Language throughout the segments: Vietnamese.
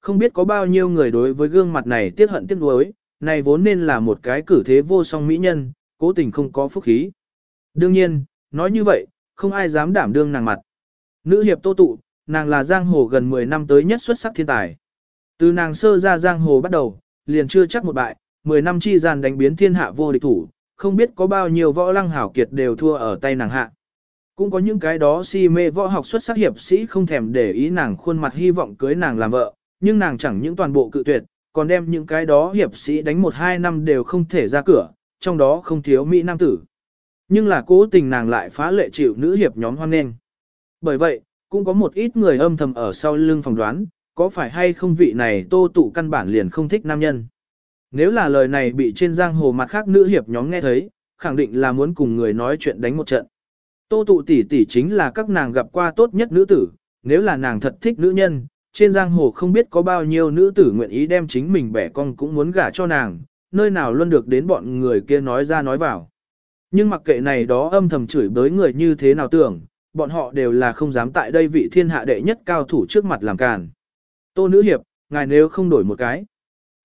Không biết có bao nhiêu người đối với gương mặt này tiếc hận tiếc nuối, này vốn nên là một cái cử thế vô song mỹ nhân, cố tình không có phúc khí. Đương nhiên, nói như vậy, không ai dám đảm đương nàng mặt. Nữ hiệp tô tụ, nàng là giang hồ gần 10 năm tới nhất xuất sắc thiên tài. Từ nàng sơ ra giang hồ bắt đầu, liền chưa chắc một bại, 10 năm chi gian đánh biến thiên hạ vô địch thủ, không biết có bao nhiêu võ lăng hảo kiệt đều thua ở tay nàng hạ. Cũng có những cái đó si mê võ học xuất sắc hiệp sĩ không thèm để ý nàng khuôn mặt hy vọng cưới nàng làm vợ, nhưng nàng chẳng những toàn bộ cự tuyệt, còn đem những cái đó hiệp sĩ đánh một hai năm đều không thể ra cửa, trong đó không thiếu Mỹ Nam tử. Nhưng là cố tình nàng lại phá lệ chịu nữ hiệp nhóm hoan nghênh. Bởi vậy, cũng có một ít người âm thầm ở sau lưng phòng đoán, có phải hay không vị này tô tụ căn bản liền không thích nam nhân. Nếu là lời này bị trên giang hồ mặt khác nữ hiệp nhóm nghe thấy, khẳng định là muốn cùng người nói chuyện đánh một trận. Tô tụ tỷ tỷ chính là các nàng gặp qua tốt nhất nữ tử, nếu là nàng thật thích nữ nhân, trên giang hồ không biết có bao nhiêu nữ tử nguyện ý đem chính mình bẻ cong cũng muốn gả cho nàng, nơi nào luôn được đến bọn người kia nói ra nói vào. Nhưng mặc kệ này đó âm thầm chửi bới người như thế nào tưởng, bọn họ đều là không dám tại đây vị thiên hạ đệ nhất cao thủ trước mặt làm càn. Tô nữ hiệp, ngài nếu không đổi một cái.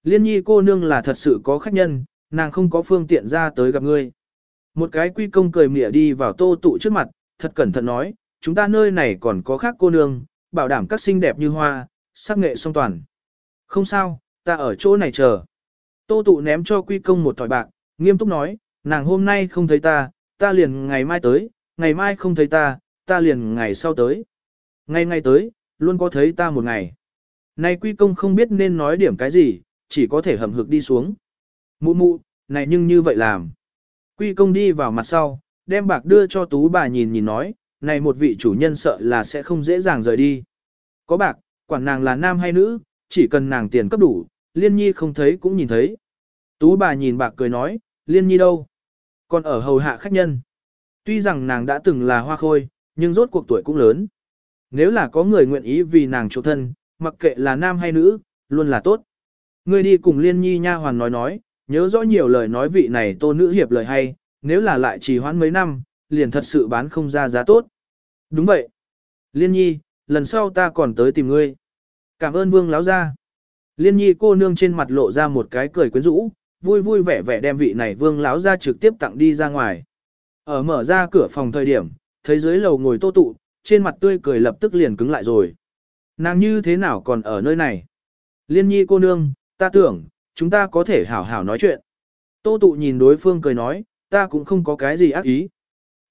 Liên nhi cô nương là thật sự có khách nhân, nàng không có phương tiện ra tới gặp ngươi. Một cái quy công cười mỉa đi vào tô tụ trước mặt, thật cẩn thận nói, chúng ta nơi này còn có khác cô nương, bảo đảm các xinh đẹp như hoa, sắc nghệ song toàn. Không sao, ta ở chỗ này chờ. Tô tụ ném cho quy công một thỏi bạc, nghiêm túc nói, nàng hôm nay không thấy ta, ta liền ngày mai tới, ngày mai không thấy ta, ta liền ngày sau tới. Ngày ngày tới, luôn có thấy ta một ngày. Này quy công không biết nên nói điểm cái gì, chỉ có thể hầm hực đi xuống. Mụ mụ, này nhưng như vậy làm. Quy công đi vào mặt sau, đem bạc đưa cho tú bà nhìn nhìn nói, này một vị chủ nhân sợ là sẽ không dễ dàng rời đi. Có bạc, quản nàng là nam hay nữ, chỉ cần nàng tiền cấp đủ, liên nhi không thấy cũng nhìn thấy. Tú bà nhìn bạc cười nói, liên nhi đâu? Còn ở hầu hạ khách nhân. Tuy rằng nàng đã từng là hoa khôi, nhưng rốt cuộc tuổi cũng lớn. Nếu là có người nguyện ý vì nàng chỗ thân, mặc kệ là nam hay nữ, luôn là tốt. Ngươi đi cùng liên nhi nha hoàn nói nói, nhớ rõ nhiều lời nói vị này tô nữ hiệp lời hay, nếu là lại trì hoãn mấy năm, liền thật sự bán không ra giá tốt. Đúng vậy. Liên nhi, lần sau ta còn tới tìm ngươi. Cảm ơn vương láo ra. Liên nhi cô nương trên mặt lộ ra một cái cười quyến rũ, vui vui vẻ vẻ đem vị này vương láo ra trực tiếp tặng đi ra ngoài. Ở mở ra cửa phòng thời điểm, thấy dưới lầu ngồi tô tụ, trên mặt tươi cười lập tức liền cứng lại rồi. Nàng như thế nào còn ở nơi này? Liên nhi cô nương, ta tưởng, chúng ta có thể hảo hảo nói chuyện. Tô tụ nhìn đối phương cười nói, ta cũng không có cái gì ác ý.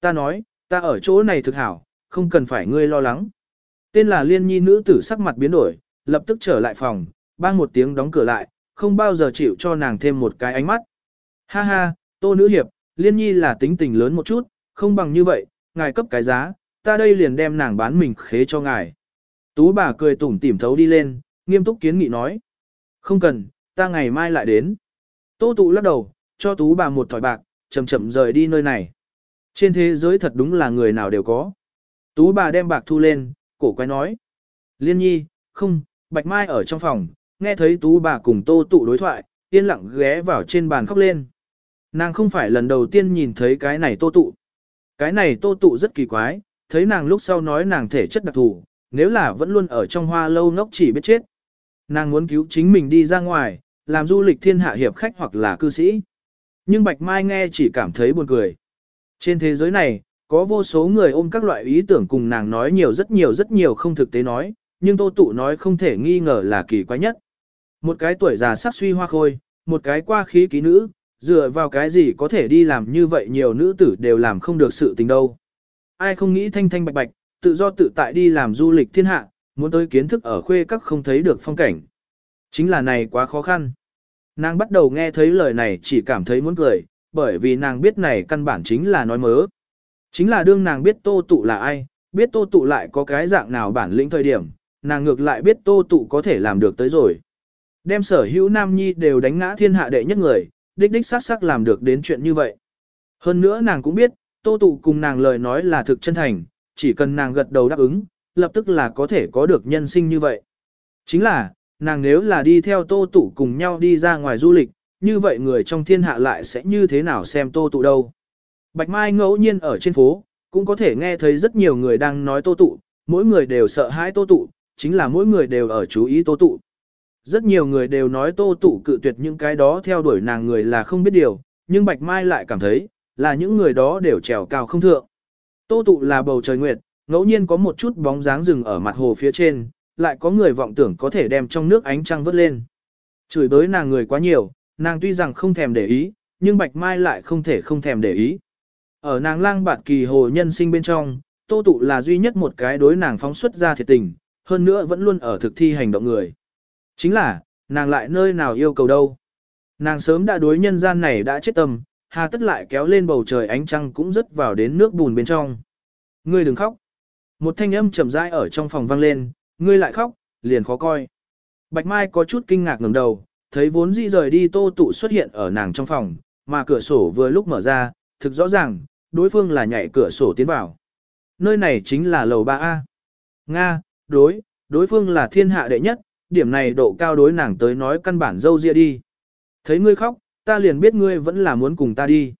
Ta nói, ta ở chỗ này thực hảo, không cần phải ngươi lo lắng. Tên là liên nhi nữ tử sắc mặt biến đổi, lập tức trở lại phòng, bang một tiếng đóng cửa lại, không bao giờ chịu cho nàng thêm một cái ánh mắt. Ha ha, tô nữ hiệp, liên nhi là tính tình lớn một chút, không bằng như vậy, ngài cấp cái giá, ta đây liền đem nàng bán mình khế cho ngài. Tú bà cười tủm tỉm thấu đi lên, nghiêm túc kiến nghị nói. Không cần, ta ngày mai lại đến. Tô tụ lắc đầu, cho tú bà một thỏi bạc, chậm chậm rời đi nơi này. Trên thế giới thật đúng là người nào đều có. Tú bà đem bạc thu lên, cổ quay nói. Liên nhi, không, bạch mai ở trong phòng, nghe thấy tú bà cùng tô tụ đối thoại, yên lặng ghé vào trên bàn khóc lên. Nàng không phải lần đầu tiên nhìn thấy cái này tô tụ. Cái này tô tụ rất kỳ quái, thấy nàng lúc sau nói nàng thể chất đặc thù, nếu là vẫn luôn ở trong hoa lâu ngốc chỉ biết chết. Nàng muốn cứu chính mình đi ra ngoài, làm du lịch thiên hạ hiệp khách hoặc là cư sĩ. Nhưng Bạch Mai nghe chỉ cảm thấy buồn cười. Trên thế giới này, có vô số người ôm các loại ý tưởng cùng nàng nói nhiều rất nhiều rất nhiều không thực tế nói, nhưng Tô Tụ nói không thể nghi ngờ là kỳ quái nhất. Một cái tuổi già sắc suy hoa khôi, một cái qua khí ký nữ, dựa vào cái gì có thể đi làm như vậy nhiều nữ tử đều làm không được sự tình đâu. Ai không nghĩ thanh thanh bạch bạch, tự do tự tại đi làm du lịch thiên hạ, muốn tới kiến thức ở khuê các không thấy được phong cảnh. Chính là này quá khó khăn. Nàng bắt đầu nghe thấy lời này chỉ cảm thấy muốn cười, bởi vì nàng biết này căn bản chính là nói mớ. Chính là đương nàng biết tô tụ là ai, biết tô tụ lại có cái dạng nào bản lĩnh thời điểm, nàng ngược lại biết tô tụ có thể làm được tới rồi. Đem sở hữu nam nhi đều đánh ngã thiên hạ đệ nhất người, đích đích sắc sắc làm được đến chuyện như vậy. Hơn nữa nàng cũng biết, tô tụ cùng nàng lời nói là thực chân thành, chỉ cần nàng gật đầu đáp ứng, lập tức là có thể có được nhân sinh như vậy. Chính là, nàng nếu là đi theo tô tụ cùng nhau đi ra ngoài du lịch, như vậy người trong thiên hạ lại sẽ như thế nào xem tô tụ đâu. Bạch Mai ngẫu nhiên ở trên phố, cũng có thể nghe thấy rất nhiều người đang nói tô tụ, mỗi người đều sợ hãi tô tụ, chính là mỗi người đều ở chú ý tô tụ. Rất nhiều người đều nói tô tụ cự tuyệt những cái đó theo đuổi nàng người là không biết điều, nhưng Bạch Mai lại cảm thấy, là những người đó đều trèo cao không thượng. Tô tụ là bầu trời nguyệt, ngẫu nhiên có một chút bóng dáng rừng ở mặt hồ phía trên, lại có người vọng tưởng có thể đem trong nước ánh trăng vớt lên. Chửi bới nàng người quá nhiều, nàng tuy rằng không thèm để ý, nhưng Bạch Mai lại không thể không thèm để ý. Ở nàng lang bạt kỳ hồ nhân sinh bên trong, Tô Tụ là duy nhất một cái đối nàng phóng xuất ra thiệt tình, hơn nữa vẫn luôn ở thực thi hành động người. Chính là, nàng lại nơi nào yêu cầu đâu. Nàng sớm đã đối nhân gian này đã chết tâm, hà tất lại kéo lên bầu trời ánh trăng cũng rớt vào đến nước bùn bên trong. Ngươi đừng khóc. Một thanh âm chậm rãi ở trong phòng vang lên, ngươi lại khóc, liền khó coi. Bạch Mai có chút kinh ngạc ngẩng đầu, thấy vốn dĩ rời đi tô tụ xuất hiện ở nàng trong phòng, mà cửa sổ vừa lúc mở ra, thực rõ ràng, đối phương là nhảy cửa sổ tiến vào. Nơi này chính là lầu 3A. Nga, đối, đối phương là thiên hạ đệ nhất, điểm này độ cao đối nàng tới nói căn bản dâu ria đi. Thấy ngươi khóc, ta liền biết ngươi vẫn là muốn cùng ta đi.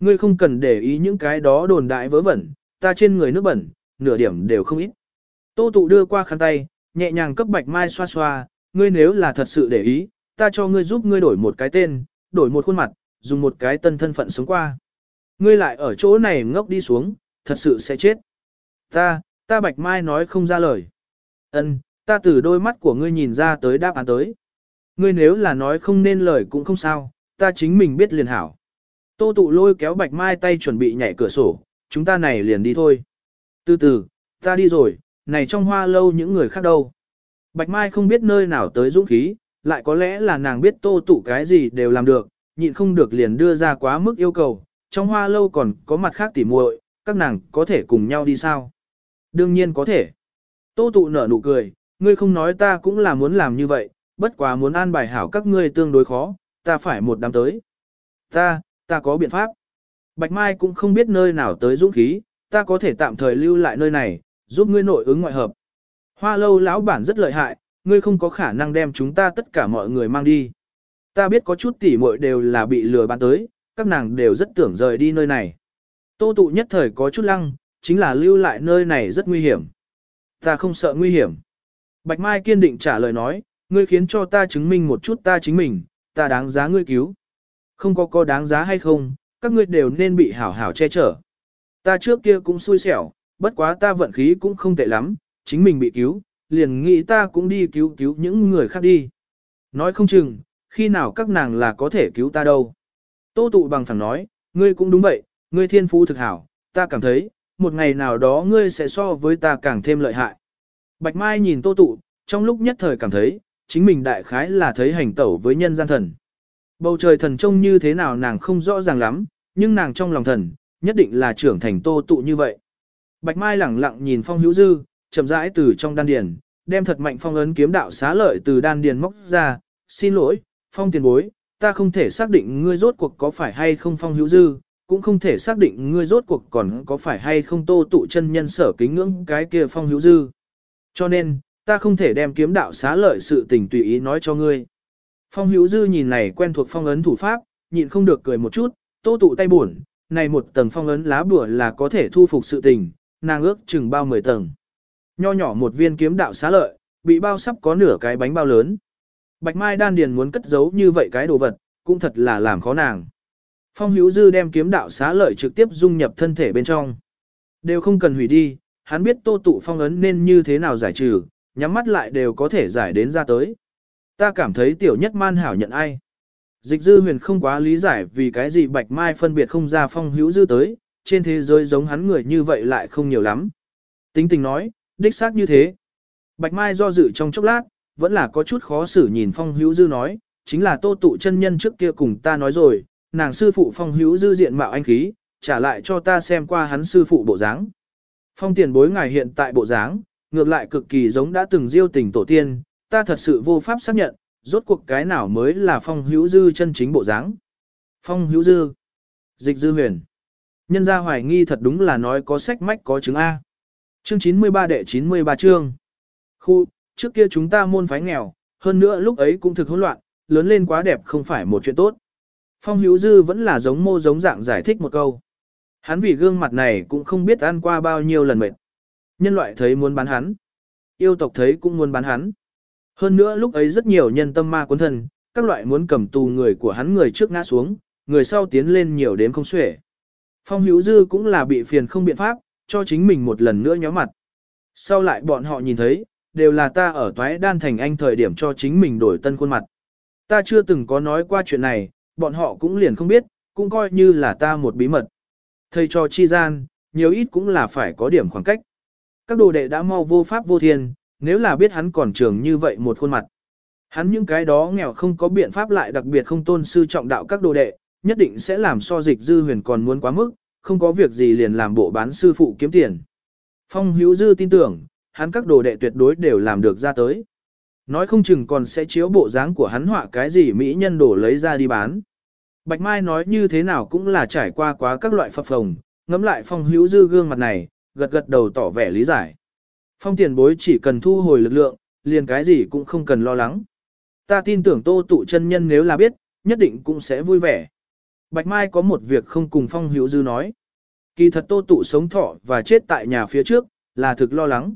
Ngươi không cần để ý những cái đó đồn đại vớ vẩn, ta trên người nước bẩn, nửa điểm đều không ít. Tô tụ đưa qua khăn tay, nhẹ nhàng cấp bạch mai xoa xoa, ngươi nếu là thật sự để ý, ta cho ngươi giúp ngươi đổi một cái tên, đổi một khuôn mặt, dùng một cái tân thân phận sống qua. Ngươi lại ở chỗ này ngốc đi xuống, thật sự sẽ chết. Ta, ta bạch mai nói không ra lời. Ân, ta từ đôi mắt của ngươi nhìn ra tới đáp án tới. Ngươi nếu là nói không nên lời cũng không sao, ta chính mình biết liền hảo. Tô tụ lôi kéo bạch mai tay chuẩn bị nhảy cửa sổ, chúng ta này liền đi thôi. Từ từ, ta đi rồi, này trong hoa lâu những người khác đâu. Bạch mai không biết nơi nào tới dũng khí, lại có lẽ là nàng biết tô tụ cái gì đều làm được, nhịn không được liền đưa ra quá mức yêu cầu. Trong hoa lâu còn có mặt khác tỉ muội, các nàng có thể cùng nhau đi sao? Đương nhiên có thể. Tô tụ nở nụ cười, ngươi không nói ta cũng là muốn làm như vậy, bất quá muốn an bài hảo các ngươi tương đối khó, ta phải một đám tới. Ta, ta có biện pháp. Bạch Mai cũng không biết nơi nào tới dũng khí, ta có thể tạm thời lưu lại nơi này, giúp ngươi nội ứng ngoại hợp. Hoa lâu lão bản rất lợi hại, ngươi không có khả năng đem chúng ta tất cả mọi người mang đi. Ta biết có chút tỉ muội đều là bị lừa bán tới, các nàng đều rất tưởng rời đi nơi này. Tô tụ nhất thời có chút lăng, chính là lưu lại nơi này rất nguy hiểm. Ta không sợ nguy hiểm. Bạch Mai kiên định trả lời nói, ngươi khiến cho ta chứng minh một chút ta chính mình, ta đáng giá ngươi cứu. Không có có đáng giá hay không, các ngươi đều nên bị hảo hảo che chở. Ta trước kia cũng xui xẻo, bất quá ta vận khí cũng không tệ lắm, chính mình bị cứu, liền nghĩ ta cũng đi cứu cứu những người khác đi. Nói không chừng, khi nào các nàng là có thể cứu ta đâu. Tô tụ bằng phẳng nói, ngươi cũng đúng vậy, ngươi thiên phú thực hảo, ta cảm thấy, một ngày nào đó ngươi sẽ so với ta càng thêm lợi hại. Bạch Mai nhìn tô tụ, trong lúc nhất thời cảm thấy, chính mình đại khái là thấy hành tẩu với nhân gian thần. Bầu trời thần trông như thế nào nàng không rõ ràng lắm, nhưng nàng trong lòng thần, nhất định là trưởng thành tô tụ như vậy. Bạch Mai lẳng lặng nhìn phong hữu dư, chậm rãi từ trong đan điền, đem thật mạnh phong ấn kiếm đạo xá lợi từ đan điền móc ra, xin lỗi, phong tiền bối, ta không thể xác định ngươi rốt cuộc có phải hay không phong hữu dư, cũng không thể xác định ngươi rốt cuộc còn có phải hay không tô tụ chân nhân sở kính ngưỡng cái kia phong hữu dư. Cho nên, ta không thể đem kiếm đạo xá lợi sự tình tùy ý nói cho ngươi. Phong hữu dư nhìn này quen thuộc phong ấn thủ pháp, nhịn không được cười một chút, tô tụ tay buồn, này một tầng phong ấn lá bùa là có thể thu phục sự tình, nàng ước chừng bao mười tầng. Nho nhỏ một viên kiếm đạo xá lợi, bị bao sắp có nửa cái bánh bao lớn. Bạch Mai đan điền muốn cất giấu như vậy cái đồ vật, cũng thật là làm khó nàng. Phong hữu dư đem kiếm đạo xá lợi trực tiếp dung nhập thân thể bên trong. Đều không cần hủy đi, hắn biết tô tụ phong ấn nên như thế nào giải trừ, nhắm mắt lại đều có thể giải đến ra tới. Ta cảm thấy tiểu nhất man hảo nhận ai. Dịch dư huyền không quá lý giải vì cái gì bạch mai phân biệt không ra phong hữu dư tới, trên thế giới giống hắn người như vậy lại không nhiều lắm. Tính tình nói, đích xác như thế. Bạch mai do dự trong chốc lát, vẫn là có chút khó xử nhìn phong hữu dư nói, chính là tô tụ chân nhân trước kia cùng ta nói rồi, nàng sư phụ phong hữu dư diện mạo anh khí, trả lại cho ta xem qua hắn sư phụ bộ dáng. Phong tiền bối ngài hiện tại bộ dáng, ngược lại cực kỳ giống đã từng diêu tình tổ tiên, ta thật sự vô pháp xác nhận, rốt cuộc cái nào mới là phong hữu dư chân chính bộ dáng. Phong hữu dư, dịch dư huyền. Nhân gia hoài nghi thật đúng là nói có sách mách có chứng A. Chương 93 đệ 93 chương. Khu, trước kia chúng ta môn phái nghèo, hơn nữa lúc ấy cũng thực hỗn loạn, lớn lên quá đẹp không phải một chuyện tốt. Phong hữu dư vẫn là giống mô giống dạng giải thích một câu. Hắn vì gương mặt này cũng không biết ăn qua bao nhiêu lần mệt. Nhân loại thấy muốn bán hắn. Yêu tộc thấy cũng muốn bán hắn. Hơn nữa lúc ấy rất nhiều nhân tâm ma cuốn thân, các loại muốn cầm tù người của hắn người trước ngã xuống, người sau tiến lên nhiều đếm không xuể. Phong hữu dư cũng là bị phiền không biện pháp, cho chính mình một lần nữa nhó mặt. Sau lại bọn họ nhìn thấy, đều là ta ở toái đan thành anh thời điểm cho chính mình đổi tân khuôn mặt. Ta chưa từng có nói qua chuyện này, bọn họ cũng liền không biết, cũng coi như là ta một bí mật. Thầy cho chi gian, nhiều ít cũng là phải có điểm khoảng cách. Các đồ đệ đã mau vô pháp vô thiên, nếu là biết hắn còn trường như vậy một khuôn mặt. Hắn những cái đó nghèo không có biện pháp lại đặc biệt không tôn sư trọng đạo các đồ đệ, nhất định sẽ làm so dịch dư huyền còn muốn quá mức, không có việc gì liền làm bộ bán sư phụ kiếm tiền. Phong hữu dư tin tưởng, hắn các đồ đệ tuyệt đối đều làm được ra tới. Nói không chừng còn sẽ chiếu bộ dáng của hắn họa cái gì mỹ nhân đổ lấy ra đi bán. Bạch Mai nói như thế nào cũng là trải qua quá các loại phập phồng, ngẫm lại phong hữu dư gương mặt này, gật gật đầu tỏ vẻ lý giải. Phong tiền bối chỉ cần thu hồi lực lượng, liền cái gì cũng không cần lo lắng. Ta tin tưởng tô tụ chân nhân nếu là biết, nhất định cũng sẽ vui vẻ. Bạch Mai có một việc không cùng phong hữu dư nói. Kỳ thật tô tụ sống thọ và chết tại nhà phía trước, là thực lo lắng.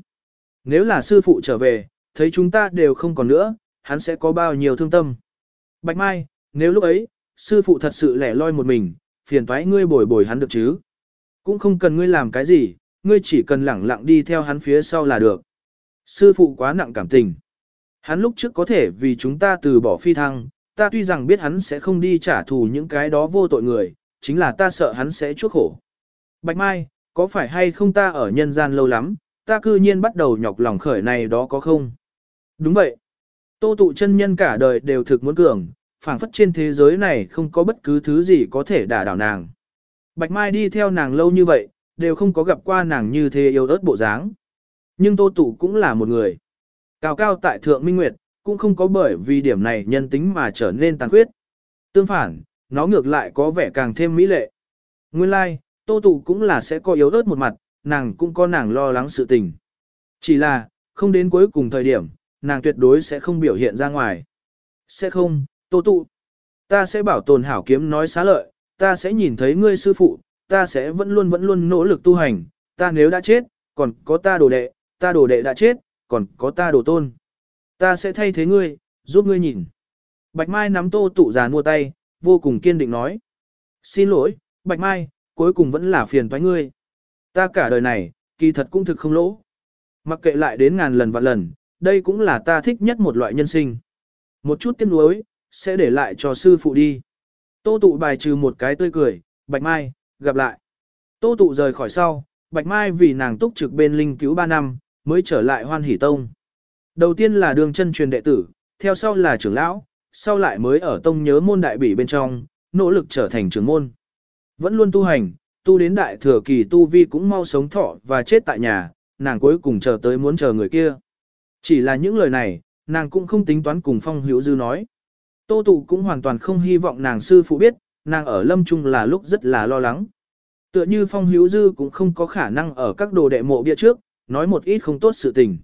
Nếu là sư phụ trở về, thấy chúng ta đều không còn nữa, hắn sẽ có bao nhiêu thương tâm. Bạch Mai, nếu lúc ấy, sư phụ thật sự lẻ loi một mình, phiền toái ngươi bồi bồi hắn được chứ. Cũng không cần ngươi làm cái gì, ngươi chỉ cần lẳng lặng đi theo hắn phía sau là được. Sư phụ quá nặng cảm tình. Hắn lúc trước có thể vì chúng ta từ bỏ phi thăng, ta tuy rằng biết hắn sẽ không đi trả thù những cái đó vô tội người, chính là ta sợ hắn sẽ chuốc khổ. Bạch Mai, có phải hay không ta ở nhân gian lâu lắm, ta cư nhiên bắt đầu nhọc lòng khởi này đó có không? Đúng vậy. Tô tụ chân nhân cả đời đều thực muốn cường, phảng phất trên thế giới này không có bất cứ thứ gì có thể đả đảo nàng. Bạch Mai đi theo nàng lâu như vậy, đều không có gặp qua nàng như thế yêu ớt bộ dáng. Nhưng Tô Tụ cũng là một người. Cao cao tại Thượng Minh Nguyệt, cũng không có bởi vì điểm này nhân tính mà trở nên tàn khuyết. Tương phản, nó ngược lại có vẻ càng thêm mỹ lệ. Nguyên lai, like, Tô Tụ cũng là sẽ có yếu ớt một mặt, nàng cũng có nàng lo lắng sự tình. Chỉ là, không đến cuối cùng thời điểm, nàng tuyệt đối sẽ không biểu hiện ra ngoài. Sẽ không, Tô Tụ. Ta sẽ bảo tồn hảo kiếm nói xá lợi, ta sẽ nhìn thấy ngươi sư phụ, ta sẽ vẫn luôn vẫn luôn nỗ lực tu hành, ta nếu đã chết, còn có ta đồ đệ, ta đồ đệ đã chết, còn có ta đồ tôn. Ta sẽ thay thế ngươi, giúp ngươi nhìn. Bạch Mai nắm tô tụ già mua tay, vô cùng kiên định nói. Xin lỗi, Bạch Mai, cuối cùng vẫn là phiền toái ngươi. Ta cả đời này, kỳ thật cũng thực không lỗ. Mặc kệ lại đến ngàn lần vạn lần, đây cũng là ta thích nhất một loại nhân sinh. Một chút tiếc nuối, sẽ để lại cho sư phụ đi. Tô tụ bài trừ một cái tươi cười, Bạch Mai, gặp lại. Tô tụ rời khỏi sau, Bạch Mai vì nàng túc trực bên linh cứu 3 năm, mới trở lại hoan hỷ tông. Đầu tiên là đường chân truyền đệ tử, theo sau là trưởng lão, sau lại mới ở tông nhớ môn đại bỉ bên trong, nỗ lực trở thành trưởng môn. Vẫn luôn tu hành, tu đến đại thừa kỳ tu vi cũng mau sống thọ và chết tại nhà, nàng cuối cùng chờ tới muốn chờ người kia. Chỉ là những lời này, nàng cũng không tính toán cùng phong hữu dư nói. Tô tụ cũng hoàn toàn không hy vọng nàng sư phụ biết, nàng ở lâm trung là lúc rất là lo lắng. Tựa như phong hữu dư cũng không có khả năng ở các đồ đệ mộ bia trước, nói một ít không tốt sự tình.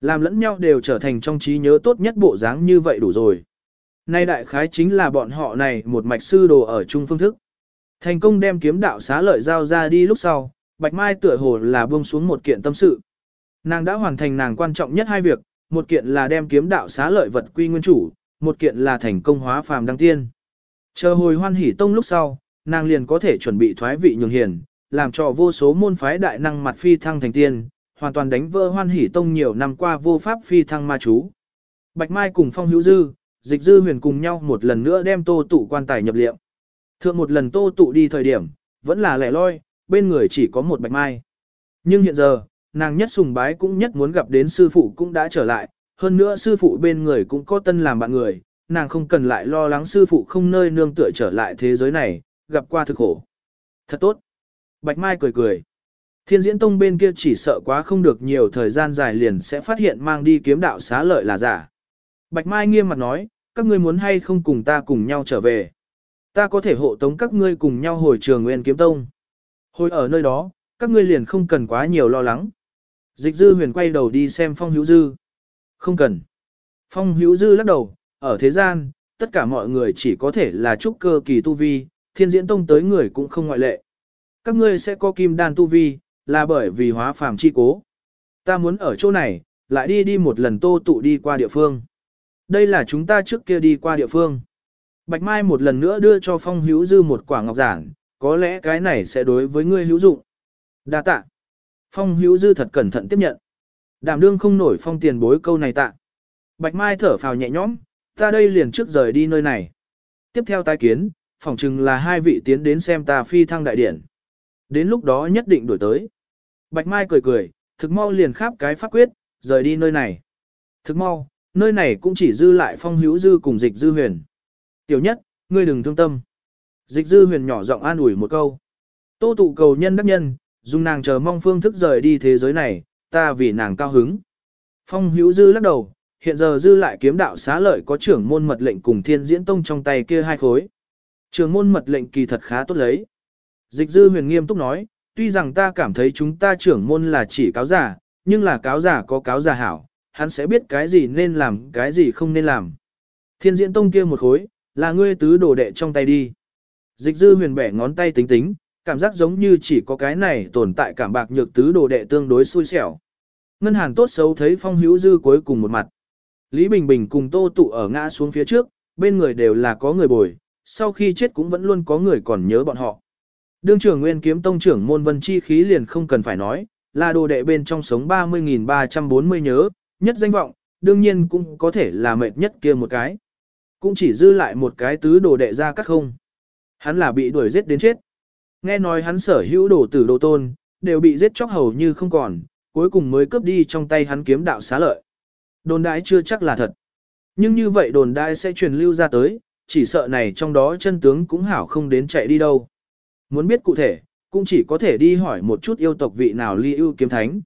Làm lẫn nhau đều trở thành trong trí nhớ tốt nhất bộ dáng như vậy đủ rồi. Nay đại khái chính là bọn họ này một mạch sư đồ ở chung phương thức. Thành công đem kiếm đạo xá lợi giao ra đi lúc sau, Bạch Mai tựa hồ là buông xuống một kiện tâm sự. Nàng đã hoàn thành nàng quan trọng nhất hai việc, một kiện là đem kiếm đạo xá lợi vật quy nguyên chủ, một kiện là thành công hóa phàm đăng tiên. Chờ hồi hoan hỉ tông lúc sau, nàng liền có thể chuẩn bị thoái vị nhường hiền, làm cho vô số môn phái đại năng mặt phi thăng thành tiên, hoàn toàn đánh vỡ hoan hỉ tông nhiều năm qua vô pháp phi thăng ma chú. Bạch Mai cùng Phong Hữu Dư, Dịch Dư huyền cùng nhau một lần nữa đem tô tụ quan tài nhập liệm. Thượng một lần tô tụ đi thời điểm, vẫn là lẻ loi, bên người chỉ có một Bạch Mai. Nhưng hiện giờ, nàng nhất sùng bái cũng nhất muốn gặp đến sư phụ cũng đã trở lại, hơn nữa sư phụ bên người cũng có tân làm bạn người, nàng không cần lại lo lắng sư phụ không nơi nương tựa trở lại thế giới này, gặp qua thực khổ. Thật tốt. Bạch Mai cười cười. Thiên diễn tông bên kia chỉ sợ quá không được nhiều thời gian dài liền sẽ phát hiện mang đi kiếm đạo xá lợi là giả. Bạch Mai nghiêm mặt nói, các ngươi muốn hay không cùng ta cùng nhau trở về. Ta có thể hộ tống các ngươi cùng nhau hồi trường nguyên kiếm tông. Hồi ở nơi đó, các ngươi liền không cần quá nhiều lo lắng. Dịch dư huyền quay đầu đi xem phong hữu dư. Không cần. Phong hữu dư lắc đầu, ở thế gian, tất cả mọi người chỉ có thể là trúc cơ kỳ tu vi, thiên diễn tông tới người cũng không ngoại lệ. Các ngươi sẽ có kim đan tu vi, là bởi vì hóa phàm chi cố. Ta muốn ở chỗ này, lại đi đi một lần tô tụ đi qua địa phương. Đây là chúng ta trước kia đi qua địa phương. Bạch Mai một lần nữa đưa cho Phong Hữu Dư một quả ngọc giản, có lẽ cái này sẽ đối với ngươi hữu dụng. Đa tạ. Phong Hữu Dư thật cẩn thận tiếp nhận. Đảm đương không nổi phong tiền bối câu này tạ. Bạch Mai thở phào nhẹ nhõm, ta đây liền trước rời đi nơi này. Tiếp theo tái kiến, phỏng chừng là hai vị tiến đến xem ta phi thăng đại điển. Đến lúc đó nhất định đuổi tới. Bạch Mai cười cười, thực mau liền khắp cái pháp quyết, rời đi nơi này. Thực mau, nơi này cũng chỉ dư lại phong hữu dư cùng dịch dư huyền. Tiểu nhất, ngươi đừng thương tâm. Dịch dư huyền nhỏ giọng an ủi một câu. Tô tụ cầu nhân đắc nhân, dùng nàng chờ mong phương thức rời đi thế giới này, ta vì nàng cao hứng. Phong hữu dư lắc đầu, hiện giờ dư lại kiếm đạo xá lợi có trưởng môn mật lệnh cùng thiên diễn tông trong tay kia hai khối. Trưởng môn mật lệnh kỳ thật khá tốt lấy. Dịch dư huyền nghiêm túc nói, tuy rằng ta cảm thấy chúng ta trưởng môn là chỉ cáo giả, nhưng là cáo giả có cáo giả hảo, hắn sẽ biết cái gì nên làm, cái gì không nên làm. Thiên diễn tông kia một khối, là ngươi tứ đồ đệ trong tay đi. Dịch dư huyền bẻ ngón tay tính tính, cảm giác giống như chỉ có cái này tồn tại cảm bạc nhược tứ đồ đệ tương đối xui xẻo. Ngân hàng tốt xấu thấy phong hữu dư cuối cùng một mặt. Lý Bình Bình cùng tô tụ ở ngã xuống phía trước, bên người đều là có người bồi, sau khi chết cũng vẫn luôn có người còn nhớ bọn họ. Đương trưởng nguyên kiếm tông trưởng môn vân chi khí liền không cần phải nói, là đồ đệ bên trong sống 30.340 nhớ, nhất danh vọng, đương nhiên cũng có thể là mệt nhất kia một cái. Cũng chỉ dư lại một cái tứ đồ đệ ra cắt không. Hắn là bị đuổi giết đến chết. Nghe nói hắn sở hữu đồ tử đồ tôn, đều bị giết chóc hầu như không còn, cuối cùng mới cướp đi trong tay hắn kiếm đạo xá lợi. Đồn đại chưa chắc là thật. Nhưng như vậy đồn đại sẽ truyền lưu ra tới, chỉ sợ này trong đó chân tướng cũng hảo không đến chạy đi đâu. Muốn biết cụ thể, cũng chỉ có thể đi hỏi một chút yêu tộc vị nào ly ưu kiếm thánh.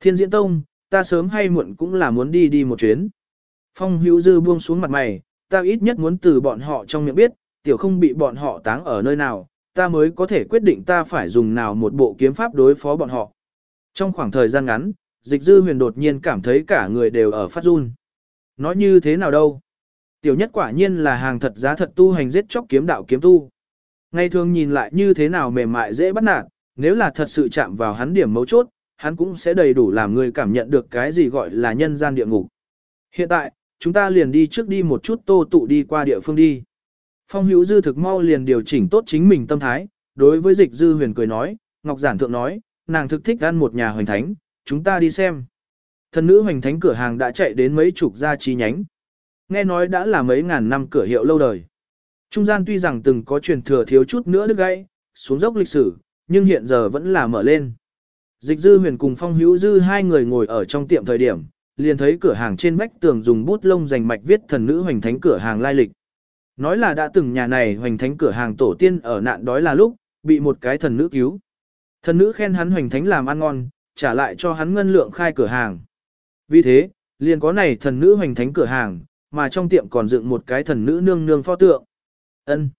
Thiên diễn tông, ta sớm hay muộn cũng là muốn đi đi một chuyến. Phong hữu dư buông xuống mặt mày, ta ít nhất muốn từ bọn họ trong miệng biết, tiểu không bị bọn họ táng ở nơi nào, ta mới có thể quyết định ta phải dùng nào một bộ kiếm pháp đối phó bọn họ. Trong khoảng thời gian ngắn, dịch dư huyền đột nhiên cảm thấy cả người đều ở phát run. Nói như thế nào đâu? Tiểu nhất quả nhiên là hàng thật giá thật tu hành giết chóc kiếm đạo kiếm tu. Ngày thường nhìn lại như thế nào mềm mại dễ bắt nạt, nếu là thật sự chạm vào hắn điểm mấu chốt, hắn cũng sẽ đầy đủ làm người cảm nhận được cái gì gọi là nhân gian địa ngục. Hiện tại, chúng ta liền đi trước đi một chút tô tụ đi qua địa phương đi. Phong hữu dư thực mau liền điều chỉnh tốt chính mình tâm thái, đối với dịch dư huyền cười nói, Ngọc Giản Thượng nói, nàng thực thích ăn một nhà hoành thánh, chúng ta đi xem. Thần nữ hoành thánh cửa hàng đã chạy đến mấy chục gia chi nhánh. Nghe nói đã là mấy ngàn năm cửa hiệu lâu đời. Trung gian tuy rằng từng có truyền thừa thiếu chút nữa đứt gãy, xuống dốc lịch sử, nhưng hiện giờ vẫn là mở lên. Dịch dư huyền cùng phong hữu dư hai người ngồi ở trong tiệm thời điểm, liền thấy cửa hàng trên vách tường dùng bút lông dành mạch viết thần nữ hoành thánh cửa hàng lai lịch. Nói là đã từng nhà này hoành thánh cửa hàng tổ tiên ở nạn đói là lúc, bị một cái thần nữ cứu. Thần nữ khen hắn hoành thánh làm ăn ngon, trả lại cho hắn ngân lượng khai cửa hàng. Vì thế, liền có này thần nữ hoành thánh cửa hàng, mà trong tiệm còn dựng một cái thần nữ nương nương pho tượng. Ân,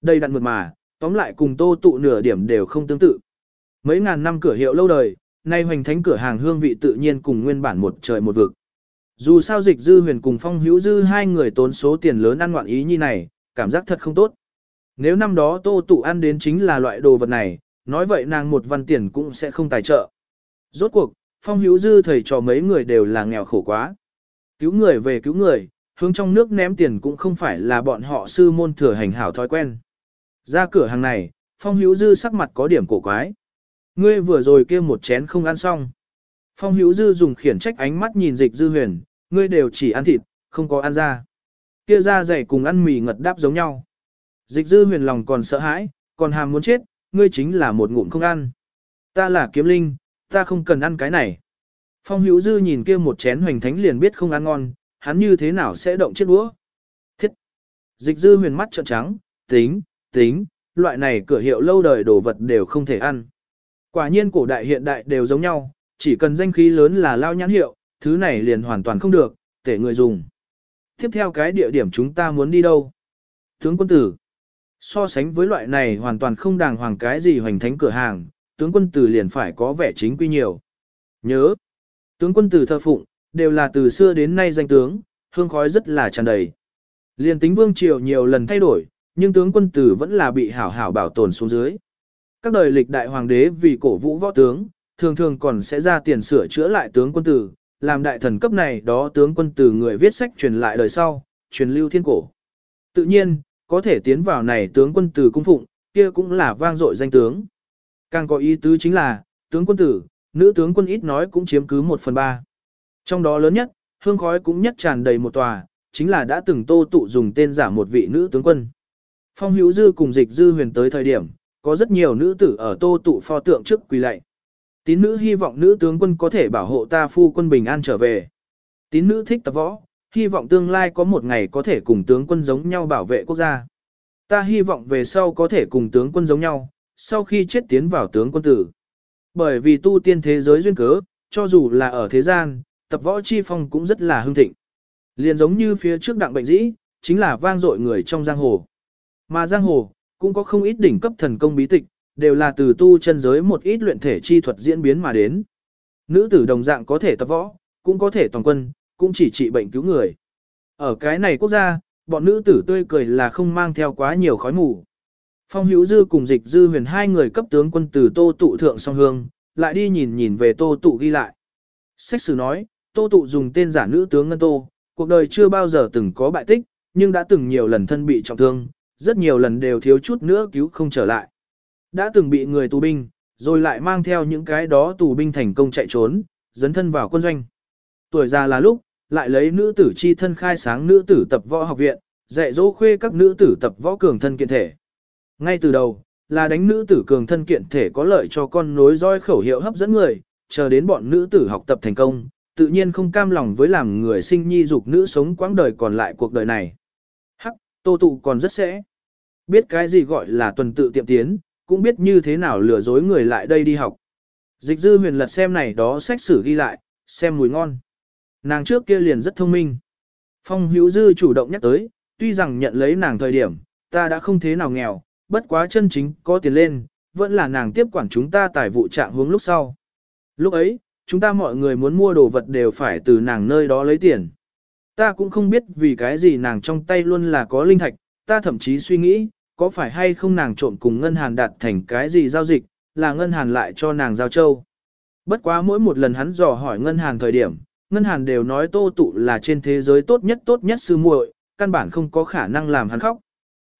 Đây đặn mượt mà, tóm lại cùng tô tụ nửa điểm đều không tương tự. Mấy ngàn năm cửa hiệu lâu đời, nay hoành thánh cửa hàng hương vị tự nhiên cùng nguyên bản một trời một vực. Dù sao dịch dư huyền cùng phong hữu dư hai người tốn số tiền lớn ăn ngoạn ý như này, cảm giác thật không tốt. Nếu năm đó tô tụ ăn đến chính là loại đồ vật này, nói vậy nàng một văn tiền cũng sẽ không tài trợ. Rốt cuộc, phong hữu dư thầy trò mấy người đều là nghèo khổ quá. Cứu người về cứu người, hướng trong nước ném tiền cũng không phải là bọn họ sư môn thừa hành hảo thói quen. Ra cửa hàng này, phong hữu dư sắc mặt có điểm cổ quái. Ngươi vừa rồi kia một chén không ăn xong. Phong hữu dư dùng khiển trách ánh mắt nhìn dịch dư huyền, ngươi đều chỉ ăn thịt, không có ăn da. Kia da dày cùng ăn mì ngật đáp giống nhau. Dịch dư huyền lòng còn sợ hãi, còn hàm muốn chết, ngươi chính là một ngụm không ăn. Ta là kiếm linh, ta không cần ăn cái này. Phong hữu dư nhìn kia một chén hoành thánh liền biết không ăn ngon, hắn như thế nào sẽ động chiếc đũa. Thiết! Dịch dư huyền mắt trợn trắng, tính, tính, loại này cửa hiệu lâu đời đồ vật đều không thể ăn. Quả nhiên cổ đại hiện đại đều giống nhau, chỉ cần danh khí lớn là lao nhãn hiệu, thứ này liền hoàn toàn không được, tể người dùng. Tiếp theo cái địa điểm chúng ta muốn đi đâu? Tướng quân tử. So sánh với loại này hoàn toàn không đàng hoàng cái gì hoành thánh cửa hàng, tướng quân tử liền phải có vẻ chính quy nhiều. Nhớ, tướng quân tử thờ phụng, đều là từ xưa đến nay danh tướng, hương khói rất là tràn đầy. Liền tính vương triều nhiều lần thay đổi, nhưng tướng quân tử vẫn là bị hảo hảo bảo tồn xuống dưới. Các đời lịch đại hoàng đế vì cổ vũ võ tướng, thường thường còn sẽ ra tiền sửa chữa lại tướng quân tử, làm đại thần cấp này đó tướng quân tử người viết sách truyền lại đời sau, truyền lưu thiên cổ. Tự nhiên, có thể tiến vào này tướng quân tử cung phụng, kia cũng là vang dội danh tướng. Càng có ý tứ chính là, tướng quân tử, nữ tướng quân ít nói cũng chiếm cứ một phần ba. Trong đó lớn nhất, hương khói cũng nhất tràn đầy một tòa, chính là đã từng tô tụ dùng tên giả một vị nữ tướng quân. Phong hữu dư cùng dịch dư huyền tới thời điểm, có rất nhiều nữ tử ở tô tụ pho tượng trước quỳ lạy. Tín nữ hy vọng nữ tướng quân có thể bảo hộ ta phu quân bình an trở về. Tín nữ thích tập võ, hy vọng tương lai có một ngày có thể cùng tướng quân giống nhau bảo vệ quốc gia. Ta hy vọng về sau có thể cùng tướng quân giống nhau, sau khi chết tiến vào tướng quân tử. Bởi vì tu tiên thế giới duyên cớ, cho dù là ở thế gian, tập võ chi phong cũng rất là hưng thịnh. Liền giống như phía trước đặng bệnh dĩ, chính là vang dội người trong giang hồ. Mà giang hồ, cũng có không ít đỉnh cấp thần công bí tịch, đều là từ tu chân giới một ít luyện thể chi thuật diễn biến mà đến. Nữ tử đồng dạng có thể tập võ, cũng có thể toàn quân, cũng chỉ trị bệnh cứu người. Ở cái này quốc gia, bọn nữ tử tươi cười là không mang theo quá nhiều khói mù. Phong hữu dư cùng dịch dư huyền hai người cấp tướng quân từ tô tụ thượng song hương, lại đi nhìn nhìn về tô tụ ghi lại. Sách sử nói, tô tụ dùng tên giả nữ tướng ngân tô, cuộc đời chưa bao giờ từng có bại tích, nhưng đã từng nhiều lần thân bị trọng thương, rất nhiều lần đều thiếu chút nữa cứu không trở lại. Đã từng bị người tù binh, rồi lại mang theo những cái đó tù binh thành công chạy trốn, dấn thân vào quân doanh. Tuổi già là lúc, lại lấy nữ tử chi thân khai sáng nữ tử tập võ học viện, dạy dỗ khuê các nữ tử tập võ cường thân kiện thể. Ngay từ đầu, là đánh nữ tử cường thân kiện thể có lợi cho con nối roi khẩu hiệu hấp dẫn người, chờ đến bọn nữ tử học tập thành công, tự nhiên không cam lòng với làm người sinh nhi dục nữ sống quãng đời còn lại cuộc đời này. Tô tụ còn rất sẽ. Biết cái gì gọi là tuần tự tiệm tiến, cũng biết như thế nào lừa dối người lại đây đi học. Dịch dư huyền lật xem này đó sách sử ghi lại, xem mùi ngon. Nàng trước kia liền rất thông minh. Phong hữu dư chủ động nhắc tới, tuy rằng nhận lấy nàng thời điểm, ta đã không thế nào nghèo, bất quá chân chính có tiền lên, vẫn là nàng tiếp quản chúng ta tài vụ trạng hướng lúc sau. Lúc ấy, chúng ta mọi người muốn mua đồ vật đều phải từ nàng nơi đó lấy tiền. Ta cũng không biết vì cái gì nàng trong tay luôn là có linh thạch, ta thậm chí suy nghĩ, có phải hay không nàng trộn cùng ngân hàng đạt thành cái gì giao dịch, là ngân hàng lại cho nàng giao châu. Bất quá mỗi một lần hắn dò hỏi ngân hàng thời điểm, ngân hàng đều nói tô tụ là trên thế giới tốt nhất tốt nhất sư muội, căn bản không có khả năng làm hắn khóc.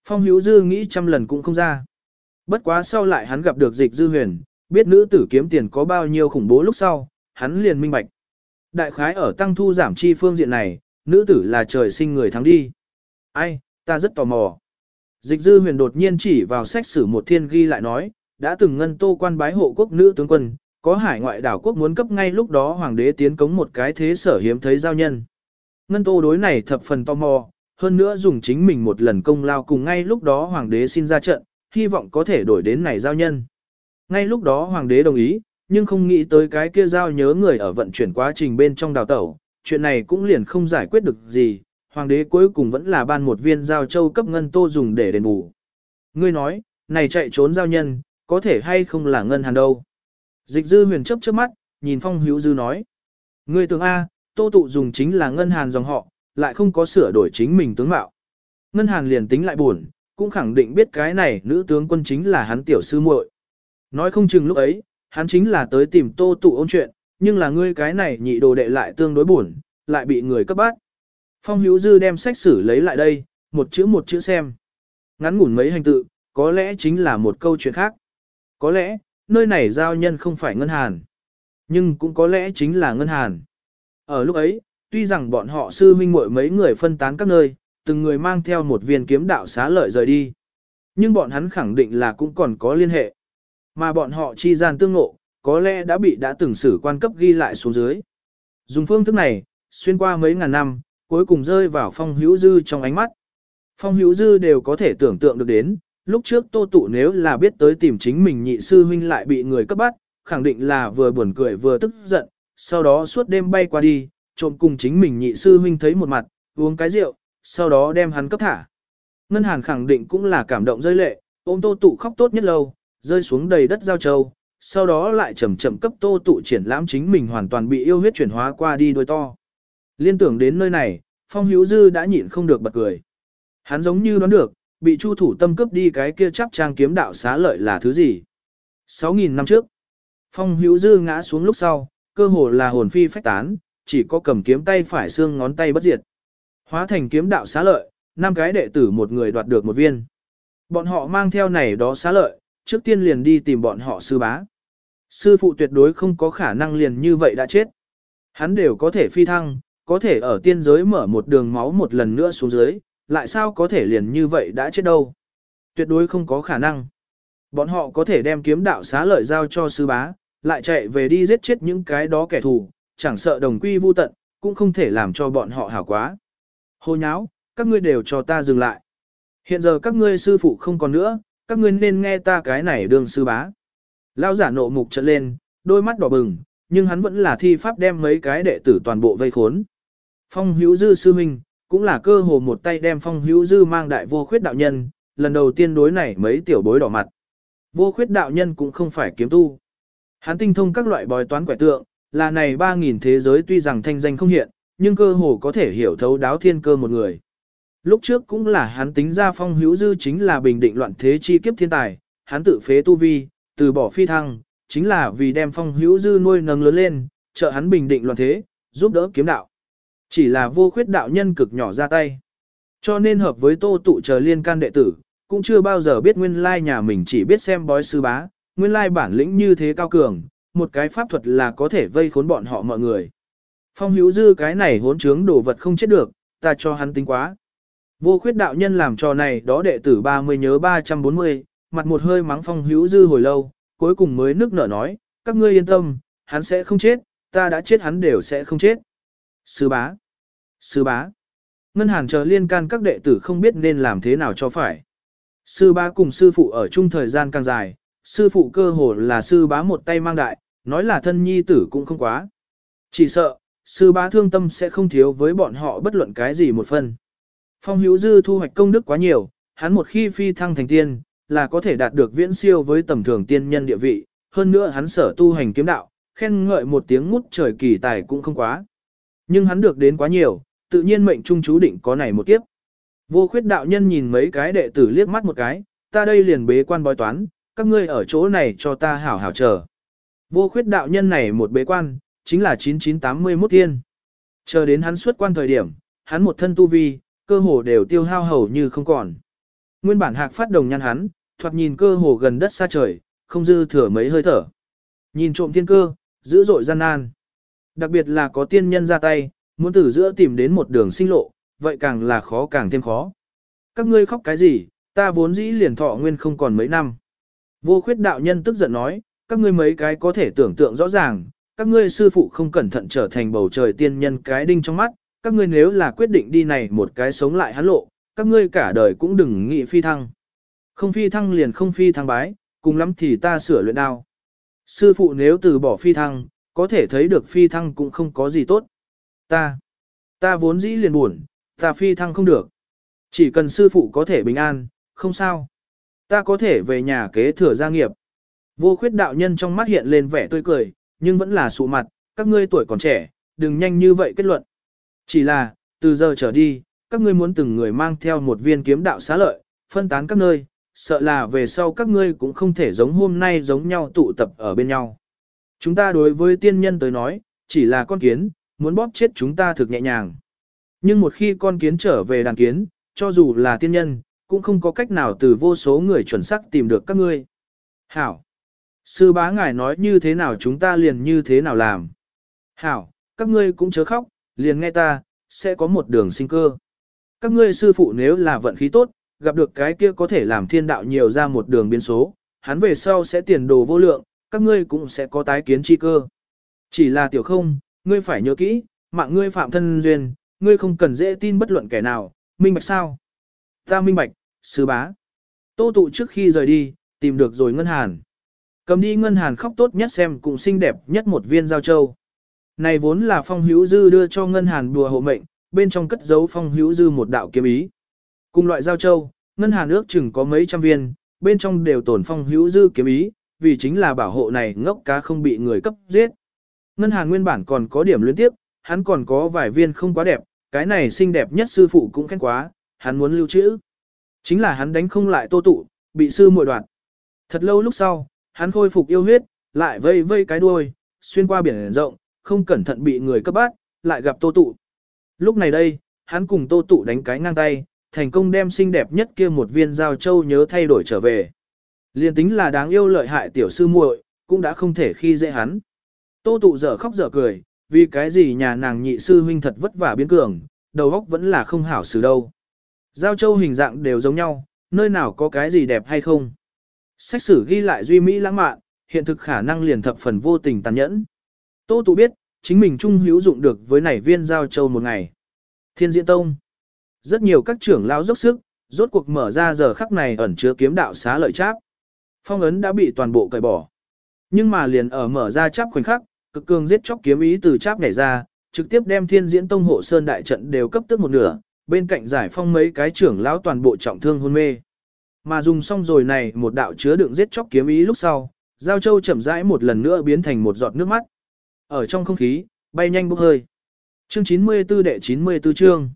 Phong hữu dư nghĩ trăm lần cũng không ra. Bất quá sau lại hắn gặp được dịch dư huyền, biết nữ tử kiếm tiền có bao nhiêu khủng bố lúc sau, hắn liền minh bạch. Đại khái ở tăng thu giảm chi phương diện này, nữ tử là trời sinh người thắng đi. Ai, ta rất tò mò. Dịch dư huyền đột nhiên chỉ vào sách sử một thiên ghi lại nói, đã từng ngân tô quan bái hộ quốc nữ tướng quân, có hải ngoại đảo quốc muốn cấp ngay lúc đó hoàng đế tiến cống một cái thế sở hiếm thấy giao nhân. Ngân tô đối này thập phần tò mò, hơn nữa dùng chính mình một lần công lao cùng ngay lúc đó hoàng đế xin ra trận, hy vọng có thể đổi đến này giao nhân. Ngay lúc đó hoàng đế đồng ý, nhưng không nghĩ tới cái kia giao nhớ người ở vận chuyển quá trình bên trong đào tẩu, chuyện này cũng liền không giải quyết được gì, hoàng đế cuối cùng vẫn là ban một viên giao châu cấp ngân tô dùng để đền bù. Ngươi nói, này chạy trốn giao nhân, có thể hay không là ngân hàn đâu. Dịch dư huyền chấp trước mắt, nhìn phong hữu dư nói. Ngươi tưởng A, tô tụ dùng chính là ngân hàn dòng họ, lại không có sửa đổi chính mình tướng mạo. Ngân hàn liền tính lại buồn, cũng khẳng định biết cái này nữ tướng quân chính là hắn tiểu sư muội. Nói không chừng lúc ấy, hắn chính là tới tìm tô tụ ôn chuyện, nhưng là ngươi cái này nhị đồ đệ lại tương đối buồn, lại bị người cấp bát. Phong hữu dư đem sách sử lấy lại đây, một chữ một chữ xem. Ngắn ngủn mấy hành tự, có lẽ chính là một câu chuyện khác. Có lẽ, nơi này giao nhân không phải ngân hàn. Nhưng cũng có lẽ chính là ngân hàn. Ở lúc ấy, tuy rằng bọn họ sư huynh muội mấy người phân tán các nơi, từng người mang theo một viên kiếm đạo xá lợi rời đi. Nhưng bọn hắn khẳng định là cũng còn có liên hệ. Mà bọn họ chi gian tương ngộ, có lẽ đã bị đã từng sử quan cấp ghi lại xuống dưới. Dùng phương thức này, xuyên qua mấy ngàn năm, cuối cùng rơi vào phong hữu dư trong ánh mắt. Phong hữu dư đều có thể tưởng tượng được đến, lúc trước tô tụ nếu là biết tới tìm chính mình nhị sư huynh lại bị người cấp bắt, khẳng định là vừa buồn cười vừa tức giận, sau đó suốt đêm bay qua đi, trộm cùng chính mình nhị sư huynh thấy một mặt, uống cái rượu, sau đó đem hắn cấp thả. Ngân Hàn khẳng định cũng là cảm động rơi lệ, ôm tô tụ khóc tốt nhất lâu, rơi xuống đầy đất giao châu, sau đó lại chậm chậm cấp tô tụ triển lãm chính mình hoàn toàn bị yêu huyết chuyển hóa qua đi đôi to. Liên tưởng đến nơi này, Phong Hữu Dư đã nhịn không được bật cười. Hắn giống như đoán được, bị Chu thủ tâm cướp đi cái kia chắp trang kiếm đạo xá lợi là thứ gì. 6.000 năm trước, Phong Hữu Dư ngã xuống lúc sau, cơ hồ là hồn phi phách tán, chỉ có cầm kiếm tay phải xương ngón tay bất diệt. Hóa thành kiếm đạo xá lợi, năm cái đệ tử một người đoạt được một viên. Bọn họ mang theo này đó xá lợi, trước tiên liền đi tìm bọn họ sư bá. Sư phụ tuyệt đối không có khả năng liền như vậy đã chết. Hắn đều có thể phi thăng, có thể ở tiên giới mở một đường máu một lần nữa xuống dưới, lại sao có thể liền như vậy đã chết đâu. Tuyệt đối không có khả năng. Bọn họ có thể đem kiếm đạo xá lợi giao cho sư bá, lại chạy về đi giết chết những cái đó kẻ thù, chẳng sợ đồng quy vu tận, cũng không thể làm cho bọn họ hảo quá. Hồ nháo, các ngươi đều cho ta dừng lại. Hiện giờ các ngươi sư phụ không còn nữa, các ngươi nên nghe ta cái này đường sư bá. Lao giả nộ mục trận lên, đôi mắt đỏ bừng, nhưng hắn vẫn là thi pháp đem mấy cái đệ tử toàn bộ vây khốn. Phong hữu dư sư minh, cũng là cơ hồ một tay đem phong hữu dư mang đại vô khuyết đạo nhân, lần đầu tiên đối này mấy tiểu bối đỏ mặt. Vô khuyết đạo nhân cũng không phải kiếm tu. Hắn tinh thông các loại bói toán quẻ tượng, là này 3.000 thế giới tuy rằng thanh danh không hiện, nhưng cơ hồ có thể hiểu thấu đáo thiên cơ một người. Lúc trước cũng là hắn tính ra phong hữu dư chính là bình định loạn thế chi kiếp thiên tài, hắn tự phế tu vi, từ bỏ phi thăng, chính là vì đem phong hữu dư nuôi nâng lớn lên, trợ hắn bình định loạn thế, giúp đỡ kiếm đạo. Chỉ là vô khuyết đạo nhân cực nhỏ ra tay. Cho nên hợp với tô tụ chờ liên can đệ tử, cũng chưa bao giờ biết nguyên lai nhà mình chỉ biết xem bói sư bá, nguyên lai bản lĩnh như thế cao cường, một cái pháp thuật là có thể vây khốn bọn họ mọi người. Phong hữu dư cái này hốn trướng đồ vật không chết được, ta cho hắn tính quá. Vô khuyết đạo nhân làm trò này đó đệ tử 30 nhớ 340, mặt một hơi mắng phong hữu dư hồi lâu, cuối cùng mới nước nở nói, các ngươi yên tâm, hắn sẽ không chết, ta đã chết hắn đều sẽ không chết. Sư bá, sư bá, ngân hàn chờ liên can các đệ tử không biết nên làm thế nào cho phải. Sư bá cùng sư phụ ở chung thời gian càng dài, sư phụ cơ hồ là sư bá một tay mang đại, nói là thân nhi tử cũng không quá. Chỉ sợ, sư bá thương tâm sẽ không thiếu với bọn họ bất luận cái gì một phần. Phong hữu dư thu hoạch công đức quá nhiều, hắn một khi phi thăng thành tiên, là có thể đạt được viễn siêu với tầm thường tiên nhân địa vị, hơn nữa hắn sở tu hành kiếm đạo, khen ngợi một tiếng ngút trời kỳ tài cũng không quá. Nhưng hắn được đến quá nhiều, tự nhiên mệnh trung chú định có này một kiếp. Vô khuyết đạo nhân nhìn mấy cái đệ tử liếc mắt một cái, ta đây liền bế quan bói toán, các ngươi ở chỗ này cho ta hảo hảo chờ. Vô khuyết đạo nhân này một bế quan, chính là 9981 thiên. Chờ đến hắn xuất quan thời điểm, hắn một thân tu vi, cơ hồ đều tiêu hao hầu như không còn. Nguyên bản hạc phát đồng nhăn hắn, thoạt nhìn cơ hồ gần đất xa trời, không dư thừa mấy hơi thở. Nhìn trộm thiên cơ, dữ dội gian nan. Đặc biệt là có tiên nhân ra tay, muốn từ giữa tìm đến một đường sinh lộ, vậy càng là khó càng thêm khó. Các ngươi khóc cái gì, ta vốn dĩ liền thọ nguyên không còn mấy năm. Vô khuyết đạo nhân tức giận nói, các ngươi mấy cái có thể tưởng tượng rõ ràng, các ngươi sư phụ không cẩn thận trở thành bầu trời tiên nhân cái đinh trong mắt, các ngươi nếu là quyết định đi này một cái sống lại hắn lộ, các ngươi cả đời cũng đừng nghĩ phi thăng. Không phi thăng liền không phi thăng bái, cùng lắm thì ta sửa luyện đao. Sư phụ nếu từ bỏ phi thăng, có thể thấy được phi thăng cũng không có gì tốt. Ta, ta vốn dĩ liền buồn, ta phi thăng không được. Chỉ cần sư phụ có thể bình an, không sao. Ta có thể về nhà kế thừa gia nghiệp. Vô khuyết đạo nhân trong mắt hiện lên vẻ tươi cười, nhưng vẫn là sụ mặt, các ngươi tuổi còn trẻ, đừng nhanh như vậy kết luận. Chỉ là, từ giờ trở đi, các ngươi muốn từng người mang theo một viên kiếm đạo xá lợi, phân tán các nơi, sợ là về sau các ngươi cũng không thể giống hôm nay giống nhau tụ tập ở bên nhau. Chúng ta đối với tiên nhân tới nói, chỉ là con kiến, muốn bóp chết chúng ta thực nhẹ nhàng. Nhưng một khi con kiến trở về đàn kiến, cho dù là tiên nhân, cũng không có cách nào từ vô số người chuẩn xác tìm được các ngươi. Hảo! Sư bá ngài nói như thế nào chúng ta liền như thế nào làm. Hảo! Các ngươi cũng chớ khóc, liền nghe ta, sẽ có một đường sinh cơ. Các ngươi sư phụ nếu là vận khí tốt, gặp được cái kia có thể làm thiên đạo nhiều ra một đường biến số, hắn về sau sẽ tiền đồ vô lượng, các ngươi cũng sẽ có tái kiến chi cơ. Chỉ là tiểu không, ngươi phải nhớ kỹ, mạng ngươi phạm thân duyên, ngươi không cần dễ tin bất luận kẻ nào, minh bạch sao? Ta minh bạch, sư bá. Tô tụ trước khi rời đi, tìm được rồi ngân hàn. Cầm đi ngân hàn khóc tốt nhất xem cũng xinh đẹp nhất một viên giao châu. Này vốn là phong hữu dư đưa cho ngân hàn đùa hộ mệnh, bên trong cất giấu phong hữu dư một đạo kiếm ý. Cùng loại giao châu, ngân hàn ước chừng có mấy trăm viên, bên trong đều tổn phong hữu dư kiếm ý, vì chính là bảo hộ này ngốc cá không bị người cấp giết. Ngân hàn nguyên bản còn có điểm luyến tiếp, hắn còn có vài viên không quá đẹp, cái này xinh đẹp nhất sư phụ cũng khen quá, hắn muốn lưu trữ. Chính là hắn đánh không lại tô tụ, bị sư muội đoạt. Thật lâu lúc sau, hắn khôi phục yêu huyết, lại vây vây cái đuôi, xuyên qua biển rộng, không cẩn thận bị người cấp bắt, lại gặp tô tụ. Lúc này đây, hắn cùng tô tụ đánh cái ngang tay, thành công đem xinh đẹp nhất kia một viên giao châu nhớ thay đổi trở về. Liên tính là đáng yêu lợi hại tiểu sư muội, cũng đã không thể khi dễ hắn. Tô tụ dở khóc dở cười, vì cái gì nhà nàng nhị sư huynh thật vất vả biến cường, đầu óc vẫn là không hảo xử đâu. Giao châu hình dạng đều giống nhau, nơi nào có cái gì đẹp hay không. Sách sử ghi lại duy mỹ lãng mạn, hiện thực khả năng liền thập phần vô tình tàn nhẫn. Tô tụ biết, chính mình trung hữu dụng được với nảy viên giao châu một ngày. Thiên diễn tông. Rất nhiều các trưởng lão dốc sức, rốt cuộc mở ra giờ khắc này ẩn chứa kiếm đạo xá lợi cháp. Phong ấn đã bị toàn bộ cởi bỏ. Nhưng mà liền ở mở ra cháp khoảnh khắc, cực cường giết chóc kiếm ý từ cháp nhảy ra, trực tiếp đem thiên diễn tông hộ sơn đại trận đều cấp tức một nửa, bên cạnh giải phong mấy cái trưởng lão toàn bộ trọng thương hôn mê. Mà dùng xong rồi này một đạo chứa đựng giết chóc kiếm ý lúc sau, Giao Châu chậm rãi một lần nữa biến thành một giọt nước mắt. Ở trong không khí, bay nhanh bốc hơi. Chương 94 đệ 94 chương.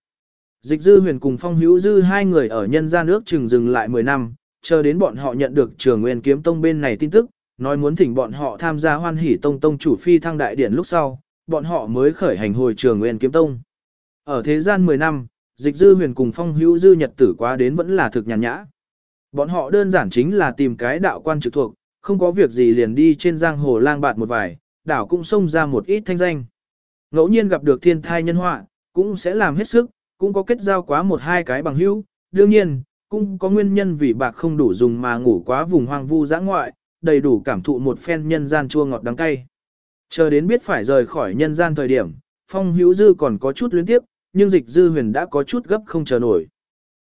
Dịch dư huyền cùng phong hữu dư hai người ở nhân gian nước chừng dừng lại 10 năm, chờ đến bọn họ nhận được trường nguyên kiếm tông bên này tin tức, nói muốn thỉnh bọn họ tham gia hoan hỷ tông tông chủ phi thăng đại điển lúc sau, bọn họ mới khởi hành hồi trường nguyên kiếm tông. Ở thế gian 10 năm, dịch dư huyền cùng phong hữu dư nhật tử quá đến vẫn là thực nhàn nhã. Bọn họ đơn giản chính là tìm cái đạo quan trực thuộc, không có việc gì liền đi trên giang hồ lang bạt một vài, đảo cũng xông ra một ít thanh danh. Ngẫu nhiên gặp được thiên thai nhân họa, cũng sẽ làm hết sức, cũng có kết giao quá một hai cái bằng hữu, đương nhiên, cũng có nguyên nhân vì bạc không đủ dùng mà ngủ quá vùng hoang vu giã ngoại, đầy đủ cảm thụ một phen nhân gian chua ngọt đắng cay. Chờ đến biết phải rời khỏi nhân gian thời điểm, phong hữu dư còn có chút luyến tiếp, nhưng dịch dư huyền đã có chút gấp không chờ nổi.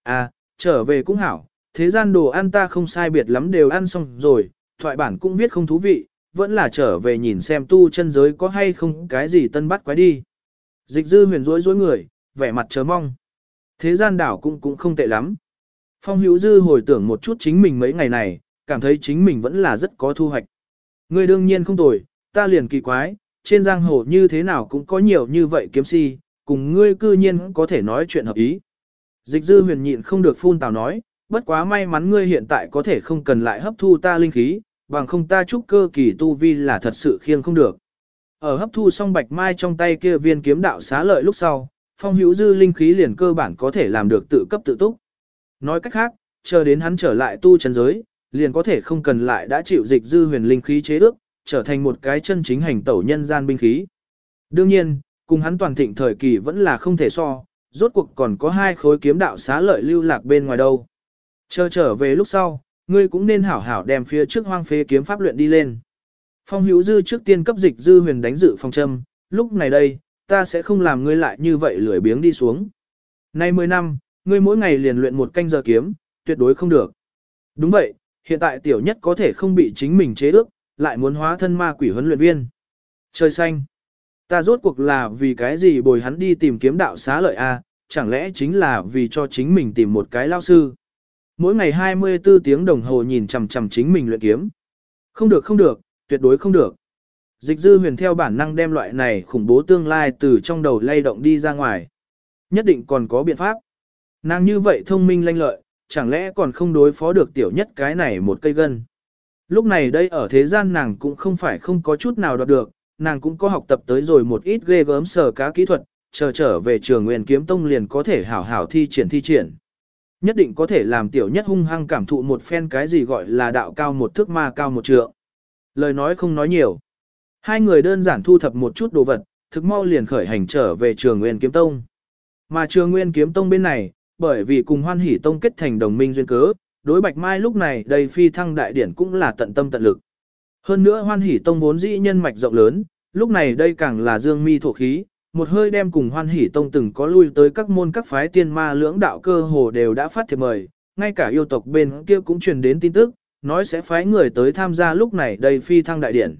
À, trở về cũng hảo, thế gian đồ ăn ta không sai biệt lắm đều ăn xong rồi, thoại bản cũng viết không thú vị, vẫn là trở về nhìn xem tu chân giới có hay không cái gì tân bắt quái đi. Dịch dư huyền rối rối người, vẻ mặt chờ mong. Thế gian đảo cũng cũng không tệ lắm. Phong hữu dư hồi tưởng một chút chính mình mấy ngày này, cảm thấy chính mình vẫn là rất có thu hoạch. Người đương nhiên không tồi, ta liền kỳ quái, trên giang hồ như thế nào cũng có nhiều như vậy kiếm si, cùng ngươi cư nhiên có thể nói chuyện hợp ý. Dịch dư huyền nhịn không được phun tào nói, bất quá may mắn ngươi hiện tại có thể không cần lại hấp thu ta linh khí, bằng không ta chúc cơ kỳ tu vi là thật sự khiêng không được. Ở hấp thu xong bạch mai trong tay kia viên kiếm đạo xá lợi lúc sau, phong hữu dư linh khí liền cơ bản có thể làm được tự cấp tự túc. Nói cách khác, chờ đến hắn trở lại tu chân giới, liền có thể không cần lại đã chịu dịch dư huyền linh khí chế ước, trở thành một cái chân chính hành tẩu nhân gian binh khí. Đương nhiên, cùng hắn toàn thịnh thời kỳ vẫn là không thể so, rốt cuộc còn có hai khối kiếm đạo xá lợi lưu lạc bên ngoài đâu. Chờ trở về lúc sau, ngươi cũng nên hảo hảo đem phía trước hoang phế kiếm pháp luyện đi lên. Phong hữu dư trước tiên cấp dịch dư huyền đánh dự phong châm, lúc này đây, ta sẽ không làm ngươi lại như vậy lười biếng đi xuống. Nay 10 năm, ngươi mỗi ngày liền luyện một canh giờ kiếm, tuyệt đối không được. Đúng vậy, hiện tại tiểu nhất có thể không bị chính mình chế ước, lại muốn hóa thân ma quỷ huấn luyện viên. Trời xanh. Ta rốt cuộc là vì cái gì bồi hắn đi tìm kiếm đạo xá lợi a, chẳng lẽ chính là vì cho chính mình tìm một cái lao sư. Mỗi ngày 24 tiếng đồng hồ nhìn chằm chằm chính mình luyện kiếm. Không được không được, tuyệt đối không được. Dịch dư huyền theo bản năng đem loại này khủng bố tương lai từ trong đầu lay động đi ra ngoài. Nhất định còn có biện pháp. Nàng như vậy thông minh lanh lợi, chẳng lẽ còn không đối phó được tiểu nhất cái này một cây gân. Lúc này đây ở thế gian nàng cũng không phải không có chút nào đoạt được, nàng cũng có học tập tới rồi một ít ghê gớm sở cá kỹ thuật, chờ trở về trường nguyên kiếm tông liền có thể hảo hảo thi triển thi triển. Nhất định có thể làm tiểu nhất hung hăng cảm thụ một phen cái gì gọi là đạo cao một thước ma cao một trượng. Lời nói không nói nhiều. Hai người đơn giản thu thập một chút đồ vật, thực mau liền khởi hành trở về trường Nguyên Kiếm Tông. Mà trường Nguyên Kiếm Tông bên này, bởi vì cùng hoan hỷ tông kết thành đồng minh duyên cớ, đối Bạch Mai lúc này đầy phi thăng đại điển cũng là tận tâm tận lực. Hơn nữa hoan hỷ tông vốn dĩ nhân mạch rộng lớn, lúc này đây càng là dương mi thổ khí, một hơi đem cùng hoan hỷ tông từng có lui tới các môn các phái tiên ma lưỡng đạo cơ hồ đều đã phát thiệp mời, ngay cả yêu tộc bên kia cũng truyền đến tin tức, nói sẽ phái người tới tham gia lúc này đây phi thăng đại điển.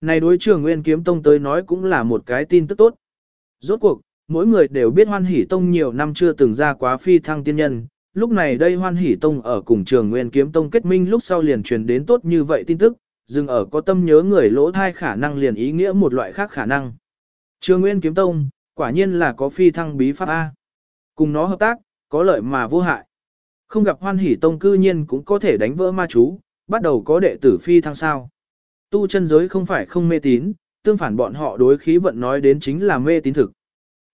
Này đối trường Nguyên Kiếm Tông tới nói cũng là một cái tin tức tốt. Rốt cuộc, mỗi người đều biết Hoan Hỷ Tông nhiều năm chưa từng ra quá phi thăng tiên nhân, lúc này đây Hoan Hỷ Tông ở cùng trường Nguyên Kiếm Tông kết minh lúc sau liền truyền đến tốt như vậy tin tức, dừng ở có tâm nhớ người lỗ thai khả năng liền ý nghĩa một loại khác khả năng. Trường Nguyên Kiếm Tông, quả nhiên là có phi thăng bí pháp A. Cùng nó hợp tác, có lợi mà vô hại. Không gặp Hoan Hỷ Tông cư nhiên cũng có thể đánh vỡ ma chú, bắt đầu có đệ tử phi thăng sao. Tu chân giới không phải không mê tín, tương phản bọn họ đối khí vận nói đến chính là mê tín thực.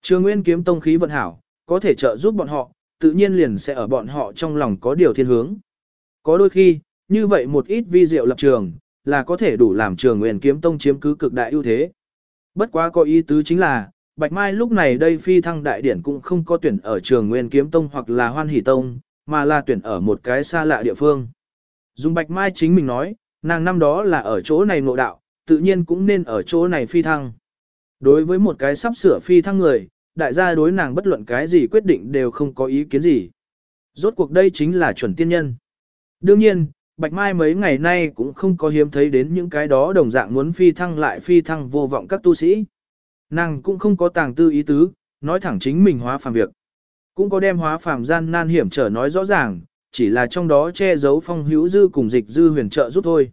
Trường Nguyên kiếm tông khí vận hảo, có thể trợ giúp bọn họ, tự nhiên liền sẽ ở bọn họ trong lòng có điều thiên hướng. Có đôi khi, như vậy một ít vi diệu lập trường, là có thể đủ làm trường Nguyên kiếm tông chiếm cứ cực đại ưu thế. Bất quá có ý tứ chính là, Bạch Mai lúc này đây phi thăng đại điển cũng không có tuyển ở trường Nguyên kiếm tông hoặc là Hoan Hỷ tông, mà là tuyển ở một cái xa lạ địa phương. Dùng Bạch Mai chính mình nói, nàng năm đó là ở chỗ này ngộ đạo, tự nhiên cũng nên ở chỗ này phi thăng. Đối với một cái sắp sửa phi thăng người, đại gia đối nàng bất luận cái gì quyết định đều không có ý kiến gì. Rốt cuộc đây chính là chuẩn tiên nhân. Đương nhiên, Bạch Mai mấy ngày nay cũng không có hiếm thấy đến những cái đó đồng dạng muốn phi thăng lại phi thăng vô vọng các tu sĩ. Nàng cũng không có tàng tư ý tứ, nói thẳng chính mình hóa phàm việc. Cũng có đem hóa phàm gian nan hiểm trở nói rõ ràng, chỉ là trong đó che giấu phong hữu dư cùng dịch dư huyền trợ giúp thôi.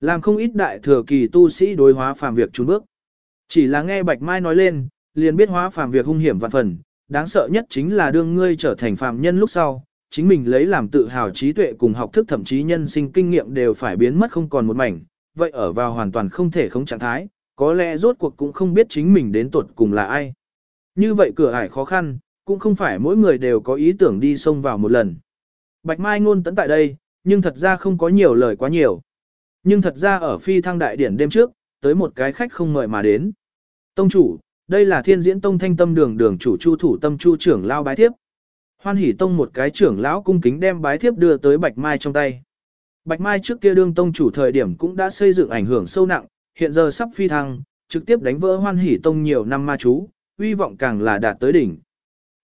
Làm không ít đại thừa kỳ tu sĩ đối hóa phàm việc trốn bước. Chỉ là nghe Bạch Mai nói lên, liền biết hóa phàm việc hung hiểm vạn phần, đáng sợ nhất chính là đương ngươi trở thành phàm nhân lúc sau, chính mình lấy làm tự hào trí tuệ cùng học thức thậm chí nhân sinh kinh nghiệm đều phải biến mất không còn một mảnh, vậy ở vào hoàn toàn không thể không trạng thái, có lẽ rốt cuộc cũng không biết chính mình đến tuột cùng là ai. Như vậy cửa ải khó khăn, cũng không phải mỗi người đều có ý tưởng đi xông vào một lần. Bạch Mai ngôn tấn tại đây, nhưng thật ra không có nhiều lời quá nhiều. Nhưng thật ra ở phi thăng đại điển đêm trước, tới một cái khách không mời mà đến. Tông chủ, đây là thiên diễn tông thanh tâm đường đường chủ chu thủ tâm chu trưởng lao bái thiếp. Hoan hỷ tông một cái trưởng lão cung kính đem bái thiếp đưa tới Bạch Mai trong tay. Bạch Mai trước kia đương tông chủ thời điểm cũng đã xây dựng ảnh hưởng sâu nặng, hiện giờ sắp phi thăng, trực tiếp đánh vỡ hoan hỷ tông nhiều năm ma chú, uy vọng càng là đạt tới đỉnh.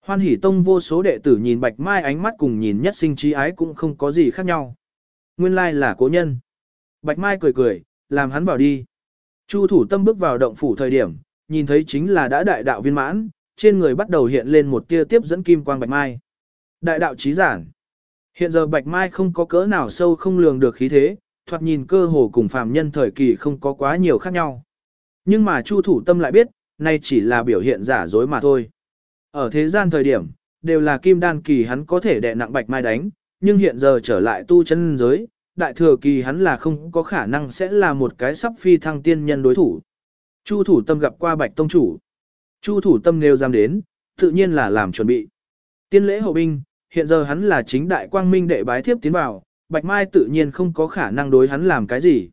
Hoan hỷ tông vô số đệ tử nhìn Bạch Mai ánh mắt cùng nhìn nhất sinh trí ái cũng không có gì khác nhau. Nguyên lai là cố nhân. Bạch Mai cười cười, làm hắn vào đi. Chu thủ tâm bước vào động phủ thời điểm, nhìn thấy chính là đã đại đạo viên mãn, trên người bắt đầu hiện lên một tia tiếp dẫn kim quang Bạch Mai. Đại đạo trí giản. Hiện giờ Bạch Mai không có cỡ nào sâu không lường được khí thế, thoạt nhìn cơ hồ cùng phàm nhân thời kỳ không có quá nhiều khác nhau. Nhưng mà Chu thủ tâm lại biết, nay chỉ là biểu hiện giả dối mà thôi. Ở thế gian thời điểm, đều là kim đan kỳ hắn có thể đè nặng Bạch Mai đánh, nhưng hiện giờ trở lại tu chân giới, đại thừa kỳ hắn là không có khả năng sẽ là một cái sắp phi thăng tiên nhân đối thủ. Chu thủ tâm gặp qua Bạch Tông Chủ. Chu thủ tâm nêu dám đến, tự nhiên là làm chuẩn bị. Tiên lễ hậu binh, hiện giờ hắn là chính đại quang minh đệ bái thiếp tiến vào, Bạch Mai tự nhiên không có khả năng đối hắn làm cái gì.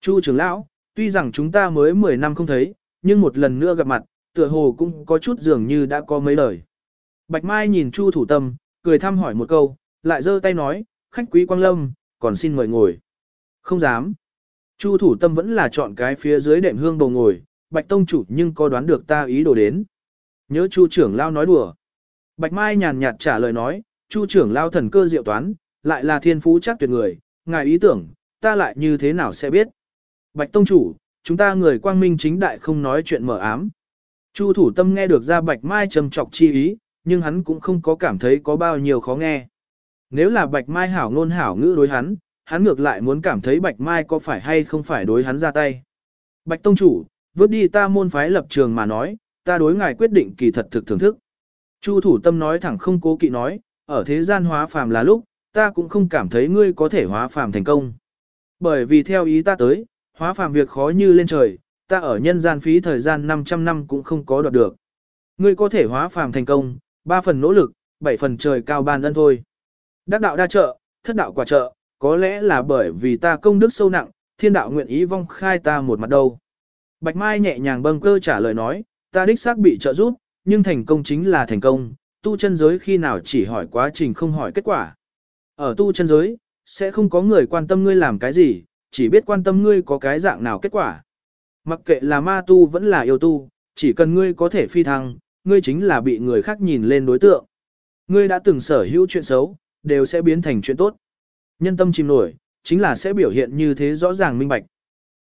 Chu trưởng lão, tuy rằng chúng ta mới 10 năm không thấy, nhưng một lần nữa gặp mặt, tựa hồ cũng có chút dường như đã có mấy lời. Bạch Mai nhìn Chu thủ tâm, cười thăm hỏi một câu, lại giơ tay nói, khách quý quang lâm, còn xin mời ngồi. Không dám. Chu thủ tâm vẫn là chọn cái phía dưới đệm hương bầu ngồi, Bạch Tông chủ nhưng có đoán được ta ý đồ đến. Nhớ Chu trưởng lao nói đùa. Bạch Mai nhàn nhạt trả lời nói, Chu trưởng lao thần cơ diệu toán, lại là thiên phú chắc tuyệt người, ngài ý tưởng, ta lại như thế nào sẽ biết. Bạch Tông chủ, chúng ta người quang minh chính đại không nói chuyện mở ám. Chu thủ tâm nghe được ra Bạch Mai trầm trọc chi ý, nhưng hắn cũng không có cảm thấy có bao nhiêu khó nghe. Nếu là Bạch Mai hảo ngôn hảo ngữ đối hắn, hắn ngược lại muốn cảm thấy Bạch Mai có phải hay không phải đối hắn ra tay. Bạch Tông Chủ, vớt đi ta môn phái lập trường mà nói, ta đối ngài quyết định kỳ thật thực thưởng thức. Chu thủ tâm nói thẳng không cố kỵ nói, ở thế gian hóa phàm là lúc, ta cũng không cảm thấy ngươi có thể hóa phàm thành công. Bởi vì theo ý ta tới, hóa phàm việc khó như lên trời, ta ở nhân gian phí thời gian 500 năm cũng không có đoạt được. Ngươi có thể hóa phàm thành công, 3 phần nỗ lực, 7 phần trời cao ban ân thôi. Đắc đạo đa trợ, thất đạo quả trợ, có lẽ là bởi vì ta công đức sâu nặng, thiên đạo nguyện ý vong khai ta một mặt đâu. Bạch Mai nhẹ nhàng bâng cơ trả lời nói, ta đích xác bị trợ giúp, nhưng thành công chính là thành công, tu chân giới khi nào chỉ hỏi quá trình không hỏi kết quả. Ở tu chân giới, sẽ không có người quan tâm ngươi làm cái gì, chỉ biết quan tâm ngươi có cái dạng nào kết quả. Mặc kệ là ma tu vẫn là yêu tu, chỉ cần ngươi có thể phi thăng, ngươi chính là bị người khác nhìn lên đối tượng. Ngươi đã từng sở hữu chuyện xấu, đều sẽ biến thành chuyện tốt. Nhân tâm chìm nổi, chính là sẽ biểu hiện như thế rõ ràng minh bạch.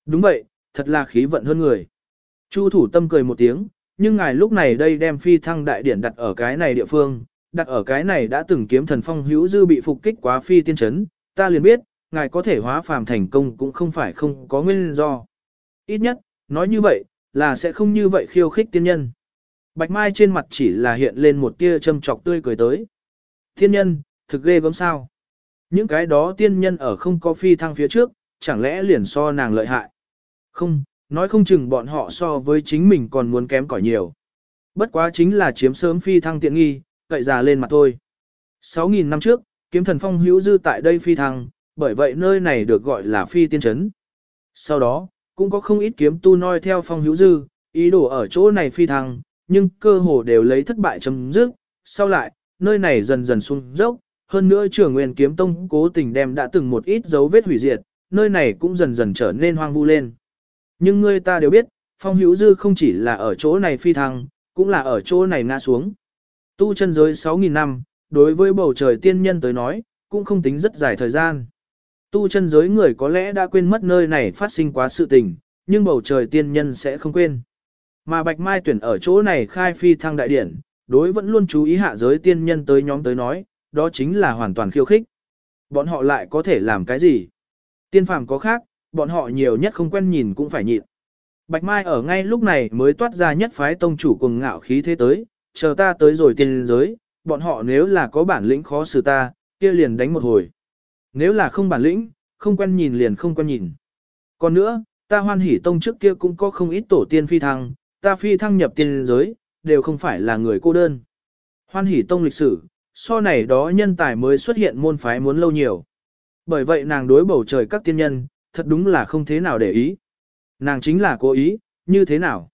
Đúng vậy, thật là khí vận hơn người. Chu thủ tâm cười một tiếng, nhưng ngài lúc này đây đem phi thăng đại điển đặt ở cái này địa phương, đặt ở cái này đã từng kiếm thần phong hữu dư bị phục kích quá phi tiên chấn, ta liền biết, ngài có thể hóa phàm thành công cũng không phải không có nguyên do. Ít nhất, nói như vậy, là sẽ không như vậy khiêu khích tiên nhân. Bạch Mai trên mặt chỉ là hiện lên một tia châm trọc tươi cười tới. Tiên nhân, thực ghê gớm sao. Những cái đó tiên nhân ở không có phi thăng phía trước, chẳng lẽ liền so nàng lợi hại. Không, nói không chừng bọn họ so với chính mình còn muốn kém cỏi nhiều. Bất quá chính là chiếm sớm phi thăng tiện nghi, cậy già lên mặt thôi. 6.000 năm trước, kiếm thần phong hữu dư tại đây phi thăng, bởi vậy nơi này được gọi là phi tiên trấn. Sau đó, cũng có không ít kiếm tu noi theo phong hữu dư, ý đồ ở chỗ này phi thăng, nhưng cơ hồ đều lấy thất bại chấm dứt. Sau lại, nơi này dần dần xuống dốc, hơn nữa trưởng nguyên kiếm tông cố tình đem đã từng một ít dấu vết hủy diệt, nơi này cũng dần dần trở nên hoang vu lên. Nhưng người ta đều biết, phong hữu dư không chỉ là ở chỗ này phi thăng, cũng là ở chỗ này ngã xuống. Tu chân giới 6.000 năm, đối với bầu trời tiên nhân tới nói, cũng không tính rất dài thời gian. Tu chân giới người có lẽ đã quên mất nơi này phát sinh quá sự tình, nhưng bầu trời tiên nhân sẽ không quên. Mà Bạch Mai tuyển ở chỗ này khai phi thăng đại điển, đối vẫn luôn chú ý hạ giới tiên nhân tới nhóm tới nói, đó chính là hoàn toàn khiêu khích. Bọn họ lại có thể làm cái gì? Tiên phàm có khác, bọn họ nhiều nhất không quen nhìn cũng phải nhịn. Bạch Mai ở ngay lúc này mới toát ra nhất phái tông chủ cùng ngạo khí thế tới, chờ ta tới rồi tiên giới, bọn họ nếu là có bản lĩnh khó xử ta, kia liền đánh một hồi. Nếu là không bản lĩnh, không quen nhìn liền không quen nhìn. Còn nữa, ta hoan hỉ tông trước kia cũng có không ít tổ tiên phi thăng, ta phi thăng nhập tiên giới, đều không phải là người cô đơn. Hoan hỉ tông lịch sử, so này đó nhân tài mới xuất hiện môn phái muốn lâu nhiều. Bởi vậy nàng đối bầu trời các tiên nhân, thật đúng là không thế nào để ý. Nàng chính là cố ý, như thế nào?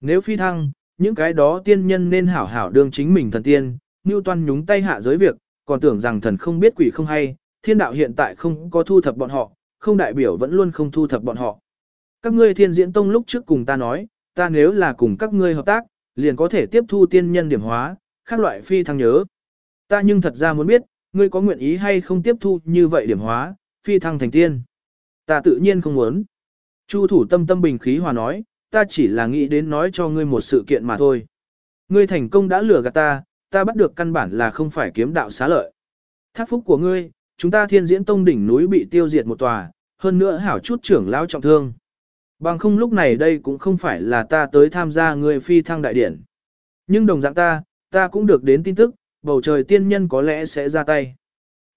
Nếu phi thăng, những cái đó tiên nhân nên hảo hảo đương chính mình thần tiên, Ngưu Toan nhúng tay hạ giới việc, còn tưởng rằng thần không biết quỷ không hay, thiên đạo hiện tại không có thu thập bọn họ, không đại biểu vẫn luôn không thu thập bọn họ. Các ngươi thiên diễn tông lúc trước cùng ta nói, ta nếu là cùng các ngươi hợp tác, liền có thể tiếp thu tiên nhân điểm hóa, khác loại phi thăng nhớ. Ta nhưng thật ra muốn biết, ngươi có nguyện ý hay không tiếp thu như vậy điểm hóa, phi thăng thành tiên. Ta tự nhiên không muốn. Chu thủ tâm tâm bình khí hòa nói, ta chỉ là nghĩ đến nói cho ngươi một sự kiện mà thôi. Ngươi thành công đã lừa gạt ta, ta bắt được căn bản là không phải kiếm đạo xá lợi. Thác phúc của ngươi, chúng ta thiên diễn tông đỉnh núi bị tiêu diệt một tòa, hơn nữa hảo chút trưởng lao trọng thương. Bằng không lúc này đây cũng không phải là ta tới tham gia ngươi phi thăng đại điển. Nhưng đồng dạng ta, ta cũng được đến tin tức, bầu trời tiên nhân có lẽ sẽ ra tay.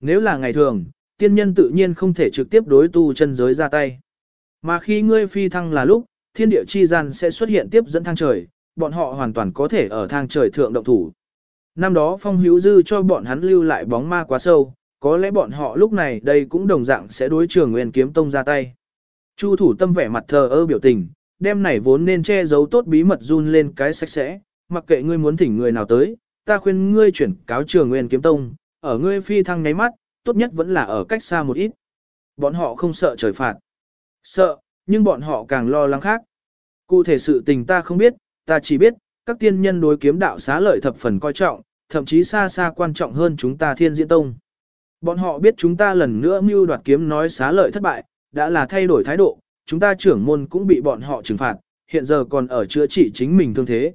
Nếu là ngày thường, tiên nhân tự nhiên không thể trực tiếp đối tu chân giới ra tay. Mà khi ngươi phi thăng là lúc, thiên địa chi gian sẽ xuất hiện tiếp dẫn thang trời, bọn họ hoàn toàn có thể ở thang trời thượng động thủ. Năm đó phong hữu dư cho bọn hắn lưu lại bóng ma quá sâu, có lẽ bọn họ lúc này đây cũng đồng dạng sẽ đối trường nguyên kiếm tông ra tay. Chu thủ tâm vẻ mặt thờ ơ biểu tình, đem này vốn nên che giấu tốt bí mật run lên cái sạch sẽ, mặc kệ ngươi muốn thỉnh người nào tới, ta khuyên ngươi chuyển cáo trường nguyên kiếm tông, ở ngươi phi thăng nháy mắt, tốt nhất vẫn là ở cách xa một ít. Bọn họ không sợ trời phạt. Sợ, nhưng bọn họ càng lo lắng khác. Cụ thể sự tình ta không biết, ta chỉ biết, các tiên nhân đối kiếm đạo xá lợi thập phần coi trọng, thậm chí xa xa quan trọng hơn chúng ta thiên diễn tông. Bọn họ biết chúng ta lần nữa mưu đoạt kiếm nói xá lợi thất bại, đã là thay đổi thái độ, chúng ta trưởng môn cũng bị bọn họ trừng phạt, hiện giờ còn ở chữa trị chính mình thương thế.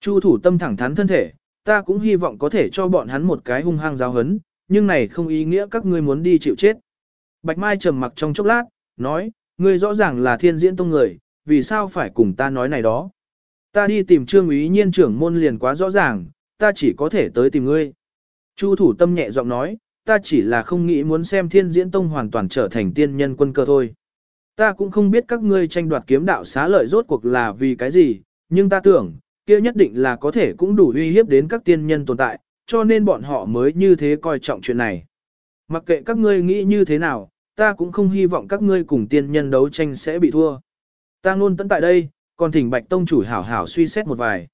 Chu thủ tâm thẳng thắn thân thể, ta cũng hy vọng có thể cho bọn hắn một cái hung hăng giáo hấn, nhưng này không ý nghĩa các ngươi muốn đi chịu chết. Bạch Mai trầm mặc trong chốc lát, nói, ngươi rõ ràng là thiên diễn tông người, vì sao phải cùng ta nói này đó. Ta đi tìm trương ý nhiên trưởng môn liền quá rõ ràng, ta chỉ có thể tới tìm ngươi. Chu thủ tâm nhẹ giọng nói, ta chỉ là không nghĩ muốn xem thiên diễn tông hoàn toàn trở thành tiên nhân quân cơ thôi. Ta cũng không biết các ngươi tranh đoạt kiếm đạo xá lợi rốt cuộc là vì cái gì, nhưng ta tưởng, kia nhất định là có thể cũng đủ uy hiếp đến các tiên nhân tồn tại, cho nên bọn họ mới như thế coi trọng chuyện này. Mặc kệ các ngươi nghĩ như thế nào, ta cũng không hy vọng các ngươi cùng tiên nhân đấu tranh sẽ bị thua. Ta luôn tận tại đây, còn thỉnh Bạch Tông chủ hảo hảo suy xét một vài.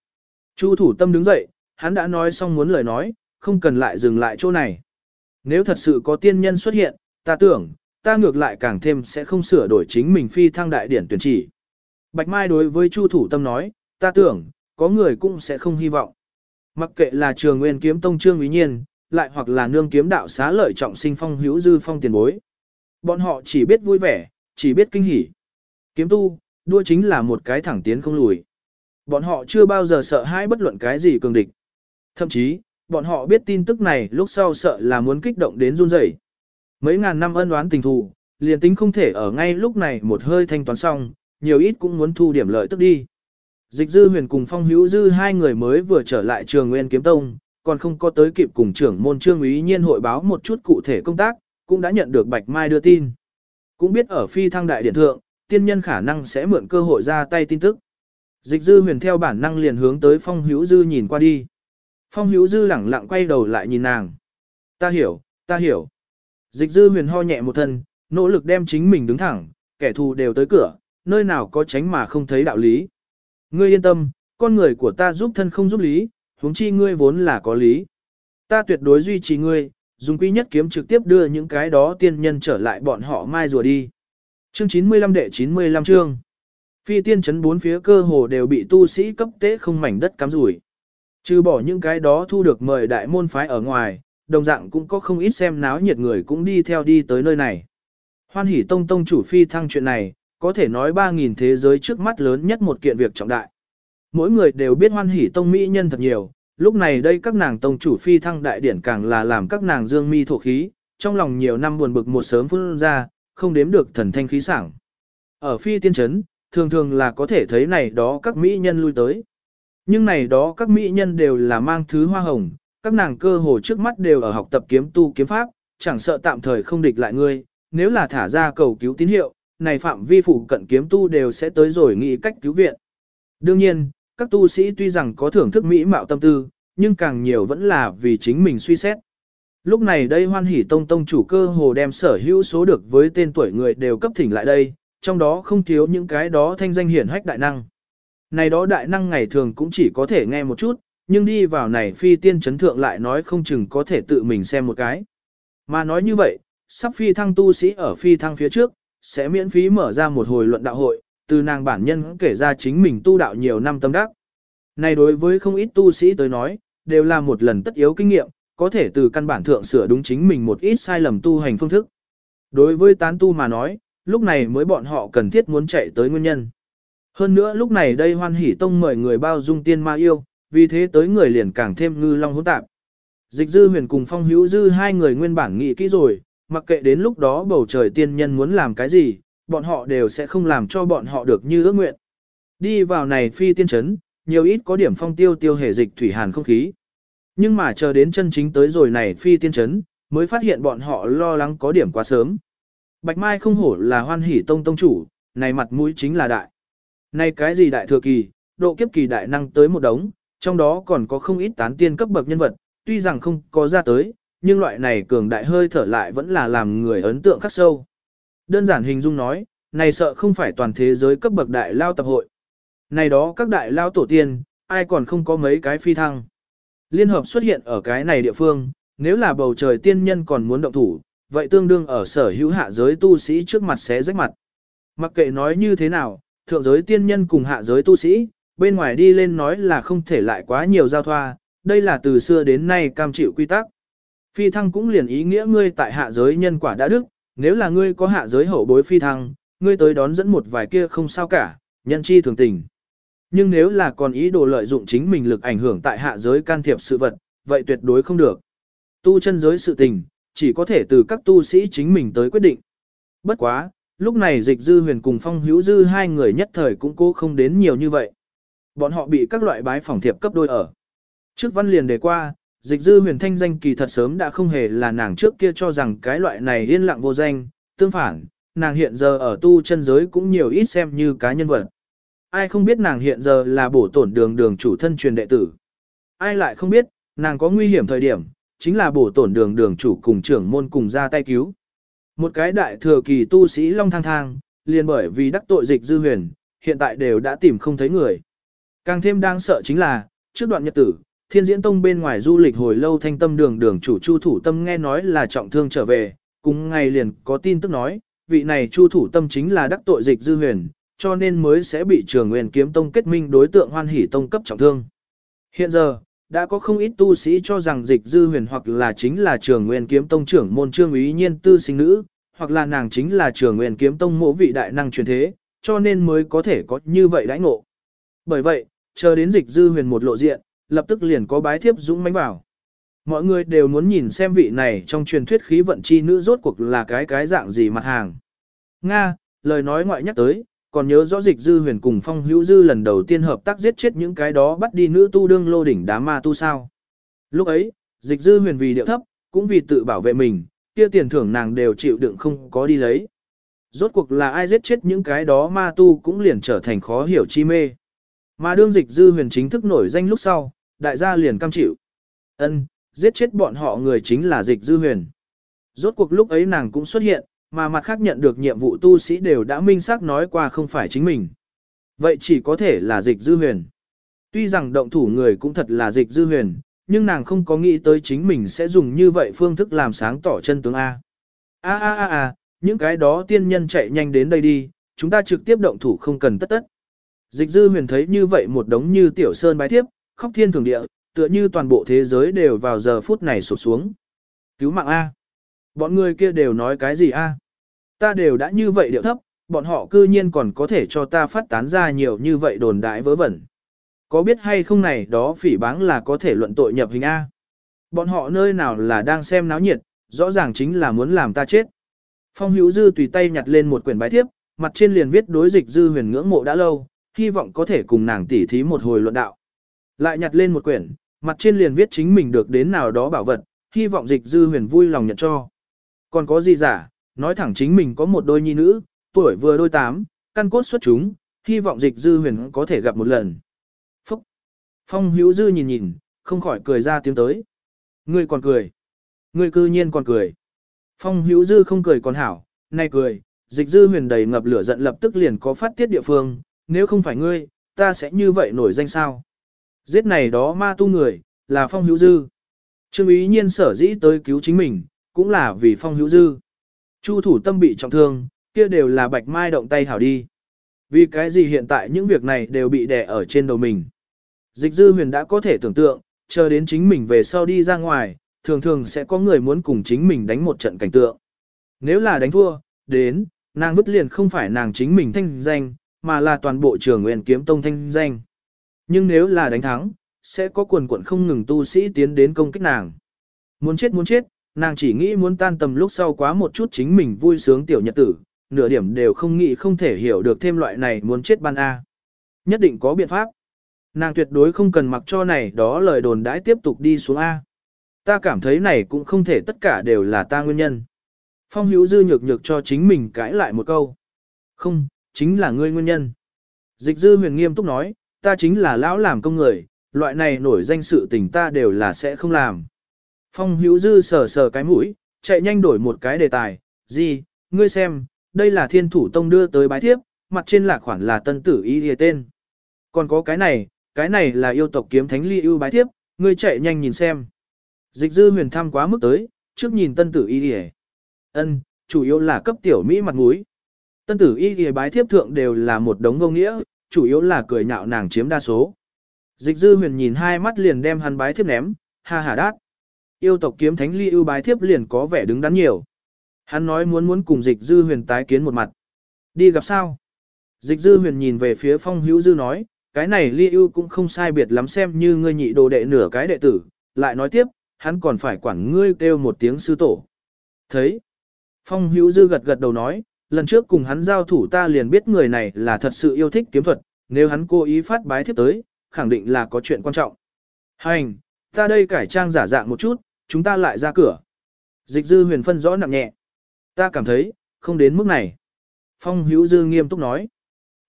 Chu thủ tâm đứng dậy, hắn đã nói xong muốn lời nói, không cần lại dừng lại chỗ này. Nếu thật sự có tiên nhân xuất hiện, ta tưởng, ta ngược lại càng thêm sẽ không sửa đổi chính mình phi thăng đại điển tuyển chỉ. Bạch Mai đối với Chu thủ tâm nói, ta tưởng, có người cũng sẽ không hy vọng. Mặc kệ là trường nguyên kiếm tông trương ý nhiên, lại hoặc là nương kiếm đạo xá lợi trọng sinh phong hữu dư phong tiền bối. Bọn họ chỉ biết vui vẻ, chỉ biết kinh hỉ. Kiếm tu, đua chính là một cái thẳng tiến không lùi. Bọn họ chưa bao giờ sợ hãi bất luận cái gì cường địch. Thậm chí, bọn họ biết tin tức này lúc sau sợ là muốn kích động đến run rẩy. Mấy ngàn năm ân oán tình thù, liền tính không thể ở ngay lúc này một hơi thanh toán xong, nhiều ít cũng muốn thu điểm lợi tức đi. Dịch dư huyền cùng phong hữu dư hai người mới vừa trở lại trường nguyên kiếm tông, còn không có tới kịp cùng trưởng môn trương ý nhiên hội báo một chút cụ thể công tác, cũng đã nhận được Bạch Mai đưa tin. Cũng biết ở phi thăng đại điện thượng, tiên nhân khả năng sẽ mượn cơ hội ra tay tin tức. Dịch dư huyền theo bản năng liền hướng tới phong hữu dư nhìn qua đi. Phong hữu dư lẳng lặng quay đầu lại nhìn nàng. Ta hiểu, ta hiểu. Dịch dư huyền ho nhẹ một thân, nỗ lực đem chính mình đứng thẳng, kẻ thù đều tới cửa, nơi nào có tránh mà không thấy đạo lý. Ngươi yên tâm, con người của ta giúp thân không giúp lý, huống chi ngươi vốn là có lý. Ta tuyệt đối duy trì ngươi, dùng quy nhất kiếm trực tiếp đưa những cái đó tiên nhân trở lại bọn họ mai rùa đi. Chương 95 đệ 95 chương. Phi tiên chấn bốn phía cơ hồ đều bị tu sĩ cấp tế không mảnh đất cắm rủi. Trừ bỏ những cái đó thu được mời đại môn phái ở ngoài, đồng dạng cũng có không ít xem náo nhiệt người cũng đi theo đi tới nơi này. Hoan hỉ tông tông chủ phi thăng chuyện này, có thể nói 3.000 thế giới trước mắt lớn nhất một kiện việc trọng đại. Mỗi người đều biết hoan hỷ tông mỹ nhân thật nhiều, lúc này đây các nàng tông chủ phi thăng đại điển càng là làm các nàng dương mi thổ khí, trong lòng nhiều năm buồn bực một sớm phun ra, không đếm được thần thanh khí sảng. Ở phi tiên trấn, thường thường là có thể thấy này đó các mỹ nhân lui tới. Nhưng này đó các mỹ nhân đều là mang thứ hoa hồng, các nàng cơ hồ trước mắt đều ở học tập kiếm tu kiếm pháp, chẳng sợ tạm thời không địch lại ngươi, nếu là thả ra cầu cứu tín hiệu, này phạm vi phụ cận kiếm tu đều sẽ tới rồi nghĩ cách cứu viện. Đương nhiên, các tu sĩ tuy rằng có thưởng thức mỹ mạo tâm tư, nhưng càng nhiều vẫn là vì chính mình suy xét. Lúc này đây hoan hỷ tông tông chủ cơ hồ đem sở hữu số được với tên tuổi người đều cấp thỉnh lại đây, trong đó không thiếu những cái đó thanh danh hiển hách đại năng. Này đó đại năng ngày thường cũng chỉ có thể nghe một chút, nhưng đi vào này phi tiên chấn thượng lại nói không chừng có thể tự mình xem một cái. Mà nói như vậy, sắp phi thăng tu sĩ ở phi thăng phía trước, sẽ miễn phí mở ra một hồi luận đạo hội, từ nàng bản nhân kể ra chính mình tu đạo nhiều năm tâm đắc. Này đối với không ít tu sĩ tới nói, đều là một lần tất yếu kinh nghiệm, có thể từ căn bản thượng sửa đúng chính mình một ít sai lầm tu hành phương thức. Đối với tán tu mà nói, lúc này mới bọn họ cần thiết muốn chạy tới nguyên nhân. Hơn nữa lúc này đây hoan hỷ tông mời người bao dung tiên ma yêu, vì thế tới người liền càng thêm ngư long hỗn tạp. Dịch dư huyền cùng phong hữu dư hai người nguyên bản nghĩ kỹ rồi, mặc kệ đến lúc đó bầu trời tiên nhân muốn làm cái gì, bọn họ đều sẽ không làm cho bọn họ được như ước nguyện. Đi vào này phi tiên trấn, nhiều ít có điểm phong tiêu tiêu hệ dịch thủy hàn không khí. Nhưng mà chờ đến chân chính tới rồi này phi tiên trấn, mới phát hiện bọn họ lo lắng có điểm quá sớm. Bạch Mai không hổ là hoan hỷ tông tông chủ, này mặt mũi chính là đại. Này cái gì đại thừa kỳ, độ kiếp kỳ đại năng tới một đống, trong đó còn có không ít tán tiên cấp bậc nhân vật, tuy rằng không có ra tới, nhưng loại này cường đại hơi thở lại vẫn là làm người ấn tượng khắc sâu. Đơn giản hình dung nói, này sợ không phải toàn thế giới cấp bậc đại lao tập hội. Này đó các đại lao tổ tiên, ai còn không có mấy cái phi thăng. Liên hợp xuất hiện ở cái này địa phương, nếu là bầu trời tiên nhân còn muốn động thủ, vậy tương đương ở sở hữu hạ giới tu sĩ trước mặt sẽ rách mặt. Mặc kệ nói như thế nào, thượng giới tiên nhân cùng hạ giới tu sĩ, bên ngoài đi lên nói là không thể lại quá nhiều giao thoa, đây là từ xưa đến nay cam chịu quy tắc. Phi thăng cũng liền ý nghĩa ngươi tại hạ giới nhân quả đã đức, nếu là ngươi có hạ giới hậu bối phi thăng, ngươi tới đón dẫn một vài kia không sao cả, nhân chi thường tình. Nhưng nếu là còn ý đồ lợi dụng chính mình lực ảnh hưởng tại hạ giới can thiệp sự vật, vậy tuyệt đối không được. Tu chân giới sự tình, chỉ có thể từ các tu sĩ chính mình tới quyết định. Bất quá, lúc này dịch dư huyền cùng phong hữu dư hai người nhất thời cũng cố không đến nhiều như vậy. Bọn họ bị các loại bái phỏng thiệp cấp đôi ở. Trước văn liền đề qua, dịch dư huyền thanh danh kỳ thật sớm đã không hề là nàng trước kia cho rằng cái loại này yên lặng vô danh, tương phản, nàng hiện giờ ở tu chân giới cũng nhiều ít xem như cá nhân vật. Ai không biết nàng hiện giờ là bổ tổn đường đường chủ thân truyền đệ tử. Ai lại không biết, nàng có nguy hiểm thời điểm, chính là bổ tổn đường đường chủ cùng trưởng môn cùng ra tay cứu. Một cái đại thừa kỳ tu sĩ long thang thang, liền bởi vì đắc tội dịch dư huyền, hiện tại đều đã tìm không thấy người. Càng thêm đang sợ chính là, trước đoạn nhật tử, thiên diễn tông bên ngoài du lịch hồi lâu thanh tâm đường đường chủ chu thủ tâm nghe nói là trọng thương trở về, cùng ngày liền có tin tức nói, vị này chu thủ tâm chính là đắc tội dịch dư huyền, cho nên mới sẽ bị trường nguyên kiếm tông kết minh đối tượng hoan hỷ tông cấp trọng thương. Hiện giờ, đã có không ít tu sĩ cho rằng dịch dư huyền hoặc là chính là trường nguyên kiếm tông trưởng môn trương ý nhiên tư sinh nữ, hoặc là nàng chính là trường nguyên kiếm tông mộ vị đại năng truyền thế, cho nên mới có thể có như vậy đãi ngộ. Bởi vậy, chờ đến dịch dư huyền một lộ diện, lập tức liền có bái thiếp dũng mãnh vào. Mọi người đều muốn nhìn xem vị này trong truyền thuyết khí vận chi nữ rốt cuộc là cái cái dạng gì mặt hàng. Nga, lời nói ngoại nhắc tới, còn nhớ rõ dịch dư huyền cùng phong hữu dư lần đầu tiên hợp tác giết chết những cái đó bắt đi nữ tu đương lô đỉnh đá ma tu sao. Lúc ấy, dịch dư huyền vì điệu thấp, cũng vì tự bảo vệ mình, kia tiền thưởng nàng đều chịu đựng không có đi lấy. Rốt cuộc là ai giết chết những cái đó ma tu cũng liền trở thành khó hiểu chi mê. Mà đương dịch dư huyền chính thức nổi danh lúc sau, đại gia liền cam chịu. ân giết chết bọn họ người chính là dịch dư huyền. Rốt cuộc lúc ấy nàng cũng xuất hiện, mà mặt khác nhận được nhiệm vụ tu sĩ đều đã minh xác nói qua không phải chính mình. Vậy chỉ có thể là dịch dư huyền. Tuy rằng động thủ người cũng thật là dịch dư huyền, nhưng nàng không có nghĩ tới chính mình sẽ dùng như vậy phương thức làm sáng tỏ chân tướng A. A a a a, những cái đó tiên nhân chạy nhanh đến đây đi, chúng ta trực tiếp động thủ không cần tất tất. Dịch dư huyền thấy như vậy một đống như tiểu sơn bái thiếp, khóc thiên thường địa, tựa như toàn bộ thế giới đều vào giờ phút này sụp xuống. Cứu mạng A. Bọn người kia đều nói cái gì A. Ta đều đã như vậy điệu thấp, bọn họ cư nhiên còn có thể cho ta phát tán ra nhiều như vậy đồn đại vớ vẩn. Có biết hay không này đó phỉ báng là có thể luận tội nhập hình A. Bọn họ nơi nào là đang xem náo nhiệt, rõ ràng chính là muốn làm ta chết. Phong hữu dư tùy tay nhặt lên một quyển bái thiếp, mặt trên liền viết đối dịch dư huyền ngưỡng mộ đã lâu, hy vọng có thể cùng nàng tỉ thí một hồi luận đạo. Lại nhặt lên một quyển, mặt trên liền viết chính mình được đến nào đó bảo vật, hy vọng dịch dư huyền vui lòng nhận cho. Còn có gì giả, nói thẳng chính mình có một đôi nhi nữ, tuổi vừa đôi tám, căn cốt xuất chúng, hy vọng dịch dư huyền có thể gặp một lần. Phúc! Phong hữu dư nhìn nhìn, không khỏi cười ra tiếng tới. Ngươi còn cười. Ngươi cư nhiên còn cười. Phong hữu dư không cười còn hảo, nay cười, dịch dư huyền đầy ngập lửa giận lập tức liền có phát tiết địa phương, nếu không phải ngươi, ta sẽ như vậy nổi danh sao. Giết này đó ma tu người, là phong hữu dư. Trương ý nhiên sở dĩ tới cứu chính mình, cũng là vì phong hữu dư. Chu thủ tâm bị trọng thương, kia đều là bạch mai động tay hảo đi. Vì cái gì hiện tại những việc này đều bị đè ở trên đầu mình. Dịch dư huyền đã có thể tưởng tượng, chờ đến chính mình về sau đi ra ngoài, thường thường sẽ có người muốn cùng chính mình đánh một trận cảnh tượng. Nếu là đánh thua, đến, nàng vứt liền không phải nàng chính mình thanh danh, mà là toàn bộ trường nguyên kiếm tông thanh danh. Nhưng nếu là đánh thắng, sẽ có quần quận không ngừng tu sĩ tiến đến công kích nàng. Muốn chết muốn chết, nàng chỉ nghĩ muốn tan tầm lúc sau quá một chút chính mình vui sướng tiểu nhật tử, nửa điểm đều không nghĩ không thể hiểu được thêm loại này muốn chết ban A. Nhất định có biện pháp. Nàng tuyệt đối không cần mặc cho này đó lời đồn đãi tiếp tục đi xuống A. Ta cảm thấy này cũng không thể tất cả đều là ta nguyên nhân. Phong hữu dư nhược nhược cho chính mình cãi lại một câu. Không, chính là ngươi nguyên nhân. Dịch dư huyền nghiêm túc nói, ta chính là lão làm công người, loại này nổi danh sự tình ta đều là sẽ không làm. Phong hữu dư sờ sờ cái mũi, chạy nhanh đổi một cái đề tài, gì, ngươi xem, đây là thiên thủ tông đưa tới bái thiếp, mặt trên là khoản là tân tử y lìa tên. Còn có cái này, cái này là yêu tộc kiếm thánh ly ưu bái thiếp, ngươi chạy nhanh nhìn xem. Dịch dư huyền thăm quá mức tới, trước nhìn tân tử y lìa. Ân, chủ yếu là cấp tiểu Mỹ mặt mũi. Tân tử y lìa bái thiếp thượng đều là một đống vô nghĩa, chủ yếu là cười nhạo nàng chiếm đa số. Dịch dư huyền nhìn hai mắt liền đem hắn bái thiếp ném, ha ha đát. Yêu tộc kiếm thánh ly ưu bái thiếp liền có vẻ đứng đắn nhiều. Hắn nói muốn muốn cùng dịch dư huyền tái kiến một mặt. Đi gặp sao? Dịch dư huyền nhìn về phía phong hữu dư nói, cái này ly ưu cũng không sai biệt lắm xem như ngươi nhị đồ đệ nửa cái đệ tử. Lại nói tiếp, hắn còn phải quản ngươi kêu một tiếng sư tổ. Thấy? Phong hữu dư gật gật đầu nói, lần trước cùng hắn giao thủ ta liền biết người này là thật sự yêu thích kiếm thuật, nếu hắn cố ý phát bái thiếp tới, khẳng định là có chuyện quan trọng. Hành, ta đây cải trang giả dạng một chút, chúng ta lại ra cửa. Dịch dư huyền phân rõ nặng nhẹ. Ta cảm thấy, không đến mức này. Phong hữu dư nghiêm túc nói.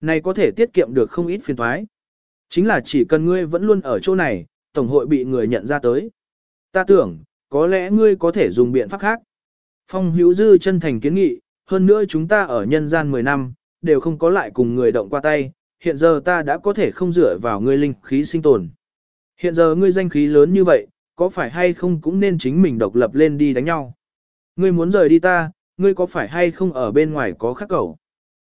Này có thể tiết kiệm được không ít phiền thoái. Chính là chỉ cần ngươi vẫn luôn ở chỗ này, Tổng hội bị người nhận ra tới. Ta tưởng, có lẽ ngươi có thể dùng biện pháp khác. Phong hữu dư chân thành kiến nghị, hơn nữa chúng ta ở nhân gian 10 năm, đều không có lại cùng người động qua tay, hiện giờ ta đã có thể không dựa vào ngươi linh khí sinh tồn. Hiện giờ ngươi danh khí lớn như vậy, có phải hay không cũng nên chính mình độc lập lên đi đánh nhau. Ngươi muốn rời đi ta, ngươi có phải hay không ở bên ngoài có khắc cầu.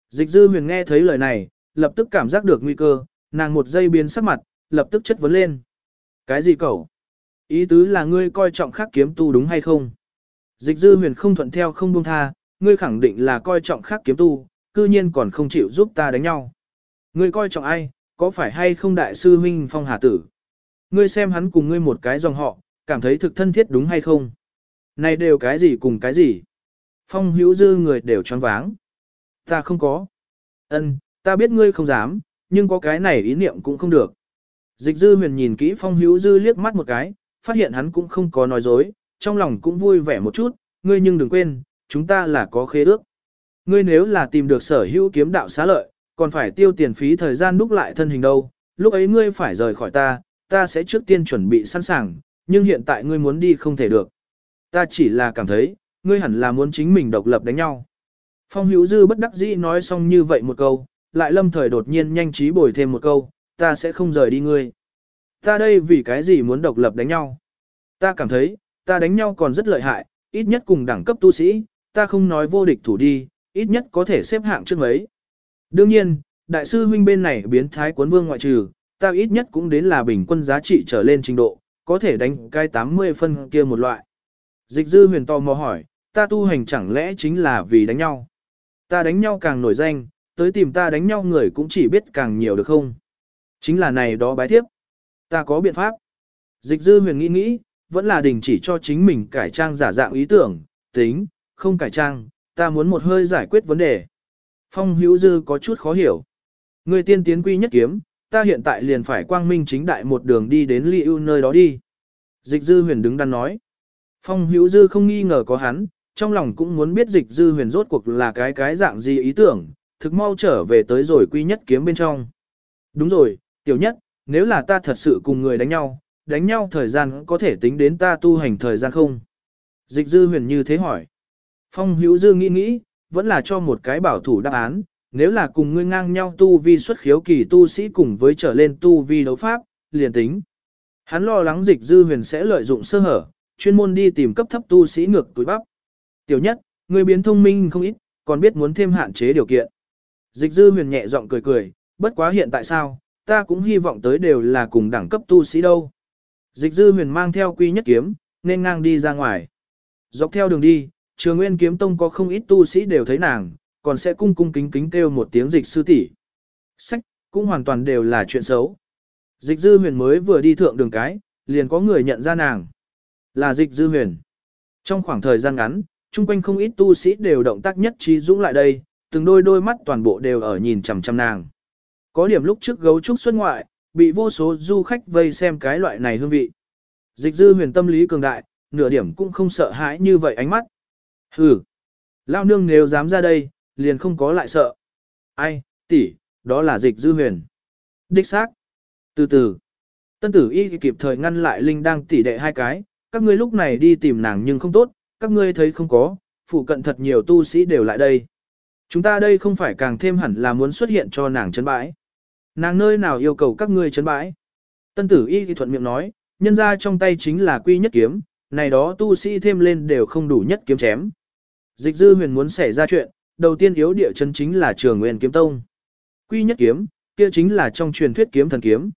Dịch dư huyền nghe thấy lời này, lập tức cảm giác được nguy cơ, nàng một giây biến sắc mặt, lập tức chất vấn lên. Cái gì cầu? Ý tứ là ngươi coi trọng khắc kiếm tu đúng hay không? Dịch dư huyền không thuận theo không buông tha, ngươi khẳng định là coi trọng khác kiếm tu, cư nhiên còn không chịu giúp ta đánh nhau. Ngươi coi trọng ai, có phải hay không đại sư huynh phong hà tử? Ngươi xem hắn cùng ngươi một cái dòng họ, cảm thấy thực thân thiết đúng hay không? Này đều cái gì cùng cái gì? Phong hữu dư người đều choáng váng. Ta không có. Ân, ta biết ngươi không dám, nhưng có cái này ý niệm cũng không được. Dịch dư huyền nhìn kỹ phong hữu dư liếc mắt một cái, phát hiện hắn cũng không có nói dối, trong lòng cũng vui vẻ một chút, ngươi nhưng đừng quên, chúng ta là có khế ước. Ngươi nếu là tìm được sở hữu kiếm đạo xá lợi, còn phải tiêu tiền phí thời gian đúc lại thân hình đâu, lúc ấy ngươi phải rời khỏi ta, ta sẽ trước tiên chuẩn bị sẵn sàng, nhưng hiện tại ngươi muốn đi không thể được. Ta chỉ là cảm thấy, ngươi hẳn là muốn chính mình độc lập đánh nhau. Phong hữu dư bất đắc dĩ nói xong như vậy một câu, lại lâm thời đột nhiên nhanh trí bồi thêm một câu, ta sẽ không rời đi ngươi. Ta đây vì cái gì muốn độc lập đánh nhau? Ta cảm thấy, ta đánh nhau còn rất lợi hại, ít nhất cùng đẳng cấp tu sĩ, ta không nói vô địch thủ đi, ít nhất có thể xếp hạng trước mấy. Đương nhiên, đại sư huynh bên này biến thái cuốn vương ngoại trừ, ta ít nhất cũng đến là bình quân giá trị trở lên trình độ, có thể đánh cái 80 phân kia một loại. Dịch dư huyền to mò hỏi, ta tu hành chẳng lẽ chính là vì đánh nhau? Ta đánh nhau càng nổi danh, tới tìm ta đánh nhau người cũng chỉ biết càng nhiều được không? Chính là này đó bái thiếp. Ta có biện pháp. Dịch dư huyền nghĩ nghĩ, vẫn là đình chỉ cho chính mình cải trang giả dạng ý tưởng, tính, không cải trang, ta muốn một hơi giải quyết vấn đề. Phong hữu dư có chút khó hiểu. Người tiên tiến quy nhất kiếm, ta hiện tại liền phải quang minh chính đại một đường đi đến ly ưu nơi đó đi. Dịch dư huyền đứng đắn nói. Phong hữu dư không nghi ngờ có hắn, trong lòng cũng muốn biết dịch dư huyền rốt cuộc là cái cái dạng gì ý tưởng, thực mau trở về tới rồi quy nhất kiếm bên trong. Đúng rồi, tiểu nhất, nếu là ta thật sự cùng người đánh nhau, đánh nhau thời gian có thể tính đến ta tu hành thời gian không? Dịch dư huyền như thế hỏi. Phong hữu dư nghĩ nghĩ, vẫn là cho một cái bảo thủ đáp án, nếu là cùng ngươi ngang nhau tu vi xuất khiếu kỳ tu sĩ cùng với trở lên tu vi đấu pháp, liền tính. Hắn lo lắng dịch dư huyền sẽ lợi dụng sơ hở, chuyên môn đi tìm cấp thấp tu sĩ ngược túi bắp. Tiểu nhất, ngươi biến thông minh không ít, còn biết muốn thêm hạn chế điều kiện. Dịch dư huyền nhẹ giọng cười cười, bất quá hiện tại sao, ta cũng hy vọng tới đều là cùng đẳng cấp tu sĩ đâu. Dịch dư huyền mang theo quy nhất kiếm, nên ngang đi ra ngoài. Dọc theo đường đi, trường nguyên kiếm tông có không ít tu sĩ đều thấy nàng, còn sẽ cung cung kính kính kêu một tiếng dịch sư tỷ. Sách, cũng hoàn toàn đều là chuyện xấu. Dịch dư huyền mới vừa đi thượng đường cái, liền có người nhận ra nàng. Là dịch dư huyền. Trong khoảng thời gian ngắn, chung quanh không ít tu sĩ đều động tác nhất trí dũng lại đây, từng đôi đôi mắt toàn bộ đều ở nhìn chằm chằm nàng. Có điểm lúc trước gấu trúc xuất ngoại, bị vô số du khách vây xem cái loại này hương vị. Dịch dư huyền tâm lý cường đại, nửa điểm cũng không sợ hãi như vậy ánh mắt. Hừ, lao nương nếu dám ra đây, liền không có lại sợ. Ai, tỷ, đó là dịch dư huyền. Đích xác. Từ từ, tân tử y kịp thời ngăn lại Linh đang tỉ đệ hai cái, các ngươi lúc này đi tìm nàng nhưng không tốt, các ngươi thấy không có, phụ cận thật nhiều tu sĩ đều lại đây. Chúng ta đây không phải càng thêm hẳn là muốn xuất hiện cho nàng chấn bãi. Nàng nơi nào yêu cầu các ngươi chấn bãi. Tân tử y thì thuận miệng nói, nhân ra trong tay chính là quy nhất kiếm, này đó tu sĩ thêm lên đều không đủ nhất kiếm chém. Dịch dư huyền muốn xảy ra chuyện, đầu tiên yếu địa chân chính là trường nguyên kiếm tông. Quy nhất kiếm, kia chính là trong truyền thuyết kiếm thần kiếm.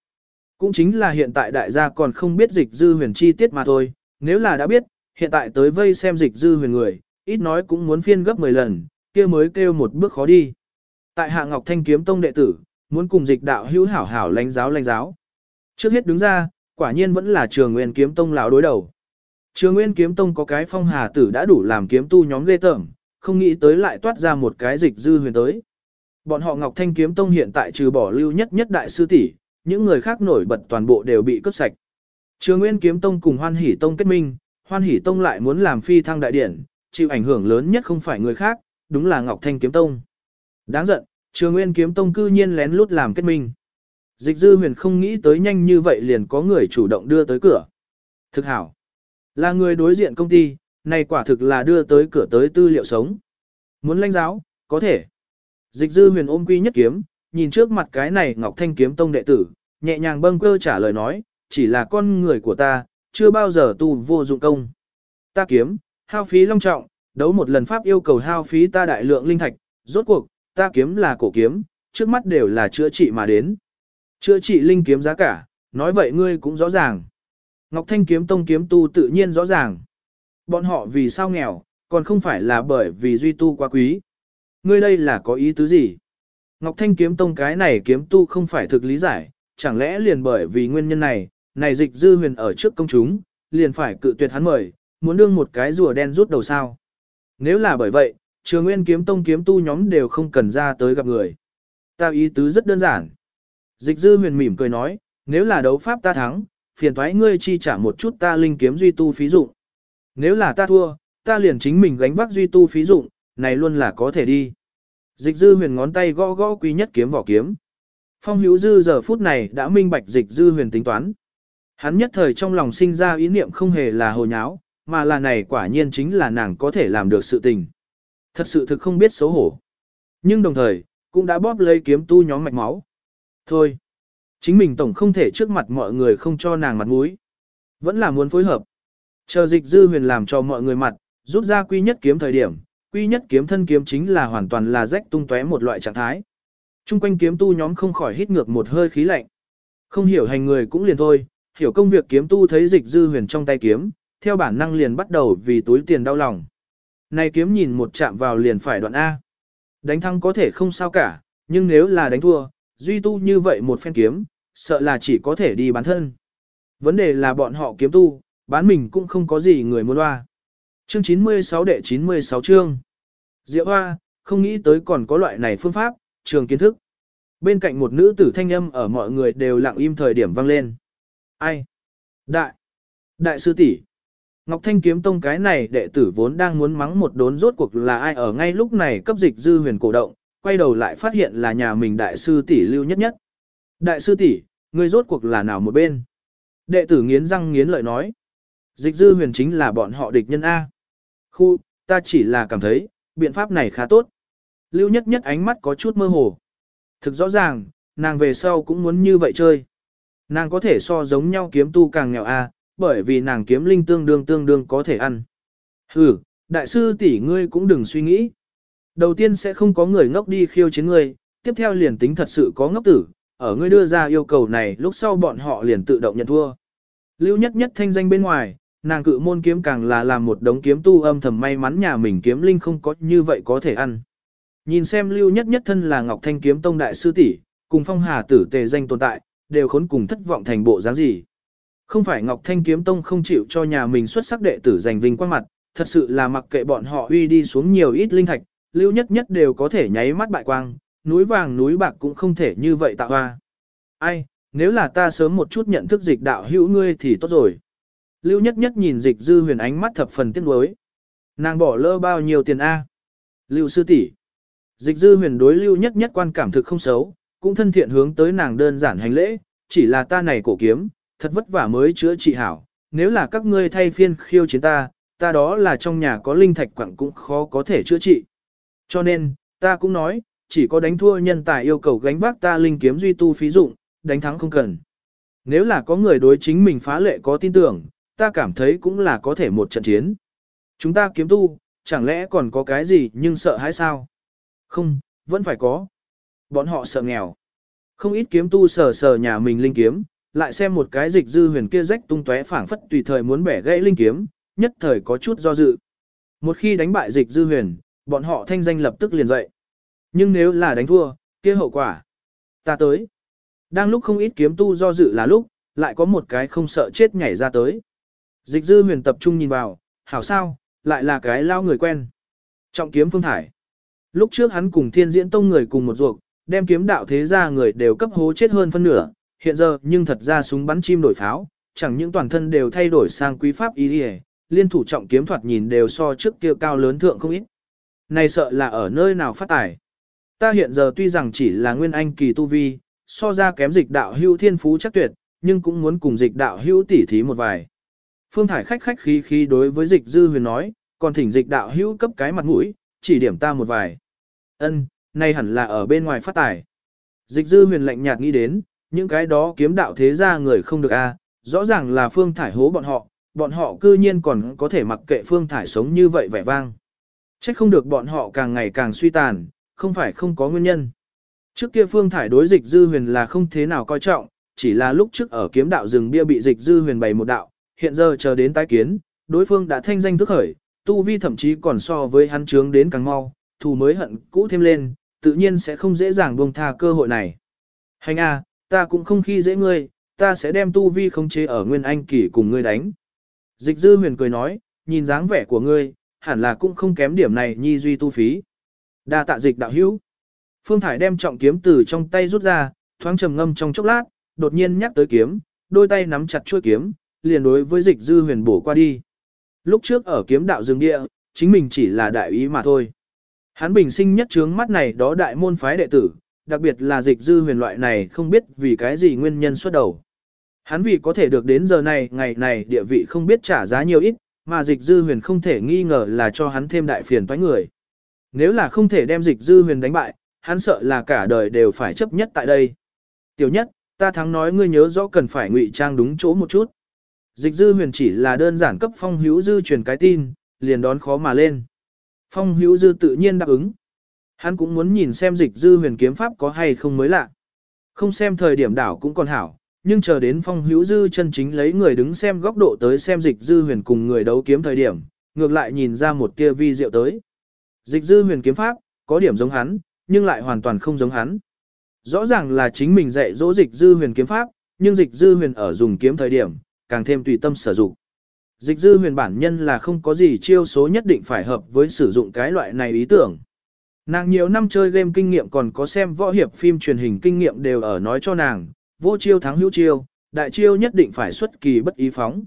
Cũng chính là hiện tại đại gia còn không biết dịch dư huyền chi tiết mà thôi, nếu là đã biết, hiện tại tới vây xem dịch dư huyền người, ít nói cũng muốn phiên gấp 10 lần, kia mới kêu một bước khó đi. Tại hạ Ngọc Thanh kiếm tông đệ tử, muốn cùng dịch đạo hữu hảo hảo lãnh giáo lãnh giáo. Trước hết đứng ra, quả nhiên vẫn là trường nguyên kiếm tông lão đối đầu. Trường nguyên kiếm tông có cái phong hà tử đã đủ làm kiếm tu nhóm ghê tởm, không nghĩ tới lại toát ra một cái dịch dư huyền tới. Bọn họ Ngọc Thanh kiếm tông hiện tại trừ bỏ lưu nhất nhất đại sư tỷ, những người khác nổi bật toàn bộ đều bị cướp sạch. Trường Nguyên Kiếm Tông cùng Hoan Hỷ Tông kết minh, Hoan Hỷ Tông lại muốn làm phi thăng đại điển, chịu ảnh hưởng lớn nhất không phải người khác, đúng là Ngọc Thanh Kiếm Tông. Đáng giận, Trường Nguyên Kiếm Tông cư nhiên lén lút làm kết minh. Dịch dư huyền không nghĩ tới nhanh như vậy liền có người chủ động đưa tới cửa. Thực hảo. Là người đối diện công ty, này quả thực là đưa tới cửa tới tư liệu sống. Muốn lãnh giáo, có thể. Dịch dư huyền ôm quy nhất kiếm, nhìn trước mặt cái này Ngọc Thanh Kiếm Tông đệ tử, nhẹ nhàng bâng cơ trả lời nói, chỉ là con người của ta, chưa bao giờ tu vô dụng công. Ta kiếm, hao phí long trọng, đấu một lần pháp yêu cầu hao phí ta đại lượng linh thạch, rốt cuộc, ta kiếm là cổ kiếm, trước mắt đều là chữa trị mà đến. Chữa trị linh kiếm giá cả, nói vậy ngươi cũng rõ ràng. Ngọc Thanh kiếm tông kiếm tu tự nhiên rõ ràng. Bọn họ vì sao nghèo, còn không phải là bởi vì duy tu quá quý. Ngươi đây là có ý tứ gì? Ngọc Thanh kiếm tông cái này kiếm tu không phải thực lý giải, chẳng lẽ liền bởi vì nguyên nhân này, này dịch dư huyền ở trước công chúng, liền phải cự tuyệt hắn mời, muốn đương một cái rùa đen rút đầu sao. Nếu là bởi vậy, trường nguyên kiếm tông kiếm tu nhóm đều không cần ra tới gặp người. Ta ý tứ rất đơn giản. Dịch dư huyền mỉm cười nói, nếu là đấu pháp ta thắng, phiền thoái ngươi chi trả một chút ta linh kiếm duy tu phí dụng. Nếu là ta thua, ta liền chính mình gánh vác duy tu phí dụng, này luôn là có thể đi. Dịch dư huyền ngón tay gõ gõ quý nhất kiếm vỏ kiếm. Phong hữu dư giờ phút này đã minh bạch dịch dư huyền tính toán. Hắn nhất thời trong lòng sinh ra ý niệm không hề là hồ nháo, mà là này quả nhiên chính là nàng có thể làm được sự tình. Thật sự thực không biết xấu hổ. Nhưng đồng thời, cũng đã bóp lấy kiếm tu nhóm mạch máu. Thôi, chính mình tổng không thể trước mặt mọi người không cho nàng mặt mũi. Vẫn là muốn phối hợp. Chờ dịch dư huyền làm cho mọi người mặt, rút ra quy nhất kiếm thời điểm, quy nhất kiếm thân kiếm chính là hoàn toàn là rách tung tóe một loại trạng thái. Trung quanh kiếm tu nhóm không khỏi hít ngược một hơi khí lạnh. Không hiểu hành người cũng liền thôi, hiểu công việc kiếm tu thấy dịch dư huyền trong tay kiếm, theo bản năng liền bắt đầu vì túi tiền đau lòng. Này kiếm nhìn một chạm vào liền phải đoạn A. Đánh thắng có thể không sao cả, nhưng nếu là đánh thua, duy tu như vậy một phen kiếm, sợ là chỉ có thể đi bán thân. Vấn đề là bọn họ kiếm tu, bán mình cũng không có gì người muốn loa. Chương 96 đệ 96 chương. Diệu Hoa, không nghĩ tới còn có loại này phương pháp, trường kiến thức. Bên cạnh một nữ tử thanh âm ở mọi người đều lặng im thời điểm vang lên. Ai? Đại. Đại sư tỷ. Ngọc Thanh kiếm tông cái này đệ tử vốn đang muốn mắng một đốn rốt cuộc là ai ở ngay lúc này cấp dịch dư huyền cổ động, quay đầu lại phát hiện là nhà mình đại sư tỷ lưu nhất nhất. Đại sư tỷ, ngươi rốt cuộc là nào một bên? Đệ tử nghiến răng nghiến lợi nói. Dịch dư huyền chính là bọn họ địch nhân A. Khu, ta chỉ là cảm thấy, biện pháp này khá tốt. Lưu nhất nhất ánh mắt có chút mơ hồ. Thực rõ ràng, nàng về sau cũng muốn như vậy chơi. Nàng có thể so giống nhau kiếm tu càng nghèo A, bởi vì nàng kiếm linh tương đương tương đương có thể ăn. Hừ, đại sư tỷ ngươi cũng đừng suy nghĩ. Đầu tiên sẽ không có người ngốc đi khiêu chiến ngươi, tiếp theo liền tính thật sự có ngốc tử, ở ngươi đưa ra yêu cầu này lúc sau bọn họ liền tự động nhận thua. Lưu nhất nhất thanh danh bên ngoài, nàng cự môn kiếm càng là làm một đống kiếm tu âm thầm may mắn nhà mình kiếm linh không có như vậy có thể ăn. Nhìn xem lưu nhất nhất thân là Ngọc Thanh kiếm tông đại sư tỷ, cùng phong hà tử tề danh tồn tại, đều khốn cùng thất vọng thành bộ dáng gì. Không phải Ngọc Thanh kiếm tông không chịu cho nhà mình xuất sắc đệ tử giành vinh quang mặt, thật sự là mặc kệ bọn họ uy đi xuống nhiều ít linh thạch, lưu nhất nhất đều có thể nháy mắt bại quang, núi vàng núi bạc cũng không thể như vậy tạo hoa. Ai, nếu là ta sớm một chút nhận thức dịch đạo hữu ngươi thì tốt rồi. Lưu nhất nhất nhìn dịch dư huyền ánh mắt thập phần tiếc nuối. Nàng bỏ lỡ bao nhiêu tiền A. Lưu sư tỷ Dịch dư huyền đối lưu nhất nhất quan cảm thực không xấu, cũng thân thiện hướng tới nàng đơn giản hành lễ, chỉ là ta này cổ kiếm, thật vất vả mới chữa trị hảo, nếu là các ngươi thay phiên khiêu chiến ta, ta đó là trong nhà có linh thạch quặng cũng khó có thể chữa trị. Cho nên, ta cũng nói, chỉ có đánh thua nhân tài yêu cầu gánh vác ta linh kiếm duy tu phí dụng, đánh thắng không cần. Nếu là có người đối chính mình phá lệ có tin tưởng, ta cảm thấy cũng là có thể một trận chiến. Chúng ta kiếm tu, chẳng lẽ còn có cái gì nhưng sợ hãi sao? Không, vẫn phải có. Bọn họ sợ nghèo. Không ít kiếm tu sờ sờ nhà mình linh kiếm, lại xem một cái dịch dư huyền kia rách tung tóe phảng phất tùy thời muốn bẻ gãy linh kiếm, nhất thời có chút do dự. Một khi đánh bại dịch dư huyền, bọn họ thanh danh lập tức liền dậy. Nhưng nếu là đánh thua, kia hậu quả. Ta tới. Đang lúc không ít kiếm tu do dự là lúc, lại có một cái không sợ chết nhảy ra tới. Dịch dư huyền tập trung nhìn vào, hảo sao, lại là cái lao người quen. Trọng kiếm phương thải. Lúc trước hắn cùng thiên diễn tông người cùng một ruột, đem kiếm đạo thế ra người đều cấp hố chết hơn phân nửa, hiện giờ nhưng thật ra súng bắn chim đổi pháo, chẳng những toàn thân đều thay đổi sang quý pháp ý liên thủ trọng kiếm thoạt nhìn đều so trước kia cao lớn thượng không ít. Này sợ là ở nơi nào phát tài. Ta hiện giờ tuy rằng chỉ là nguyên anh kỳ tu vi, so ra kém dịch đạo hữu thiên phú chắc tuyệt, nhưng cũng muốn cùng dịch đạo hữu tỉ thí một vài. Phương Thải khách khách khí khí đối với dịch dư huyền nói, còn thỉnh dịch đạo hữu cấp cái mặt mũi, chỉ điểm ta một vài. Ân, nay hẳn là ở bên ngoài phát tài. Dịch dư huyền lạnh nhạt nghĩ đến, những cái đó kiếm đạo thế ra người không được a, rõ ràng là Phương Thải hố bọn họ, bọn họ cư nhiên còn có thể mặc kệ Phương Thải sống như vậy vẻ vang. Trách không được bọn họ càng ngày càng suy tàn, không phải không có nguyên nhân. Trước kia Phương Thải đối dịch dư huyền là không thế nào coi trọng, chỉ là lúc trước ở kiếm đạo rừng bia bị dịch dư huyền bày một đạo, hiện giờ chờ đến tái kiến, đối phương đã thanh danh thức khởi, tu vi thậm chí còn so với hắn trướng đến càng mau, thù mới hận cũ thêm lên, tự nhiên sẽ không dễ dàng buông tha cơ hội này. Hành a, ta cũng không khi dễ ngươi, ta sẽ đem tu vi khống chế ở nguyên anh kỳ cùng ngươi đánh. Dịch dư huyền cười nói, nhìn dáng vẻ của ngươi, hẳn là cũng không kém điểm này nhi duy tu phí. Đa tạ dịch đạo hữu. Phương Thải đem trọng kiếm từ trong tay rút ra, thoáng trầm ngâm trong chốc lát, đột nhiên nhắc tới kiếm, đôi tay nắm chặt chuôi kiếm, liền đối với dịch dư huyền bổ qua đi. Lúc trước ở kiếm đạo rừng địa, chính mình chỉ là đại ý mà thôi. Hắn bình sinh nhất trướng mắt này đó đại môn phái đệ tử, đặc biệt là dịch dư huyền loại này không biết vì cái gì nguyên nhân xuất đầu. Hắn vì có thể được đến giờ này, ngày này địa vị không biết trả giá nhiều ít, mà dịch dư huyền không thể nghi ngờ là cho hắn thêm đại phiền toái người. Nếu là không thể đem dịch dư huyền đánh bại, hắn sợ là cả đời đều phải chấp nhất tại đây. Tiểu nhất, ta thắng nói ngươi nhớ rõ cần phải ngụy trang đúng chỗ một chút. Dịch dư huyền chỉ là đơn giản cấp phong hữu dư truyền cái tin, liền đón khó mà lên. Phong hữu dư tự nhiên đáp ứng. Hắn cũng muốn nhìn xem dịch dư huyền kiếm pháp có hay không mới lạ. Không xem thời điểm đảo cũng còn hảo, nhưng chờ đến phong hữu dư chân chính lấy người đứng xem góc độ tới xem dịch dư huyền cùng người đấu kiếm thời điểm, ngược lại nhìn ra một tia vi diệu tới. Dịch dư huyền kiếm pháp, có điểm giống hắn, nhưng lại hoàn toàn không giống hắn. Rõ ràng là chính mình dạy dỗ dịch dư huyền kiếm pháp, nhưng dịch dư huyền ở dùng kiếm thời điểm, càng thêm tùy tâm sử dụng. Dịch dư huyền bản nhân là không có gì chiêu số nhất định phải hợp với sử dụng cái loại này ý tưởng. Nàng nhiều năm chơi game kinh nghiệm còn có xem võ hiệp phim truyền hình kinh nghiệm đều ở nói cho nàng, vô chiêu thắng hữu chiêu, đại chiêu nhất định phải xuất kỳ bất ý phóng.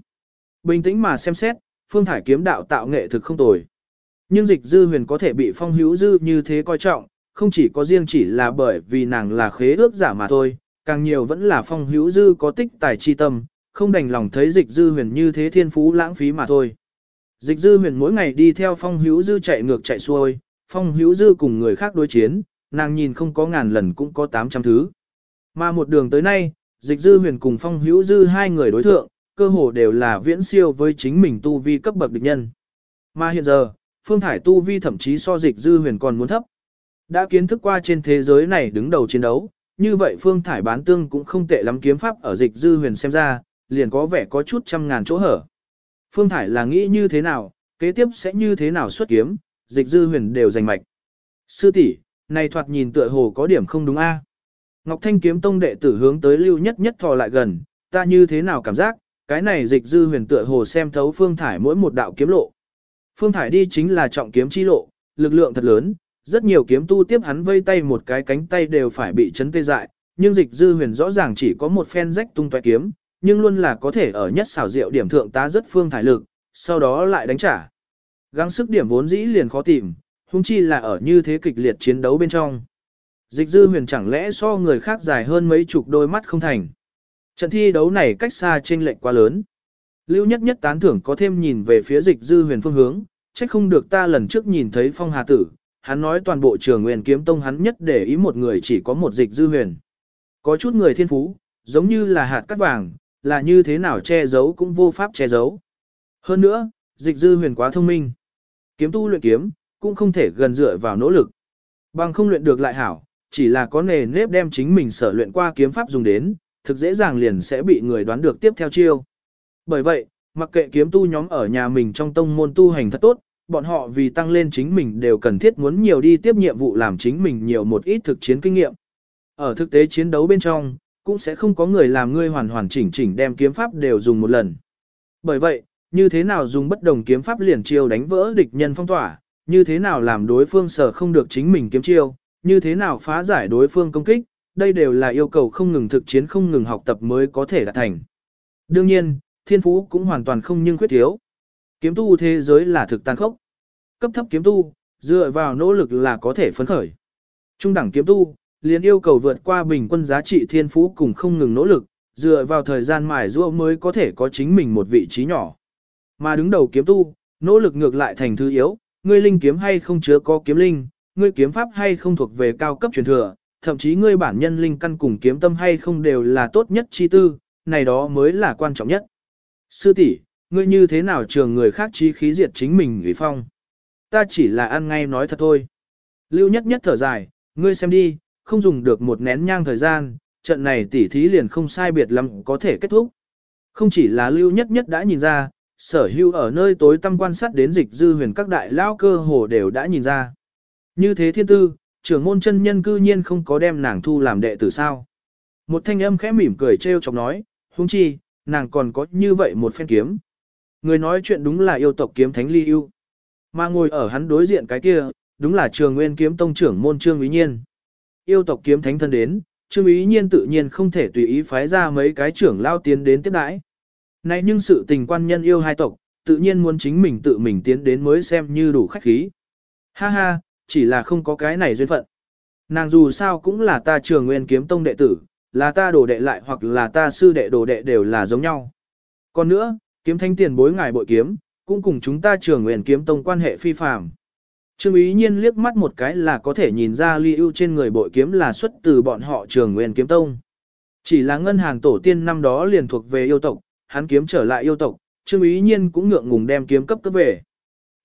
Bình tĩnh mà xem xét, phương thải kiếm đạo tạo nghệ thực không tồi. Nhưng dịch dư huyền có thể bị phong hữu dư như thế coi trọng, không chỉ có riêng chỉ là bởi vì nàng là khế ước giả mà thôi, càng nhiều vẫn là phong hữu dư có tích tài chi tâm, không đành lòng thấy dịch dư huyền như thế thiên phú lãng phí mà thôi. Dịch dư huyền mỗi ngày đi theo phong hữu dư chạy ngược chạy xuôi, phong hữu dư cùng người khác đối chiến, nàng nhìn không có ngàn lần cũng có 800 thứ. Mà một đường tới nay, dịch dư huyền cùng phong hữu dư hai người đối thượng, cơ hồ đều là viễn siêu với chính mình tu vi cấp bậc địch nhân. Mà hiện giờ, phương thải tu vi thậm chí so dịch dư huyền còn muốn thấp. Đã kiến thức qua trên thế giới này đứng đầu chiến đấu, như vậy phương thải bán tương cũng không tệ lắm kiếm pháp ở dịch dư huyền xem ra, liền có vẻ có chút trăm ngàn chỗ hở. Phương thải là nghĩ như thế nào, kế tiếp sẽ như thế nào xuất kiếm, dịch dư huyền đều giành mạch. Sư tỷ, này thoạt nhìn tựa hồ có điểm không đúng a. Ngọc Thanh kiếm tông đệ tử hướng tới lưu nhất nhất thò lại gần, ta như thế nào cảm giác, cái này dịch dư huyền tựa hồ xem thấu phương thải mỗi một đạo kiếm lộ. Phương thải đi chính là trọng kiếm chi lộ, lực lượng thật lớn, rất nhiều kiếm tu tiếp hắn vây tay một cái cánh tay đều phải bị chấn tê dại, nhưng dịch dư huyền rõ ràng chỉ có một phen rách tung toé kiếm, nhưng luôn là có thể ở nhất xảo diệu điểm thượng tá rất phương thải lực, sau đó lại đánh trả. Gắng sức điểm vốn dĩ liền khó tìm, huống chi là ở như thế kịch liệt chiến đấu bên trong. Dịch dư huyền chẳng lẽ so người khác dài hơn mấy chục đôi mắt không thành. Trận thi đấu này cách xa trên lệnh quá lớn. Lưu nhất nhất tán thưởng có thêm nhìn về phía dịch dư huyền phương hướng, trách không được ta lần trước nhìn thấy phong hà tử, hắn nói toàn bộ trường nguyên kiếm tông hắn nhất để ý một người chỉ có một dịch dư huyền. Có chút người thiên phú, giống như là hạt cắt vàng, là như thế nào che giấu cũng vô pháp che giấu. Hơn nữa, dịch dư huyền quá thông minh. Kiếm tu luyện kiếm, cũng không thể gần dựa vào nỗ lực. Bằng không luyện được lại hảo, chỉ là có nề nếp đem chính mình sở luyện qua kiếm pháp dùng đến, thực dễ dàng liền sẽ bị người đoán được tiếp theo chiêu. Bởi vậy, mặc kệ kiếm tu nhóm ở nhà mình trong tông môn tu hành thật tốt, bọn họ vì tăng lên chính mình đều cần thiết muốn nhiều đi tiếp nhiệm vụ làm chính mình nhiều một ít thực chiến kinh nghiệm. Ở thực tế chiến đấu bên trong, cũng sẽ không có người làm ngươi hoàn hoàn chỉnh chỉnh đem kiếm pháp đều dùng một lần. Bởi vậy, như thế nào dùng bất đồng kiếm pháp liền chiêu đánh vỡ địch nhân phong tỏa, như thế nào làm đối phương sở không được chính mình kiếm chiêu, như thế nào phá giải đối phương công kích, đây đều là yêu cầu không ngừng thực chiến không ngừng học tập mới có thể đạt thành. Đương nhiên, thiên phú cũng hoàn toàn không nhưng khuyết thiếu. Kiếm tu thế giới là thực tàn khốc. Cấp thấp kiếm tu, dựa vào nỗ lực là có thể phấn khởi. Trung đẳng kiếm tu, liền yêu cầu vượt qua bình quân giá trị thiên phú cùng không ngừng nỗ lực, dựa vào thời gian mài giũa mới có thể có chính mình một vị trí nhỏ. Mà đứng đầu kiếm tu, nỗ lực ngược lại thành thứ yếu, ngươi linh kiếm hay không chứa có kiếm linh, ngươi kiếm pháp hay không thuộc về cao cấp truyền thừa, thậm chí ngươi bản nhân linh căn cùng kiếm tâm hay không đều là tốt nhất chi tư, này đó mới là quan trọng nhất. Sư tỷ, ngươi như thế nào trường người khác chi khí diệt chính mình ủy phong? Ta chỉ là ăn ngay nói thật thôi. Lưu nhất nhất thở dài, ngươi xem đi, không dùng được một nén nhang thời gian, trận này tỉ thí liền không sai biệt lắm có thể kết thúc. Không chỉ là lưu nhất nhất đã nhìn ra, sở hưu ở nơi tối tăm quan sát đến dịch dư huyền các đại lao cơ hồ đều đã nhìn ra. Như thế thiên tư, trưởng môn chân nhân cư nhiên không có đem nàng thu làm đệ tử sao. Một thanh âm khẽ mỉm cười trêu chọc nói, huống chi, nàng còn có như vậy một phen kiếm. Người nói chuyện đúng là yêu tộc kiếm thánh ly yêu. Mà ngồi ở hắn đối diện cái kia, đúng là trường nguyên kiếm tông trưởng môn trương ý nhiên. Yêu tộc kiếm thánh thân đến, trương ý nhiên tự nhiên không thể tùy ý phái ra mấy cái trưởng lao tiến đến tiếp đãi. Này nhưng sự tình quan nhân yêu hai tộc, tự nhiên muốn chính mình tự mình tiến đến mới xem như đủ khách khí. Ha ha, chỉ là không có cái này duyên phận. Nàng dù sao cũng là ta trường nguyên kiếm tông đệ tử, là ta đồ đệ lại hoặc là ta sư đệ đồ đệ đều là giống nhau. Còn nữa, kiếm thanh tiền bối ngài bội kiếm, cũng cùng chúng ta trường nguyên kiếm tông quan hệ phi phàm. Trương ý nhiên liếc mắt một cái là có thể nhìn ra ly ưu trên người bội kiếm là xuất từ bọn họ trường nguyên kiếm tông. Chỉ là ngân hàng tổ tiên năm đó liền thuộc về yêu tộc, hắn kiếm trở lại yêu tộc, Trương ý nhiên cũng ngượng ngùng đem kiếm cấp cấp về.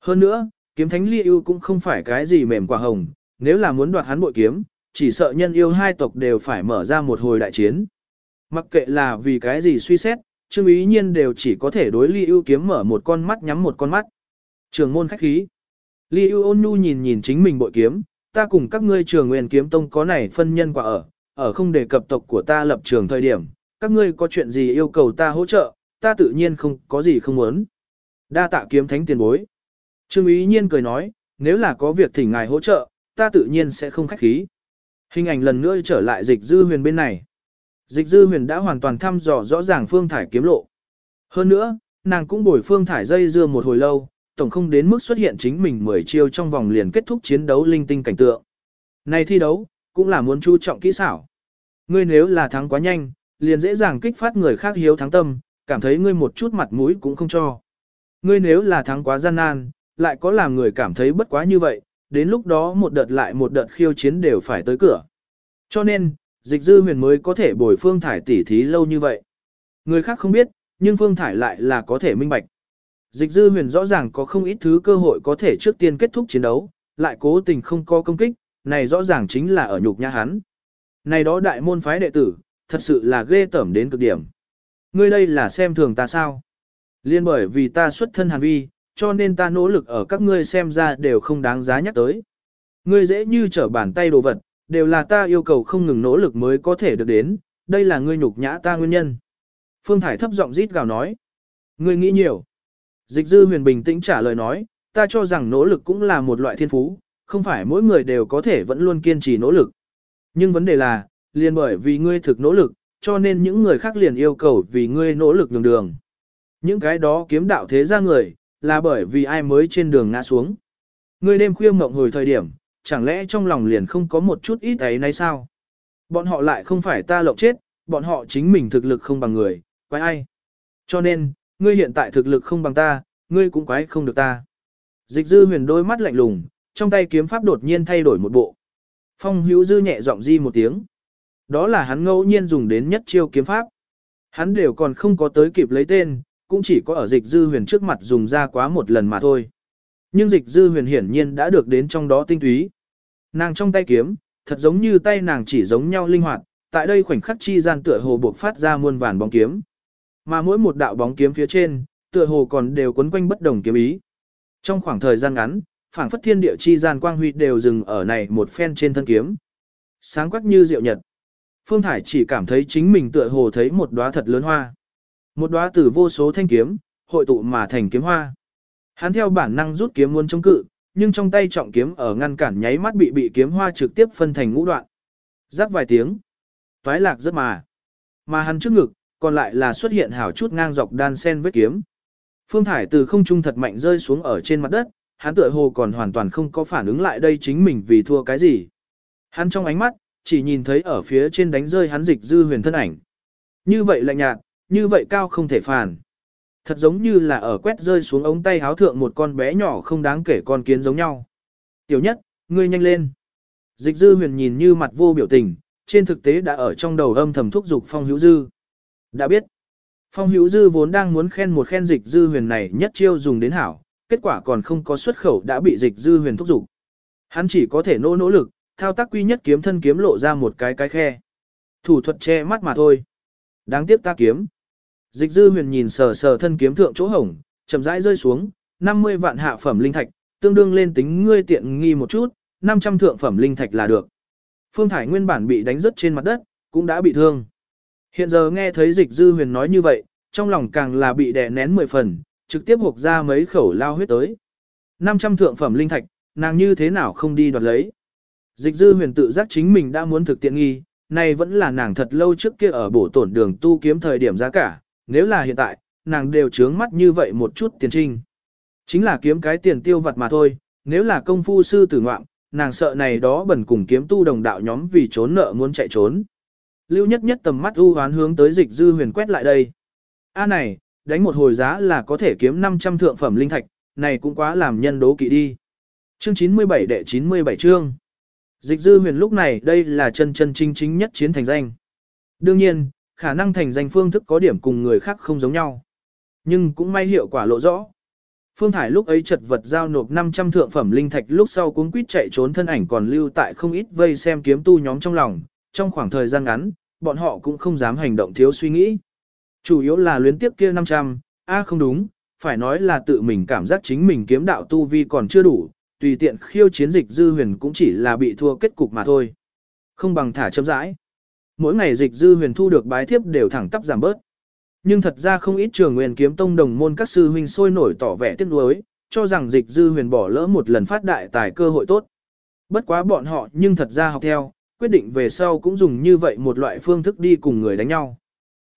Hơn nữa, kiếm thánh ly ưu cũng không phải cái gì mềm quả hồng, nếu là muốn đoạt hắn bội kiếm, chỉ sợ nhân yêu hai tộc đều phải mở ra một hồi đại chiến. Mặc kệ là vì cái gì suy xét, Trương ý nhiên đều chỉ có thể đối ly ưu kiếm mở một con mắt nhắm một con mắt. Trường môn khách khí. Ly ưu ôn nhu nhìn nhìn chính mình bội kiếm, ta cùng các ngươi trường nguyên kiếm tông có này phân nhân quả ở, ở không đề cập tộc của ta lập trường thời điểm, các ngươi có chuyện gì yêu cầu ta hỗ trợ, ta tự nhiên không có gì không muốn. Đa tạ kiếm thánh tiền bối. Trương ý nhiên cười nói, nếu là có việc thỉnh ngài hỗ trợ, ta tự nhiên sẽ không khách khí. Hình ảnh lần nữa trở lại dịch dư huyền bên này. Dịch dư huyền đã hoàn toàn thăm dò rõ ràng phương thải kiếm lộ. Hơn nữa, nàng cũng bồi phương thải dây dưa một hồi lâu, tổng không đến mức xuất hiện chính mình 10 chiêu trong vòng liền kết thúc chiến đấu linh tinh cảnh tượng. Này thi đấu, cũng là muốn chú trọng kỹ xảo. Ngươi nếu là thắng quá nhanh, liền dễ dàng kích phát người khác hiếu thắng tâm, cảm thấy ngươi một chút mặt mũi cũng không cho. Ngươi nếu là thắng quá gian nan, lại có làm người cảm thấy bất quá như vậy, đến lúc đó một đợt lại một đợt khiêu chiến đều phải tới cửa. Cho nên, dịch dư huyền mới có thể bồi Phương Thải tỉ thí lâu như vậy. Người khác không biết, nhưng Phương Thải lại là có thể minh bạch. Dịch dư huyền rõ ràng có không ít thứ cơ hội có thể trước tiên kết thúc chiến đấu, lại cố tình không có công kích, này rõ ràng chính là ở nhục nhã hắn. Này đó đại môn phái đệ tử, thật sự là ghê tởm đến cực điểm. Ngươi đây là xem thường ta sao? Liên bởi vì ta xuất thân hàn vi, cho nên ta nỗ lực ở các ngươi xem ra đều không đáng giá nhắc tới. Ngươi dễ như trở bàn tay đồ vật, đều là ta yêu cầu không ngừng nỗ lực mới có thể được đến, đây là ngươi nhục nhã ta nguyên nhân. Phương Thải thấp giọng rít gào nói. Ngươi nghĩ nhiều. Dịch dư huyền bình tĩnh trả lời nói, ta cho rằng nỗ lực cũng là một loại thiên phú, không phải mỗi người đều có thể vẫn luôn kiên trì nỗ lực. Nhưng vấn đề là, liền bởi vì ngươi thực nỗ lực, cho nên những người khác liền yêu cầu vì ngươi nỗ lực nhường đường. Những cái đó kiếm đạo thế ra người, là bởi vì ai mới trên đường ngã xuống. Ngươi đêm khuya mộng hồi thời điểm, chẳng lẽ trong lòng liền không có một chút ít ấy nay sao? Bọn họ lại không phải ta lộng chết, bọn họ chính mình thực lực không bằng người, quái ai? Cho nên, ngươi hiện tại thực lực không bằng ta, ngươi cũng quái không được ta. Dịch dư huyền đôi mắt lạnh lùng, trong tay kiếm pháp đột nhiên thay đổi một bộ. Phong hữu dư nhẹ giọng di một tiếng. Đó là hắn ngẫu nhiên dùng đến nhất chiêu kiếm pháp. Hắn đều còn không có tới kịp lấy tên, cũng chỉ có ở dịch dư huyền trước mặt dùng ra quá một lần mà thôi. Nhưng dịch dư huyền hiển nhiên đã được đến trong đó tinh túy. Nàng trong tay kiếm, thật giống như tay nàng chỉ giống nhau linh hoạt, tại đây khoảnh khắc chi gian tựa hồ buộc phát ra muôn vàn bóng kiếm. Mà mỗi một đạo bóng kiếm phía trên, tựa hồ còn đều quấn quanh bất đồng kiếm ý. Trong khoảng thời gian ngắn, phảng phất thiên địa chi gian quang huy đều dừng ở này một phen trên thân kiếm. Sáng quắc như diệu nhật. Phương Thải chỉ cảm thấy chính mình tựa hồ thấy một đóa thật lớn hoa. Một đóa từ vô số thanh kiếm, hội tụ mà thành kiếm hoa. Hắn theo bản năng rút kiếm muốn chống cự, nhưng trong tay trọng kiếm ở ngăn cản nháy mắt bị bị kiếm hoa trực tiếp phân thành ngũ đoạn. Rắc vài tiếng. Toái lạc rất mà. Mà hắn trước ngực, còn lại là xuất hiện hảo chút ngang dọc đan sen vết kiếm. Phương Thải từ không trung thật mạnh rơi xuống ở trên mặt đất, hắn tựa hồ còn hoàn toàn không có phản ứng lại đây chính mình vì thua cái gì. Hắn trong ánh mắt, chỉ nhìn thấy ở phía trên đánh rơi hắn dịch dư huyền thân ảnh. Như vậy lạnh nhạt, như vậy cao không thể phản. Thật giống như là ở quét rơi xuống ống tay háo thượng một con bé nhỏ không đáng kể con kiến giống nhau. Tiểu nhất, ngươi nhanh lên. Dịch dư huyền nhìn như mặt vô biểu tình, trên thực tế đã ở trong đầu âm thầm thúc giục phong hữu dư. Đã biết, phong hữu dư vốn đang muốn khen một khen dịch dư huyền này nhất chiêu dùng đến hảo, kết quả còn không có xuất khẩu đã bị dịch dư huyền thúc giục. Hắn chỉ có thể nỗ nỗ lực, thao tác quy nhất kiếm thân kiếm lộ ra một cái cái khe. Thủ thuật che mắt mà thôi. Đáng tiếc ta kiếm. Dịch dư huyền nhìn sờ sờ thân kiếm thượng chỗ hổng, chậm rãi rơi xuống, 50 vạn hạ phẩm linh thạch, tương đương lên tính ngươi tiện nghi một chút, 500 thượng phẩm linh thạch là được. Phương Thải nguyên bản bị đánh rớt trên mặt đất, cũng đã bị thương. Hiện giờ nghe thấy dịch dư huyền nói như vậy, trong lòng càng là bị đè nén 10 phần, trực tiếp hộp ra mấy khẩu lao huyết tới. 500 thượng phẩm linh thạch, nàng như thế nào không đi đoạt lấy. Dịch dư huyền tự giác chính mình đã muốn thực tiện nghi, này vẫn là nàng thật lâu trước kia ở bổ tổn đường tu kiếm thời điểm giá cả, nếu là hiện tại, nàng đều trướng mắt như vậy một chút tiền trinh. Chính là kiếm cái tiền tiêu vặt mà thôi, nếu là công phu sư tử ngoạm, nàng sợ này đó bẩn cùng kiếm tu đồng đạo nhóm vì trốn nợ muốn chạy trốn. Lưu nhất nhất tầm mắt u hoán hướng tới dịch dư huyền quét lại đây. A này, đánh một hồi giá là có thể kiếm 500 thượng phẩm linh thạch, này cũng quá làm nhân đố kỵ đi. Chương 97 đệ 97 chương. Dịch dư huyền lúc này đây là chân chân chính chính nhất chiến thành danh. Đương nhiên, khả năng thành danh phương thức có điểm cùng người khác không giống nhau. Nhưng cũng may hiệu quả lộ rõ. Phương Thải lúc ấy chật vật giao nộp 500 thượng phẩm linh thạch lúc sau cuống quýt chạy trốn thân ảnh còn lưu tại không ít vây xem kiếm tu nhóm trong lòng, trong khoảng thời gian ngắn, bọn họ cũng không dám hành động thiếu suy nghĩ. Chủ yếu là luyến tiếp kia 500, a không đúng, phải nói là tự mình cảm giác chính mình kiếm đạo tu vi còn chưa đủ, tùy tiện khiêu chiến dịch dư huyền cũng chỉ là bị thua kết cục mà thôi. Không bằng thả chấm rãi. Mỗi ngày dịch dư huyền thu được bái thiếp đều thẳng tắp giảm bớt. Nhưng thật ra không ít trường nguyên kiếm tông đồng môn các sư huynh sôi nổi tỏ vẻ tiếc nuối, cho rằng dịch dư huyền bỏ lỡ một lần phát đại tài cơ hội tốt. Bất quá bọn họ nhưng thật ra học theo, quyết định về sau cũng dùng như vậy một loại phương thức đi cùng người đánh nhau.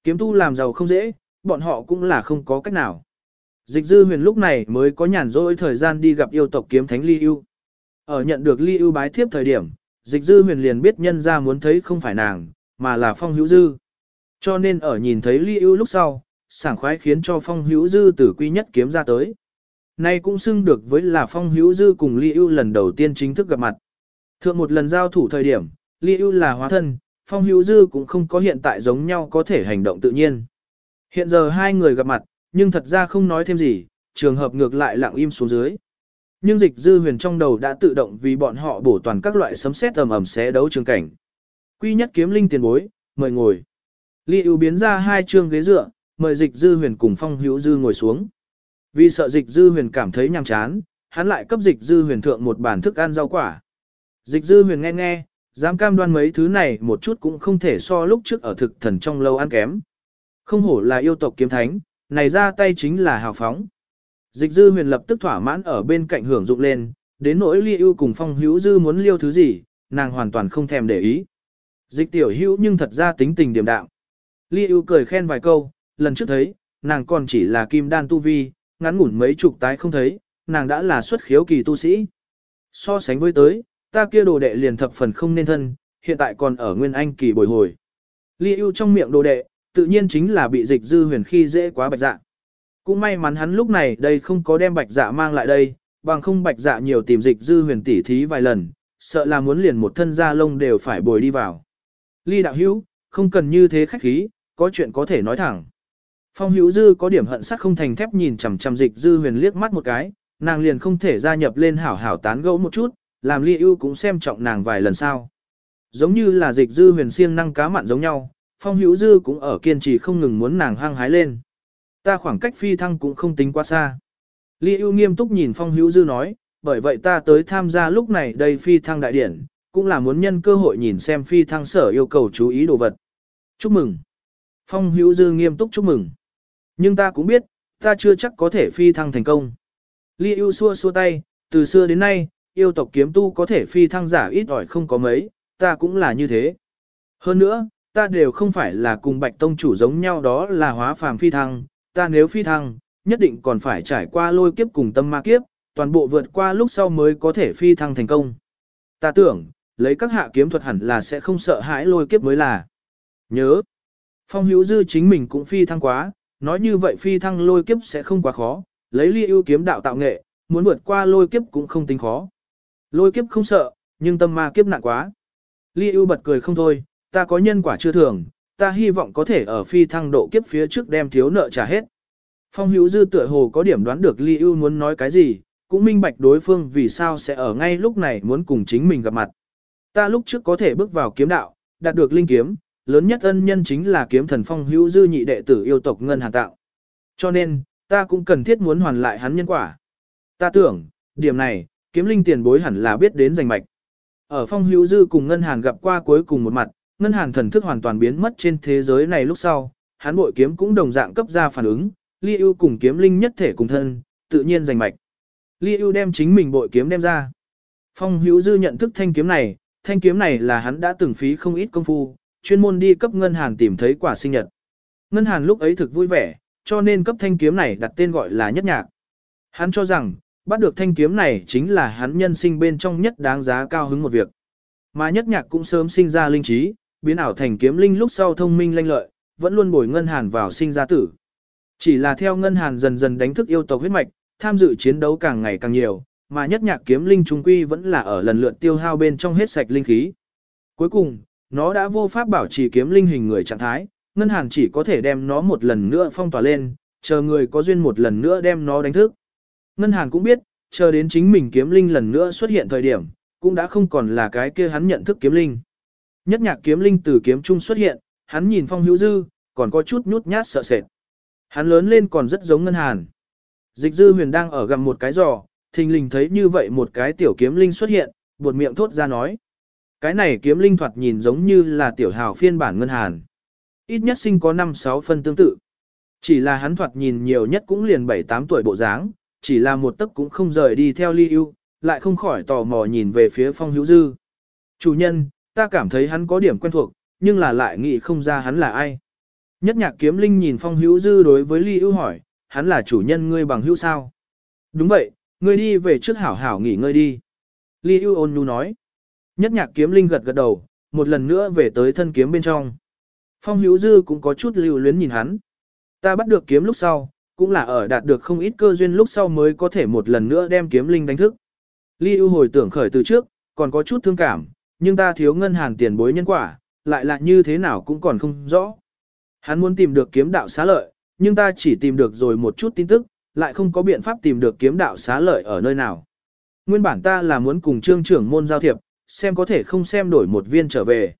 Kiếm tu làm giàu không dễ, bọn họ cũng là không có cách nào. Dịch dư huyền lúc này mới có nhàn rỗi thời gian đi gặp yêu tộc kiếm thánh Ly Yêu. Ở nhận được Ly Yêu bái thiếp thời điểm, dịch dư huyền liền biết nhân ra muốn thấy không phải nàng, mà là phong hữu dư. Cho nên ở nhìn thấy Ly ưu lúc sau, sảng khoái khiến cho phong hữu dư tử quy nhất kiếm ra tới. Nay cũng xưng được với là phong hữu dư cùng Ly ưu lần đầu tiên chính thức gặp mặt. Thượng một lần giao thủ thời điểm, Ly ưu là hóa thân, phong hữu dư cũng không có hiện tại giống nhau có thể hành động tự nhiên. Hiện giờ hai người gặp mặt, nhưng thật ra không nói thêm gì, trường hợp ngược lại lặng im xuống dưới. Nhưng dịch dư huyền trong đầu đã tự động vì bọn họ bổ toàn các loại sấm sét ầm ầm xé đấu trường cảnh. Quy nhất kiếm linh tiền bối, mời ngồi. Ly ưu biến ra hai chương ghế dựa, mời dịch dư huyền cùng phong hữu dư ngồi xuống. Vì sợ dịch dư huyền cảm thấy nhàm chán, hắn lại cấp dịch dư huyền thượng một bản thức ăn rau quả. Dịch dư huyền nghe nghe, dám cam đoan mấy thứ này một chút cũng không thể so lúc trước ở thực thần trong lâu ăn kém. Không hổ là yêu tộc kiếm thánh, này ra tay chính là hào phóng. Dịch dư huyền lập tức thỏa mãn ở bên cạnh hưởng dụng lên, đến nỗi ly ưu cùng phong hữu dư muốn liêu thứ gì, nàng hoàn toàn không thèm để ý. Dịch tiểu hữu nhưng thật ra tính tình điềm đạm. Ly ưu cười khen vài câu, lần trước thấy, nàng còn chỉ là kim đan tu vi, ngắn ngủn mấy chục tái không thấy, nàng đã là xuất khiếu kỳ tu sĩ. So sánh với tới, ta kia đồ đệ liền thập phần không nên thân, hiện tại còn ở nguyên anh kỳ bồi hồi. Ly ưu trong miệng đồ đệ, tự nhiên chính là bị dịch dư huyền khi dễ quá bạch dạ. Cũng may mắn hắn lúc này đây không có đem bạch dạ mang lại đây, bằng không bạch dạ nhiều tìm dịch dư huyền tỉ thí vài lần, sợ là muốn liền một thân da lông đều phải bồi đi vào. Ly đạo hữu, không cần như thế khách khí, có chuyện có thể nói thẳng. Phong hữu dư có điểm hận sắc không thành thép nhìn chằm chằm dịch dư huyền liếc mắt một cái, nàng liền không thể gia nhập lên hảo hảo tán gẫu một chút, làm ly ưu cũng xem trọng nàng vài lần sau. Giống như là dịch dư huyền siêng năng cá mặn giống nhau, phong hữu dư cũng ở kiên trì không ngừng muốn nàng hăng hái lên. Ta khoảng cách phi thăng cũng không tính quá xa. Ly ưu nghiêm túc nhìn phong hữu dư nói, bởi vậy ta tới tham gia lúc này đây phi thăng đại điển, cũng là muốn nhân cơ hội nhìn xem phi thăng sở yêu cầu chú ý đồ vật. Chúc mừng. Phong hữu dư nghiêm túc chúc mừng. Nhưng ta cũng biết, ta chưa chắc có thể phi thăng thành công. Li ưu xua xua tay, từ xưa đến nay, yêu tộc kiếm tu có thể phi thăng giả ít ỏi không có mấy, ta cũng là như thế. Hơn nữa, ta đều không phải là cùng bạch tông chủ giống nhau đó là hóa phàm phi thăng, ta nếu phi thăng, nhất định còn phải trải qua lôi kiếp cùng tâm ma kiếp, toàn bộ vượt qua lúc sau mới có thể phi thăng thành công. Ta tưởng, lấy các hạ kiếm thuật hẳn là sẽ không sợ hãi lôi kiếp mới là. Nhớ, phong hữu dư chính mình cũng phi thăng quá, nói như vậy phi thăng lôi kiếp sẽ không quá khó, lấy ly ưu kiếm đạo tạo nghệ, muốn vượt qua lôi kiếp cũng không tính khó. Lôi kiếp không sợ, nhưng tâm ma kiếp nặng quá. Ly ưu bật cười không thôi, ta có nhân quả chưa thường, ta hy vọng có thể ở phi thăng độ kiếp phía trước đem thiếu nợ trả hết. Phong hữu dư tựa hồ có điểm đoán được Ly ưu muốn nói cái gì, cũng minh bạch đối phương vì sao sẽ ở ngay lúc này muốn cùng chính mình gặp mặt. Ta lúc trước có thể bước vào kiếm đạo, đạt được linh kiếm, lớn nhất ân nhân chính là kiếm thần phong hữu dư nhị đệ tử yêu tộc Ngân Hàn Tạo. Cho nên, ta cũng cần thiết muốn hoàn lại hắn nhân quả. Ta tưởng, điểm này, kiếm linh tiền bối hẳn là biết đến giành mạch. Ở phong hữu dư cùng Ngân Hàn gặp qua cuối cùng một mặt, Ngân Hàn thần thức hoàn toàn biến mất trên thế giới này lúc sau, hắn bội kiếm cũng đồng dạng cấp ra phản ứng, Ly ưu cùng kiếm linh nhất thể cùng thân, tự nhiên giành mạch. Ly ưu đem chính mình bội kiếm đem ra. Phong hữu dư nhận thức thanh kiếm này, thanh kiếm này là hắn đã từng phí không ít công phu, chuyên môn đi cấp Ngân Hàn tìm thấy quả sinh nhật. Ngân Hàn lúc ấy thực vui vẻ, cho nên cấp thanh kiếm này đặt tên gọi là nhất nhạc. Hắn cho rằng, bắt được thanh kiếm này chính là hắn nhân sinh bên trong nhất đáng giá cao hứng một việc. Mà nhất nhạc cũng sớm sinh ra linh trí, biến ảo thành kiếm linh lúc sau thông minh lanh lợi, vẫn luôn bồi ngân hàn vào sinh ra tử. Chỉ là theo ngân hàn dần dần đánh thức yêu tộc huyết mạch, tham dự chiến đấu càng ngày càng nhiều, mà nhất nhạc kiếm linh trung quy vẫn là ở lần lượt tiêu hao bên trong hết sạch linh khí. Cuối cùng, nó đã vô pháp bảo trì kiếm linh hình người trạng thái, ngân hàng chỉ có thể đem nó một lần nữa phong tỏa lên, chờ người có duyên một lần nữa đem nó đánh thức. Ngân hàng cũng biết, chờ đến chính mình kiếm linh lần nữa xuất hiện thời điểm, cũng đã không còn là cái kia hắn nhận thức kiếm linh. Nhất nhạc kiếm linh từ kiếm trung xuất hiện, hắn nhìn phong hữu dư, còn có chút nhút nhát sợ sệt. Hắn lớn lên còn rất giống ngân hàn. Dịch dư huyền đang ở gầm một cái giò, thình lình thấy như vậy một cái tiểu kiếm linh xuất hiện, buột miệng thốt ra nói. Cái này kiếm linh thoạt nhìn giống như là tiểu hào phiên bản ngân hàn. Ít nhất sinh có 5-6 phân tương tự. Chỉ là hắn thoạt nhìn nhiều nhất cũng liền 7-8 tuổi bộ dáng, chỉ là một tấc cũng không rời đi theo ly ưu, lại không khỏi tò mò nhìn về phía phong hữu dư. Chủ nhân, ta cảm thấy hắn có điểm quen thuộc, nhưng là lại nghĩ không ra hắn là ai. Nhất nhạc kiếm linh nhìn phong hữu dư đối với ly ưu hỏi, hắn là chủ nhân ngươi bằng hữu sao? Đúng vậy, ngươi đi về trước hảo hảo nghỉ ngơi đi. Li ưu ôn nhu nói. Nhất nhạc kiếm linh gật gật đầu, một lần nữa về tới thân kiếm bên trong. Phong hữu dư cũng có chút lưu luyến nhìn hắn. Ta bắt được kiếm lúc sau, cũng là ở đạt được không ít cơ duyên lúc sau mới có thể một lần nữa đem kiếm linh đánh thức. Li ưu hồi tưởng khởi từ trước, còn có chút thương cảm, nhưng ta thiếu ngân hàng tiền bối nhân quả, lại là như thế nào cũng còn không rõ. Hắn muốn tìm được kiếm đạo xá lợi, nhưng ta chỉ tìm được rồi một chút tin tức, lại không có biện pháp tìm được kiếm đạo xá lợi ở nơi nào. Nguyên bản ta là muốn cùng trương trưởng môn giao thiệp, xem có thể không xem đổi một viên trở về.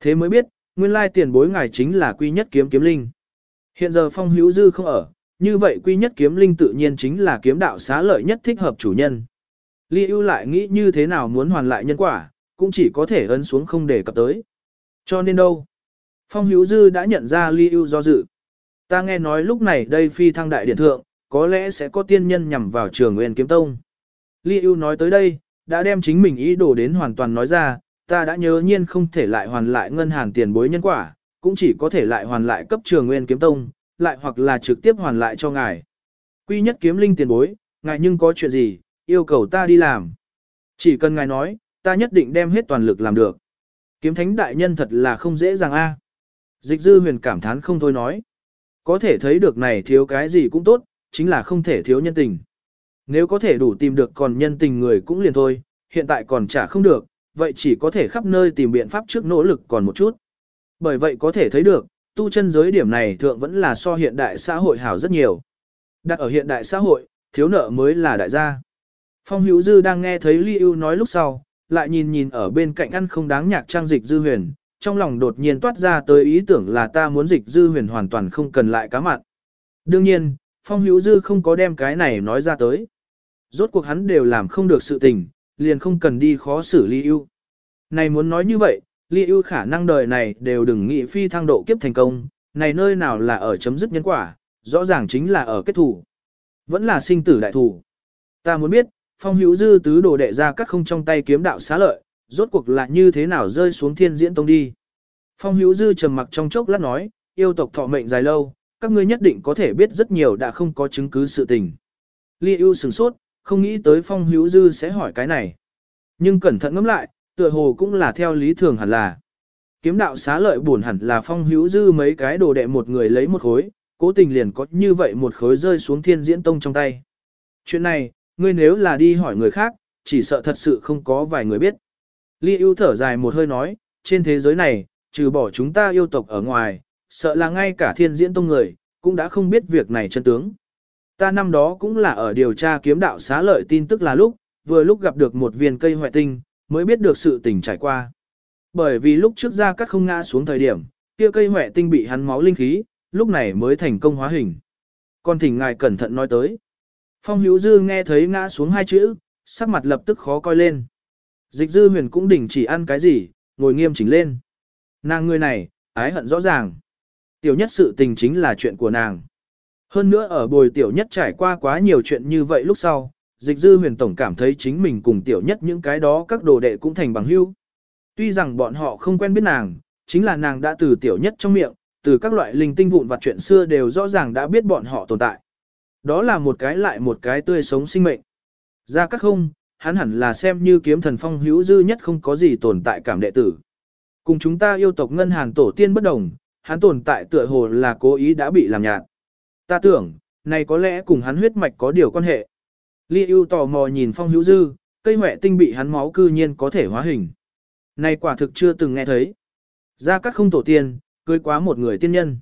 Thế mới biết, nguyên lai tiền bối ngài chính là quy nhất kiếm kiếm linh. Hiện giờ phong hữu dư không ở, như vậy quy nhất kiếm linh tự nhiên chính là kiếm đạo xá lợi nhất thích hợp chủ nhân. Li ưu lại nghĩ như thế nào muốn hoàn lại nhân quả, cũng chỉ có thể ấn xuống không để cập tới. Cho nên đâu? Phong hữu dư đã nhận ra Li ưu do dự. Ta nghe nói lúc này đây phi thăng đại điện thượng, có lẽ sẽ có tiên nhân nhằm vào trường nguyên kiếm tông. Ly ưu nói tới đây, đã đem chính mình ý đồ đến hoàn toàn nói ra, ta đã nhớ nhiên không thể lại hoàn lại ngân hàng tiền bối nhân quả, cũng chỉ có thể lại hoàn lại cấp trường nguyên kiếm tông, lại hoặc là trực tiếp hoàn lại cho ngài. Quy nhất kiếm linh tiền bối, ngài nhưng có chuyện gì, yêu cầu ta đi làm. Chỉ cần ngài nói, ta nhất định đem hết toàn lực làm được. Kiếm thánh đại nhân thật là không dễ dàng a. Dịch dư huyền cảm thán không thôi nói. Có thể thấy được này thiếu cái gì cũng tốt, chính là không thể thiếu nhân tình. Nếu có thể đủ tìm được còn nhân tình người cũng liền thôi, hiện tại còn trả không được, vậy chỉ có thể khắp nơi tìm biện pháp trước nỗ lực còn một chút. Bởi vậy có thể thấy được, tu chân giới điểm này thượng vẫn là so hiện đại xã hội hảo rất nhiều. Đặt ở hiện đại xã hội, thiếu nợ mới là đại gia. Phong Hữu Dư đang nghe thấy Ly ưu nói lúc sau, lại nhìn nhìn ở bên cạnh ăn không đáng nhạc trang dịch dư huyền, trong lòng đột nhiên toát ra tới ý tưởng là ta muốn dịch dư huyền hoàn toàn không cần lại cá mặn. Đương nhiên, Phong Hữu Dư không có đem cái này nói ra tới. Rốt cuộc hắn đều làm không được sự tình, liền không cần đi khó xử Ly ưu. Này muốn nói như vậy, Ly ưu khả năng đời này đều đừng nghĩ phi thăng độ kiếp thành công, này nơi nào là ở chấm dứt nhân quả, rõ ràng chính là ở kết thủ. Vẫn là sinh tử đại thủ. Ta muốn biết, phong hữu dư tứ đồ đệ ra cắt không trong tay kiếm đạo xá lợi, rốt cuộc là như thế nào rơi xuống thiên diễn tông đi. Phong hữu dư trầm mặc trong chốc lát nói, yêu tộc thọ mệnh dài lâu, các ngươi nhất định có thể biết rất nhiều đã không có chứng cứ sự tình. Li ưu sửng sốt, không nghĩ tới phong hữu dư sẽ hỏi cái này. Nhưng cẩn thận ngẫm lại, tựa hồ cũng là theo lý thường hẳn là. Kiếm đạo xá lợi buồn hẳn là phong hữu dư mấy cái đồ đệ một người lấy một khối, cố tình liền có như vậy một khối rơi xuống thiên diễn tông trong tay. Chuyện này, ngươi nếu là đi hỏi người khác, chỉ sợ thật sự không có vài người biết. Li ưu thở dài một hơi nói, trên thế giới này, trừ bỏ chúng ta yêu tộc ở ngoài, sợ là ngay cả thiên diễn tông người, cũng đã không biết việc này chân tướng. Ta năm đó cũng là ở điều tra kiếm đạo xá lợi tin tức là lúc, vừa lúc gặp được một viên cây hoại tinh, mới biết được sự tình trải qua. Bởi vì lúc trước ra cắt không ngã xuống thời điểm, kia cây hoại tinh bị hắn máu linh khí, lúc này mới thành công hóa hình. Còn thỉnh ngài cẩn thận nói tới. Phong hữu dư nghe thấy ngã xuống hai chữ, sắc mặt lập tức khó coi lên. Dịch dư huyền cũng đỉnh chỉ ăn cái gì, ngồi nghiêm chỉnh lên. Nàng người này, ái hận rõ ràng. Tiểu nhất sự tình chính là chuyện của nàng. Hơn nữa ở bồi tiểu nhất trải qua quá nhiều chuyện như vậy lúc sau, dịch dư huyền tổng cảm thấy chính mình cùng tiểu nhất những cái đó các đồ đệ cũng thành bằng hữu. Tuy rằng bọn họ không quen biết nàng, chính là nàng đã từ tiểu nhất trong miệng, từ các loại linh tinh vụn và chuyện xưa đều rõ ràng đã biết bọn họ tồn tại. Đó là một cái lại một cái tươi sống sinh mệnh. Ra các không, hắn hẳn là xem như kiếm thần phong hữu dư nhất không có gì tồn tại cảm đệ tử. Cùng chúng ta yêu tộc ngân hàng tổ tiên bất đồng, hắn tồn tại tựa hồ là cố ý đã bị làm nhạt. Ta tưởng, này có lẽ cùng hắn huyết mạch có điều quan hệ. Li yêu tò mò nhìn phong hữu dư, cây mẹ tinh bị hắn máu cư nhiên có thể hóa hình. Này quả thực chưa từng nghe thấy. gia cát không tổ tiên, cưới quá một người tiên nhân.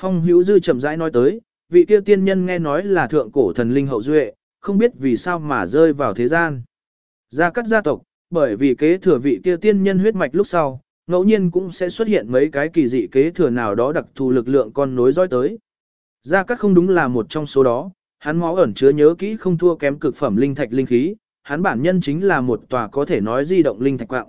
Phong hữu dư chậm rãi nói tới, vị kia tiên nhân nghe nói là thượng cổ thần linh hậu duệ, không biết vì sao mà rơi vào thế gian. Gia cát gia tộc, bởi vì kế thừa vị kia tiên nhân huyết mạch lúc sau, ngẫu nhiên cũng sẽ xuất hiện mấy cái kỳ dị kế thừa nào đó đặc thù lực lượng con nối dõi tới. Gia Cát không đúng là một trong số đó, hắn máu ẩn chứa nhớ kỹ không thua kém cực phẩm linh thạch linh khí, hắn bản nhân chính là một tòa có thể nói di động linh thạch quạng.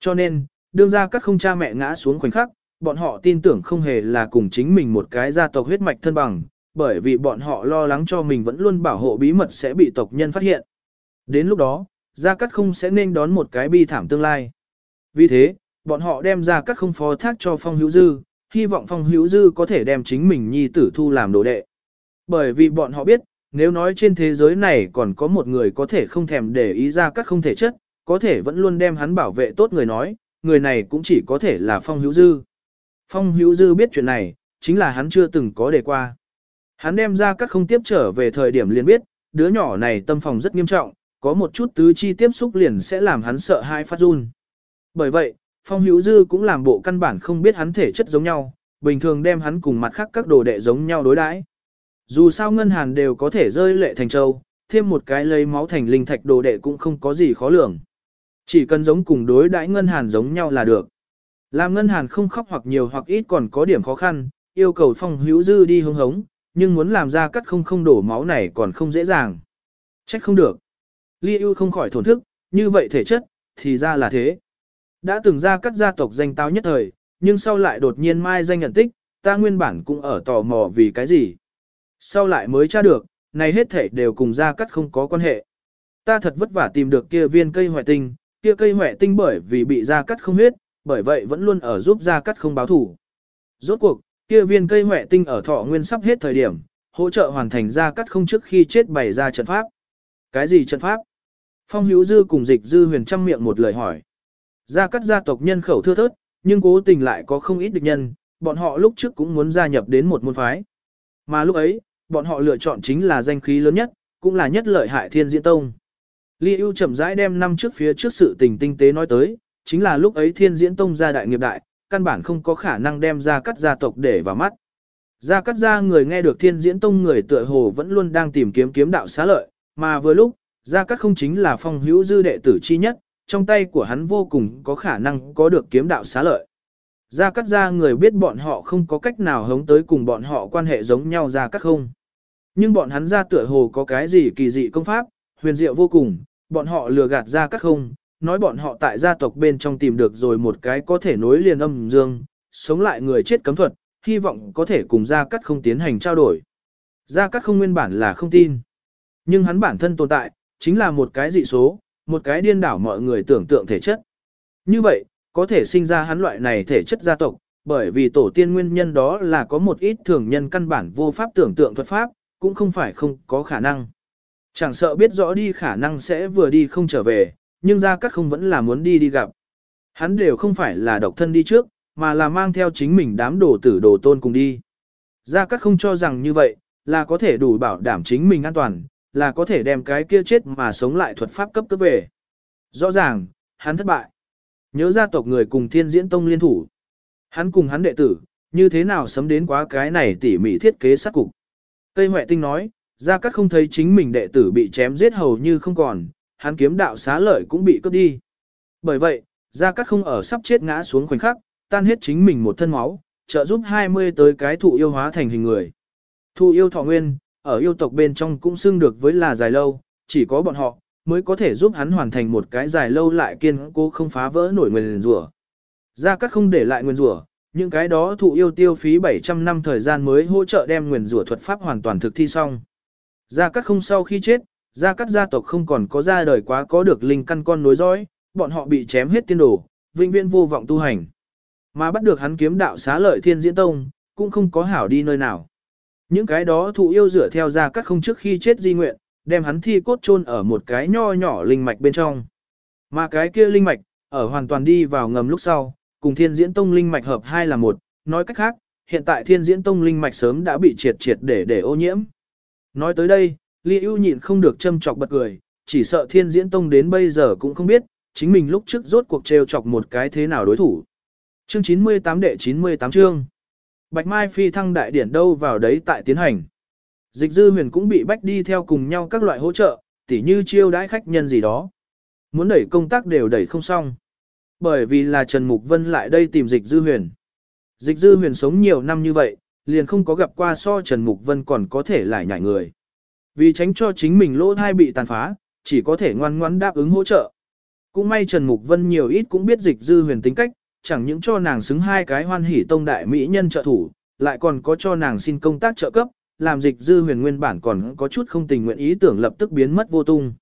Cho nên, đương gia Cát không cha mẹ ngã xuống khoảnh khắc, bọn họ tin tưởng không hề là cùng chính mình một cái gia tộc huyết mạch thân bằng, bởi vì bọn họ lo lắng cho mình vẫn luôn bảo hộ bí mật sẽ bị tộc nhân phát hiện. Đến lúc đó, Gia Cát không sẽ nên đón một cái bi thảm tương lai. Vì thế, bọn họ đem ra các không phó thác cho Phong Hữu Dư, hy vọng Phong Hữu Dư có thể đem chính mình nhi tử thu làm đồ đệ. Bởi vì bọn họ biết, nếu nói trên thế giới này còn có một người có thể không thèm để ý ra các không thể chất, có thể vẫn luôn đem hắn bảo vệ tốt người nói, người này cũng chỉ có thể là Phong Hữu Dư. Phong Hữu Dư biết chuyện này, chính là hắn chưa từng có đề qua. Hắn đem ra các không tiếp trở về thời điểm liền biết, đứa nhỏ này tâm phòng rất nghiêm trọng, có một chút tứ chi tiếp xúc liền sẽ làm hắn sợ hai phát run. Bởi vậy, Phong Hữu Dư cũng làm bộ căn bản không biết hắn thể chất giống nhau, bình thường đem hắn cùng mặt khác các đồ đệ giống nhau đối đãi. Dù sao ngân hàn đều có thể rơi lệ thành châu, thêm một cái lấy máu thành linh thạch đồ đệ cũng không có gì khó lường. Chỉ cần giống cùng đối đãi ngân hàn giống nhau là được. Làm ngân hàn không khóc hoặc nhiều hoặc ít còn có điểm khó khăn, yêu cầu Phong Hữu Dư đi hứng hống, nhưng muốn làm ra cắt không không đổ máu này còn không dễ dàng. Trách không được. Ly ưu không khỏi thổn thức, như vậy thể chất, thì ra là thế. Đã từng ra cắt gia tộc danh tao nhất thời, nhưng sau lại đột nhiên mai danh nhận tích, ta nguyên bản cũng ở tò mò vì cái gì. Sau lại mới tra được, này hết thể đều cùng ra cắt không có quan hệ. Ta thật vất vả tìm được kia viên cây hoại tinh, kia cây hoại tinh bởi vì bị ra cắt không huyết, bởi vậy vẫn luôn ở giúp ra cắt không báo thủ. Rốt cuộc, Kia viên cây hoại tinh ở thọ nguyên sắp hết thời điểm, hỗ trợ hoàn thành ra cắt không trước khi chết bày ra trận pháp. Cái gì trận pháp? Phong hữu dư cùng dịch dư huyền trăm miệng một lời hỏi. Gia cắt gia tộc nhân khẩu thưa thớt, nhưng cố tình lại có không ít địch nhân, bọn họ lúc trước cũng muốn gia nhập đến một môn phái. Mà lúc ấy, bọn họ lựa chọn chính là danh khí lớn nhất, cũng là nhất lợi hại thiên diễn tông. Li ưu chậm rãi đem năm trước phía trước sự tình tinh tế nói tới, chính là lúc ấy thiên diễn tông gia đại nghiệp đại, căn bản không có khả năng đem ra cắt gia tộc để vào mắt. gia cắt gia người nghe được thiên diễn tông người tựa hồ vẫn luôn đang tìm kiếm kiếm đạo xá lợi, mà vừa lúc, gia cắt không chính là phong hữu dư đệ tử chi nhất, trong tay của hắn vô cùng có khả năng có được kiếm đạo xá lợi. Ra cắt gia người biết bọn họ không có cách nào hống tới cùng bọn họ quan hệ giống nhau ra cắt không. Nhưng bọn hắn ra tựa hồ có cái gì kỳ dị công pháp, huyền diệu vô cùng, bọn họ lừa gạt ra cắt không, nói bọn họ tại gia tộc bên trong tìm được rồi một cái có thể nối liền âm dương, sống lại người chết cấm thuật, hy vọng có thể cùng Gia Cát không tiến hành trao đổi. Gia Cát không nguyên bản là không tin. Nhưng hắn bản thân tồn tại, chính là một cái dị số, một cái điên đảo mọi người tưởng tượng thể chất. Như vậy, có thể sinh ra hắn loại này thể chất gia tộc, bởi vì tổ tiên nguyên nhân đó là có một ít thường nhân căn bản vô pháp tưởng tượng thuật pháp, cũng không phải không có khả năng. Chẳng sợ biết rõ đi khả năng sẽ vừa đi không trở về, nhưng Gia Cát không vẫn là muốn đi đi gặp. Hắn đều không phải là độc thân đi trước, mà là mang theo chính mình đám đồ tử đồ tôn cùng đi. Gia Cát không cho rằng như vậy, là có thể đủ bảo đảm chính mình an toàn, là có thể đem cái kia chết mà sống lại thuật pháp cấp cấp về. Rõ ràng, hắn thất bại. Nhớ gia tộc người cùng thiên diễn tông liên thủ. Hắn cùng hắn đệ tử, như thế nào sấm đến quá cái này tỉ mỉ thiết kế sát cục. Tây Huệ Tinh nói, Gia Cát không thấy chính mình đệ tử bị chém giết hầu như không còn, hắn kiếm đạo xá lợi cũng bị cướp đi. Bởi vậy, Gia Cát không ở sắp chết ngã xuống khoảnh khắc, tan hết chính mình một thân máu, trợ giúp 20 tới cái thụ yêu hóa thành hình người. Thụ yêu thọ nguyên, ở yêu tộc bên trong cũng xưng được với là dài lâu, chỉ có bọn họ, mới có thể giúp hắn hoàn thành một cái dài lâu lại kiên cố không phá vỡ nổi nguyên rủa. Gia Cát không để lại nguyên rủa, những cái đó thụ yêu tiêu phí 700 năm thời gian mới hỗ trợ đem nguyên rủa thuật pháp hoàn toàn thực thi xong. Gia Cát không sau khi chết, Gia Cát gia tộc không còn có ra đời quá có được linh căn con nối dõi, bọn họ bị chém hết tiên đồ, vĩnh viễn vô vọng tu hành. Mà bắt được hắn kiếm đạo xá lợi thiên diễn tông, cũng không có hảo đi nơi nào. Những cái đó thụ yêu dựa theo ra các không trước khi chết di nguyện, đem hắn thi cốt chôn ở một cái nho nhỏ linh mạch bên trong. Mà cái kia linh mạch, ở hoàn toàn đi vào ngầm lúc sau, cùng thiên diễn tông linh mạch hợp hai là một, nói cách khác, hiện tại thiên diễn tông linh mạch sớm đã bị triệt triệt để để ô nhiễm. Nói tới đây, Lý ưu nhịn không được châm chọc bật cười, chỉ sợ thiên diễn tông đến bây giờ cũng không biết, chính mình lúc trước rốt cuộc trêu chọc một cái thế nào đối thủ. Chương 98 đệ 98 chương. Bạch Mai phi thăng đại điển đâu vào đấy tại tiến hành. Dịch dư huyền cũng bị bách đi theo cùng nhau các loại hỗ trợ, tỉ như chiêu đãi khách nhân gì đó. Muốn đẩy công tác đều đẩy không xong. Bởi vì là Trần Mục Vân lại đây tìm dịch dư huyền. Dịch dư huyền sống nhiều năm như vậy, liền không có gặp qua so Trần Mục Vân còn có thể lại nhảy người. Vì tránh cho chính mình lỗ thai bị tàn phá, chỉ có thể ngoan ngoãn đáp ứng hỗ trợ. Cũng may Trần Mục Vân nhiều ít cũng biết dịch dư huyền tính cách, chẳng những cho nàng xứng hai cái hoan hỷ tông đại mỹ nhân trợ thủ, lại còn có cho nàng xin công tác trợ cấp, làm dịch dư huyền nguyên bản còn có chút không tình nguyện ý tưởng lập tức biến mất vô tung.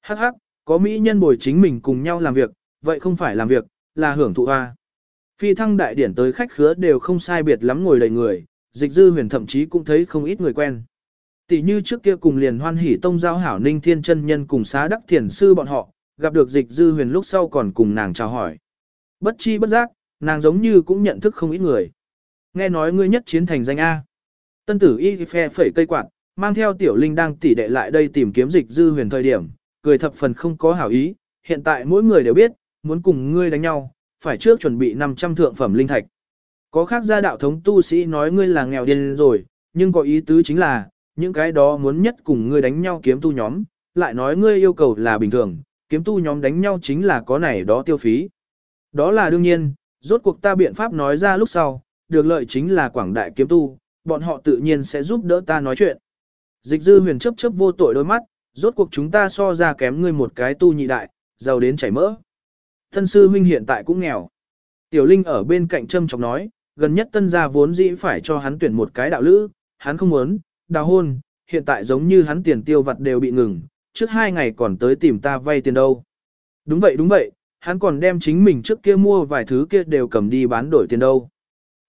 Hắc hắc, có mỹ nhân bồi chính mình cùng nhau làm việc, vậy không phải làm việc, là hưởng thụ hoa. Phi thăng đại điển tới khách khứa đều không sai biệt lắm ngồi đầy người, dịch dư huyền thậm chí cũng thấy không ít người quen. Tỷ như trước kia cùng liền hoan hỷ tông giao hảo ninh thiên chân nhân cùng xá đắc thiền sư bọn họ, gặp được dịch dư huyền lúc sau còn cùng nàng chào hỏi. Bất chi bất giác, nàng giống như cũng nhận thức không ít người. Nghe nói ngươi nhất chiến thành danh A. Tân tử y phe phẩy cây quạt, mang theo tiểu linh đang tỉ đệ lại đây tìm kiếm dịch dư huyền thời điểm, cười thập phần không có hảo ý, hiện tại mỗi người đều biết, muốn cùng ngươi đánh nhau, phải trước chuẩn bị 500 thượng phẩm linh thạch. Có khác gia đạo thống tu sĩ nói ngươi là nghèo điên rồi, nhưng có ý tứ chính là, những cái đó muốn nhất cùng ngươi đánh nhau kiếm tu nhóm, lại nói ngươi yêu cầu là bình thường, kiếm tu nhóm đánh nhau chính là có này đó tiêu phí. Đó là đương nhiên, rốt cuộc ta biện pháp nói ra lúc sau, được lợi chính là quảng đại kiếm tu, bọn họ tự nhiên sẽ giúp đỡ ta nói chuyện. Dịch dư huyền chấp chấp vô tội đôi mắt, rốt cuộc chúng ta so ra kém ngươi một cái tu nhị đại, giàu đến chảy mỡ. Thân sư huynh hiện tại cũng nghèo. Tiểu Linh ở bên cạnh châm chọc nói, gần nhất tân gia vốn dĩ phải cho hắn tuyển một cái đạo lữ, hắn không muốn, đào hôn, hiện tại giống như hắn tiền tiêu vặt đều bị ngừng, trước hai ngày còn tới tìm ta vay tiền đâu. Đúng vậy đúng vậy, hắn còn đem chính mình trước kia mua vài thứ kia đều cầm đi bán đổi tiền đâu.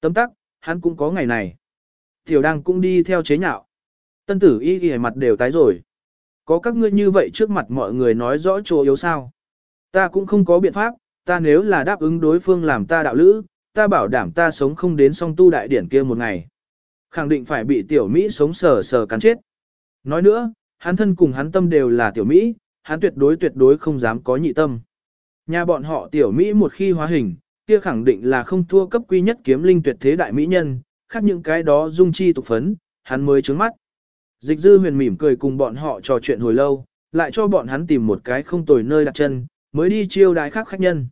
Tấm tắc, hắn cũng có ngày này. Tiểu đang cũng đi theo chế nhạo. Tân tử y ghi mặt đều tái rồi. Có các ngươi như vậy trước mặt mọi người nói rõ chỗ yếu sao. Ta cũng không có biện pháp, ta nếu là đáp ứng đối phương làm ta đạo lữ, ta bảo đảm ta sống không đến song tu đại điển kia một ngày. Khẳng định phải bị tiểu Mỹ sống sờ sờ cắn chết. Nói nữa, hắn thân cùng hắn tâm đều là tiểu Mỹ, hắn tuyệt đối tuyệt đối không dám có nhị tâm. Nhà bọn họ tiểu Mỹ một khi hóa hình, kia khẳng định là không thua cấp quy nhất kiếm linh tuyệt thế đại mỹ nhân, khác những cái đó dung chi tục phấn, hắn mới trướng mắt. Dịch dư huyền mỉm cười cùng bọn họ trò chuyện hồi lâu, lại cho bọn hắn tìm một cái không tồi nơi đặt chân, mới đi chiêu đái khác khách nhân.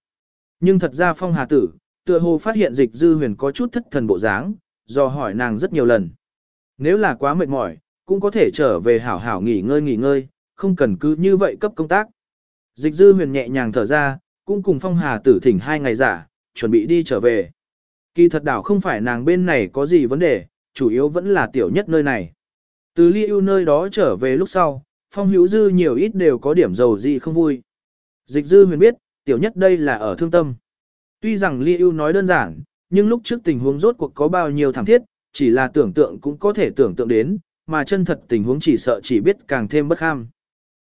Nhưng thật ra phong hà tử, tựa hồ phát hiện dịch dư huyền có chút thất thần bộ dáng, do hỏi nàng rất nhiều lần. Nếu là quá mệt mỏi, cũng có thể trở về hảo hảo nghỉ ngơi nghỉ ngơi, không cần cứ như vậy cấp công tác. Dịch dư huyền nhẹ nhàng thở ra, cũng cùng phong hà tử thỉnh hai ngày giả, chuẩn bị đi trở về. Kỳ thật đảo không phải nàng bên này có gì vấn đề, chủ yếu vẫn là tiểu nhất nơi này. Từ ly ưu nơi đó trở về lúc sau, phong hữu dư nhiều ít đều có điểm dầu gì không vui. Dịch dư huyền biết, tiểu nhất đây là ở thương tâm. Tuy rằng ly ưu nói đơn giản, nhưng lúc trước tình huống rốt cuộc có bao nhiêu thảm thiết, chỉ là tưởng tượng cũng có thể tưởng tượng đến, mà chân thật tình huống chỉ sợ chỉ biết càng thêm bất kham.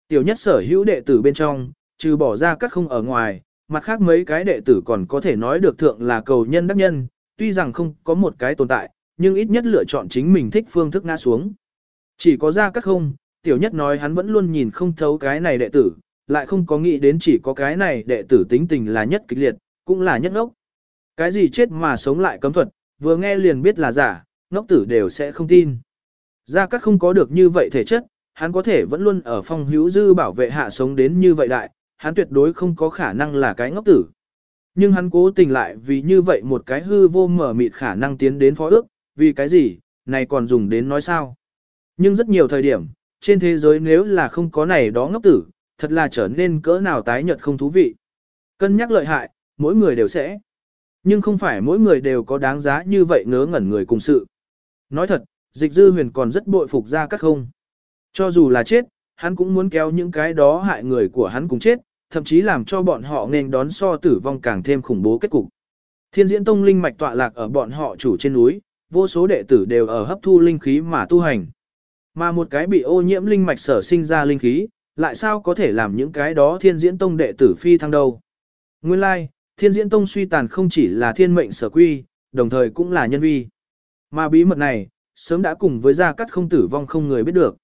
Tiểu nhất sở hữu đệ tử bên trong, trừ bỏ ra các không ở ngoài, mặt khác mấy cái đệ tử còn có thể nói được thượng là cầu nhân đắc nhân, tuy rằng không có một cái tồn tại, nhưng ít nhất lựa chọn chính mình thích phương thức ngã xuống. Chỉ có ra các không, tiểu nhất nói hắn vẫn luôn nhìn không thấu cái này đệ tử, lại không có nghĩ đến chỉ có cái này đệ tử tính tình là nhất kịch liệt, cũng là nhất ngốc. Cái gì chết mà sống lại cấm thuật, vừa nghe liền biết là giả, ngốc tử đều sẽ không tin. Gia Cát không có được như vậy thể chất, hắn có thể vẫn luôn ở phong hữu dư bảo vệ hạ sống đến như vậy đại, hắn tuyệt đối không có khả năng là cái ngốc tử. Nhưng hắn cố tình lại vì như vậy một cái hư vô mở mịt khả năng tiến đến phó ước, vì cái gì, này còn dùng đến nói sao. Nhưng rất nhiều thời điểm, trên thế giới nếu là không có này đó ngốc tử, thật là trở nên cỡ nào tái nhật không thú vị. Cân nhắc lợi hại, mỗi người đều sẽ. Nhưng không phải mỗi người đều có đáng giá như vậy ngớ ngẩn người cùng sự. Nói thật, dịch dư huyền còn rất bội phục ra các không. Cho dù là chết, hắn cũng muốn kéo những cái đó hại người của hắn cùng chết, thậm chí làm cho bọn họ nên đón so tử vong càng thêm khủng bố kết cục. Thiên diễn tông linh mạch tọa lạc ở bọn họ chủ trên núi, vô số đệ tử đều ở hấp thu linh khí mà tu hành. Mà một cái bị ô nhiễm linh mạch sở sinh ra linh khí, lại sao có thể làm những cái đó thiên diễn tông đệ tử phi thăng đâu. Nguyên lai, like, thiên diễn tông suy tàn không chỉ là thiên mệnh sở quy, đồng thời cũng là nhân vi. Mà bí mật này, sớm đã cùng với gia cắt không tử vong không người biết được.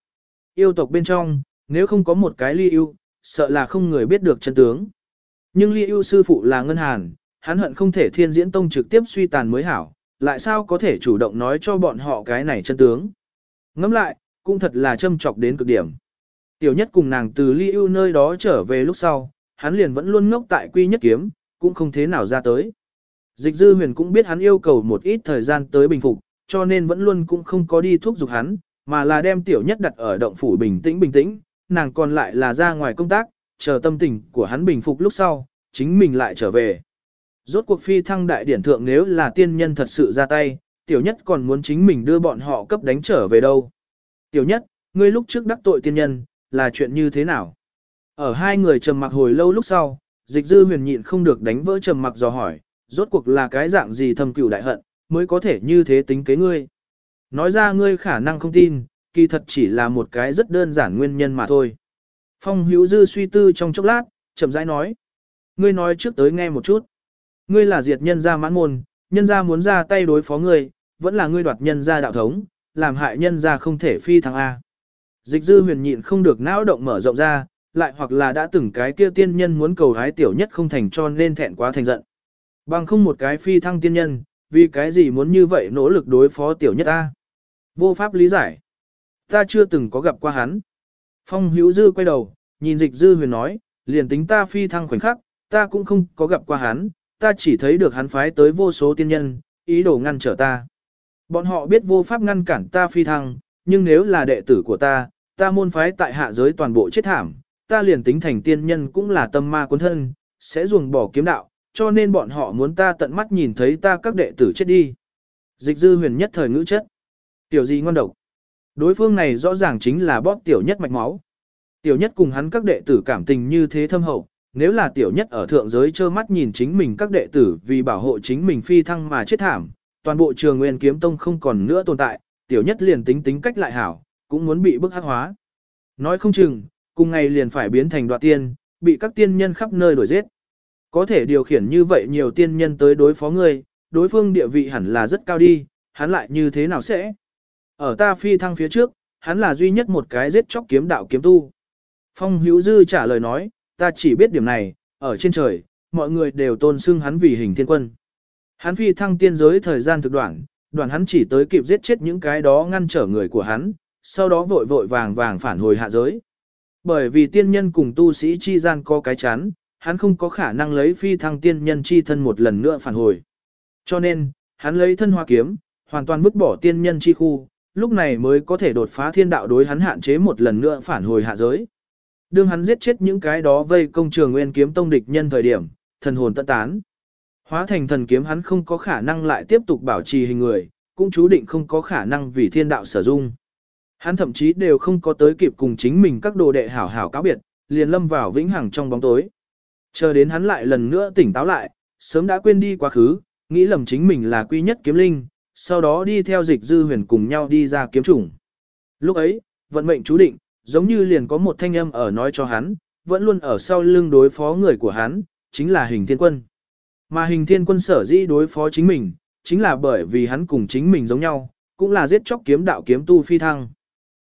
Yêu tộc bên trong, nếu không có một cái ly yêu, sợ là không người biết được chân tướng. Nhưng ly yêu sư phụ là ngân hàn, hắn hận không thể thiên diễn tông trực tiếp suy tàn mới hảo, lại sao có thể chủ động nói cho bọn họ cái này chân tướng. Ngẫm lại, cũng thật là châm chọc đến cực điểm. Tiểu nhất cùng nàng từ ly ưu nơi đó trở về lúc sau, hắn liền vẫn luôn ngốc tại quy nhất kiếm, cũng không thế nào ra tới. Dịch dư huyền cũng biết hắn yêu cầu một ít thời gian tới bình phục, cho nên vẫn luôn cũng không có đi thuốc giục hắn, mà là đem tiểu nhất đặt ở động phủ bình tĩnh bình tĩnh, nàng còn lại là ra ngoài công tác, chờ tâm tình của hắn bình phục lúc sau, chính mình lại trở về. Rốt cuộc phi thăng đại điển thượng nếu là tiên nhân thật sự ra tay, tiểu nhất còn muốn chính mình đưa bọn họ cấp đánh trở về đâu. Tiểu nhất, ngươi lúc trước đắc tội tiên nhân, là chuyện như thế nào? Ở hai người trầm mặc hồi lâu lúc sau, dịch dư huyền nhịn không được đánh vỡ trầm mặc dò hỏi, rốt cuộc là cái dạng gì thâm cửu đại hận, mới có thể như thế tính kế ngươi. Nói ra ngươi khả năng không tin, kỳ thật chỉ là một cái rất đơn giản nguyên nhân mà thôi. Phong hữu dư suy tư trong chốc lát, chậm rãi nói. Ngươi nói trước tới nghe một chút. Ngươi là diệt nhân gia mãn môn, nhân gia muốn ra tay đối phó ngươi, vẫn là ngươi đoạt nhân gia đạo thống, làm hại nhân gia không thể phi thăng A. Dịch dư huyền nhịn không được não động mở rộng ra, lại hoặc là đã từng cái kia tiên nhân muốn cầu hái tiểu nhất không thành cho nên thẹn quá thành giận. Bằng không một cái phi thăng tiên nhân, vì cái gì muốn như vậy nỗ lực đối phó tiểu nhất ta. Vô pháp lý giải. Ta chưa từng có gặp qua hắn. Phong hữu dư quay đầu, nhìn dịch dư huyền nói, liền tính ta phi thăng khoảnh khắc, ta cũng không có gặp qua hắn, ta chỉ thấy được hắn phái tới vô số tiên nhân, ý đồ ngăn trở ta. Bọn họ biết vô pháp ngăn cản ta phi thăng, nhưng nếu là đệ tử của ta, ta môn phái tại hạ giới toàn bộ chết thảm, ta liền tính thành tiên nhân cũng là tâm ma cuốn thân, sẽ ruồng bỏ kiếm đạo, cho nên bọn họ muốn ta tận mắt nhìn thấy ta các đệ tử chết đi. Dịch dư huyền nhất thời ngữ chất. Tiểu gì ngon độc. Đối phương này rõ ràng chính là bóp tiểu nhất mạch máu. Tiểu nhất cùng hắn các đệ tử cảm tình như thế thâm hậu, nếu là tiểu nhất ở thượng giới trơ mắt nhìn chính mình các đệ tử vì bảo hộ chính mình phi thăng mà chết thảm, toàn bộ trường nguyên kiếm tông không còn nữa tồn tại, tiểu nhất liền tính tính cách lại hảo, cũng muốn bị bức hắc hóa. Nói không chừng, cùng ngày liền phải biến thành đoạt tiên, bị các tiên nhân khắp nơi đuổi giết. Có thể điều khiển như vậy nhiều tiên nhân tới đối phó ngươi, đối phương địa vị hẳn là rất cao đi, hắn lại như thế nào sẽ? Ở ta phi thăng phía trước, hắn là duy nhất một cái giết chóc kiếm đạo kiếm tu. Phong Hữu Dư trả lời nói, ta chỉ biết điểm này, ở trên trời, mọi người đều tôn xưng hắn vì hình thiên quân. Hắn phi thăng tiên giới thời gian thực đoạn, đoạn hắn chỉ tới kịp giết chết những cái đó ngăn trở người của hắn, sau đó vội vội vàng vàng phản hồi hạ giới. Bởi vì tiên nhân cùng tu sĩ chi gian có cái chán, hắn không có khả năng lấy phi thăng tiên nhân chi thân một lần nữa phản hồi. Cho nên, hắn lấy thân hoa kiếm, hoàn toàn vứt bỏ tiên nhân chi khu, lúc này mới có thể đột phá thiên đạo đối hắn hạn chế một lần nữa phản hồi hạ giới. Đương hắn giết chết những cái đó vây công trường nguyên kiếm tông địch nhân thời điểm, thần hồn tận tán. Hóa thành thần kiếm hắn không có khả năng lại tiếp tục bảo trì hình người, cũng chú định không có khả năng vì thiên đạo sử dụng. Hắn thậm chí đều không có tới kịp cùng chính mình các đồ đệ hảo hảo cáo biệt, liền lâm vào vĩnh hằng trong bóng tối. Chờ đến hắn lại lần nữa tỉnh táo lại, sớm đã quên đi quá khứ, nghĩ lầm chính mình là quy nhất kiếm linh, sau đó đi theo dịch dư huyền cùng nhau đi ra kiếm chủng. Lúc ấy, vận mệnh chú định, giống như liền có một thanh âm ở nói cho hắn, vẫn luôn ở sau lưng đối phó người của hắn, chính là hình thiên quân. Mà hình thiên quân sở dĩ đối phó chính mình, chính là bởi vì hắn cùng chính mình giống nhau, cũng là giết chóc kiếm đạo kiếm tu phi thăng.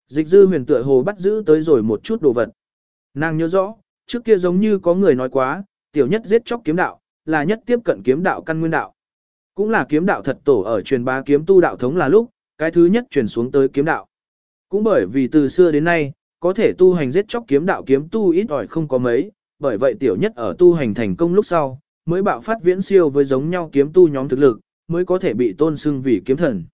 Dịch dư huyền tựa hồ bắt giữ tới rồi một chút đồ vật. Nàng nhớ rõ, trước kia giống như có người nói quá, tiểu nhất giết chóc kiếm đạo, là nhất tiếp cận kiếm đạo căn nguyên đạo. Cũng là kiếm đạo thật tổ ở truyền bá kiếm tu đạo thống là lúc, cái thứ nhất truyền xuống tới kiếm đạo. Cũng bởi vì từ xưa đến nay, có thể tu hành giết chóc kiếm đạo kiếm tu ít ỏi không có mấy, bởi vậy tiểu nhất ở tu hành thành công lúc sau, mới bạo phát viễn siêu với giống nhau kiếm tu nhóm thực lực, mới có thể bị tôn xưng vì kiếm thần.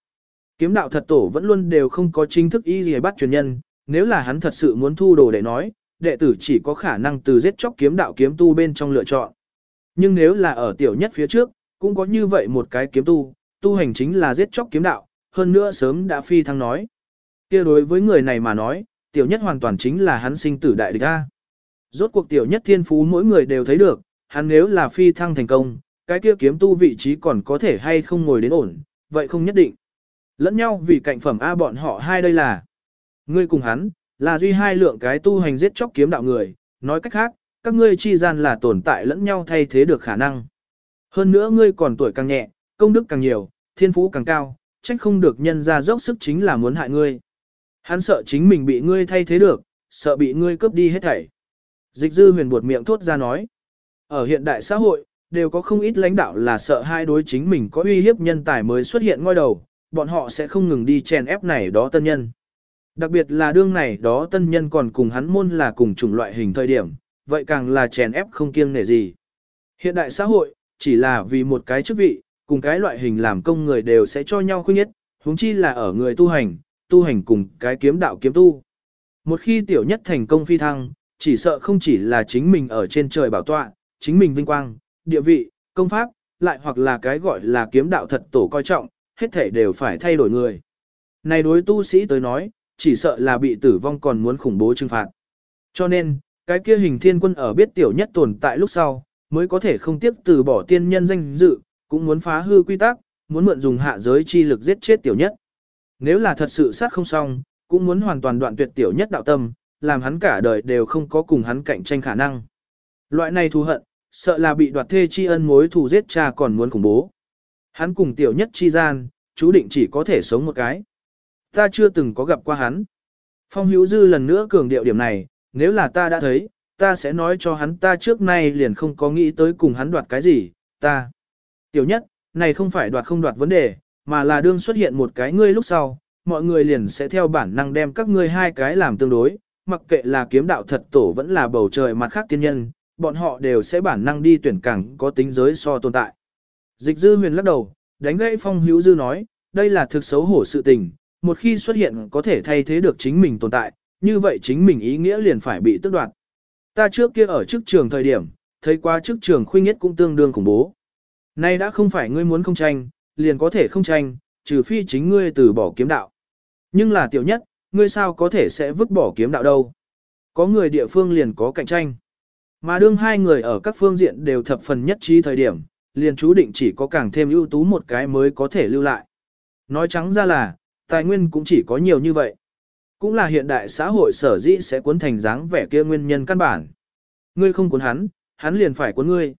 Kiếm đạo thật tổ vẫn luôn đều không có chính thức y gì bắt truyền nhân, nếu là hắn thật sự muốn thu đồ để nói, đệ tử chỉ có khả năng từ giết chóc kiếm đạo kiếm tu bên trong lựa chọn. Nhưng nếu là ở tiểu nhất phía trước, cũng có như vậy một cái kiếm tu, tu hành chính là giết chóc kiếm đạo, hơn nữa sớm đã phi thăng nói. kia đối với người này mà nói, tiểu nhất hoàn toàn chính là hắn sinh tử đại địch A. Rốt cuộc tiểu nhất thiên phú mỗi người đều thấy được, hắn nếu là phi thăng thành công, cái kia kiếm tu vị trí còn có thể hay không ngồi đến ổn, vậy không nhất định. Lẫn nhau vì cạnh phẩm A bọn họ hai đây là Ngươi cùng hắn, là duy hai lượng cái tu hành giết chóc kiếm đạo người, nói cách khác, các ngươi chi gian là tồn tại lẫn nhau thay thế được khả năng. Hơn nữa ngươi còn tuổi càng nhẹ, công đức càng nhiều, thiên phú càng cao, trách không được nhân ra dốc sức chính là muốn hại ngươi. Hắn sợ chính mình bị ngươi thay thế được, sợ bị ngươi cướp đi hết thảy. Dịch dư huyền buột miệng thốt ra nói. Ở hiện đại xã hội, đều có không ít lãnh đạo là sợ hai đối chính mình có uy hiếp nhân tài mới xuất hiện ngôi đầu, bọn họ sẽ không ngừng đi chèn ép này đó tân nhân. Đặc biệt là đương này đó tân nhân còn cùng hắn môn là cùng chủng loại hình thời điểm, vậy càng là chèn ép không kiêng nể gì. Hiện đại xã hội, chỉ là vì một cái chức vị, cùng cái loại hình làm công người đều sẽ cho nhau khuyên nhất, huống chi là ở người tu hành, tu hành cùng cái kiếm đạo kiếm tu. Một khi tiểu nhất thành công phi thăng, chỉ sợ không chỉ là chính mình ở trên trời bảo tọa, chính mình vinh quang, địa vị, công pháp, lại hoặc là cái gọi là kiếm đạo thật tổ coi trọng, hết thể đều phải thay đổi người. Này đối tu sĩ tới nói, chỉ sợ là bị tử vong còn muốn khủng bố trừng phạt. Cho nên, cái kia hình thiên quân ở biết tiểu nhất tồn tại lúc sau, mới có thể không tiếp từ bỏ tiên nhân danh dự, cũng muốn phá hư quy tắc, muốn mượn dùng hạ giới chi lực giết chết tiểu nhất. Nếu là thật sự sát không xong, cũng muốn hoàn toàn đoạn tuyệt tiểu nhất đạo tâm, làm hắn cả đời đều không có cùng hắn cạnh tranh khả năng. Loại này thù hận, sợ là bị đoạt thê chi ân mối thù giết cha còn muốn khủng bố. Hắn cùng tiểu nhất chi gian, chú định chỉ có thể sống một cái. Ta chưa từng có gặp qua hắn. Phong hữu dư lần nữa cường điệu điểm này, nếu là ta đã thấy, ta sẽ nói cho hắn ta trước nay liền không có nghĩ tới cùng hắn đoạt cái gì, ta. Tiểu nhất, này không phải đoạt không đoạt vấn đề, mà là đương xuất hiện một cái ngươi lúc sau, mọi người liền sẽ theo bản năng đem các ngươi hai cái làm tương đối, mặc kệ là kiếm đạo thật tổ vẫn là bầu trời mặt khác tiên nhân, bọn họ đều sẽ bản năng đi tuyển càng có tính giới so tồn tại. Dịch dư huyền lắc đầu, đánh gãy phong hữu dư nói, đây là thực xấu hổ sự tình, một khi xuất hiện có thể thay thế được chính mình tồn tại, như vậy chính mình ý nghĩa liền phải bị tước đoạt. Ta trước kia ở chức trường thời điểm, thấy qua chức trường khuynh nhất cũng tương đương khủng bố. Nay đã không phải ngươi muốn không tranh, liền có thể không tranh, trừ phi chính ngươi từ bỏ kiếm đạo. Nhưng là tiểu nhất, ngươi sao có thể sẽ vứt bỏ kiếm đạo đâu. Có người địa phương liền có cạnh tranh. Mà đương hai người ở các phương diện đều thập phần nhất trí thời điểm, liền chú định chỉ có càng thêm ưu tú một cái mới có thể lưu lại. Nói trắng ra là, tài nguyên cũng chỉ có nhiều như vậy. Cũng là hiện đại xã hội sở dĩ sẽ cuốn thành dáng vẻ kia nguyên nhân căn bản. Ngươi không cuốn hắn, hắn liền phải cuốn ngươi.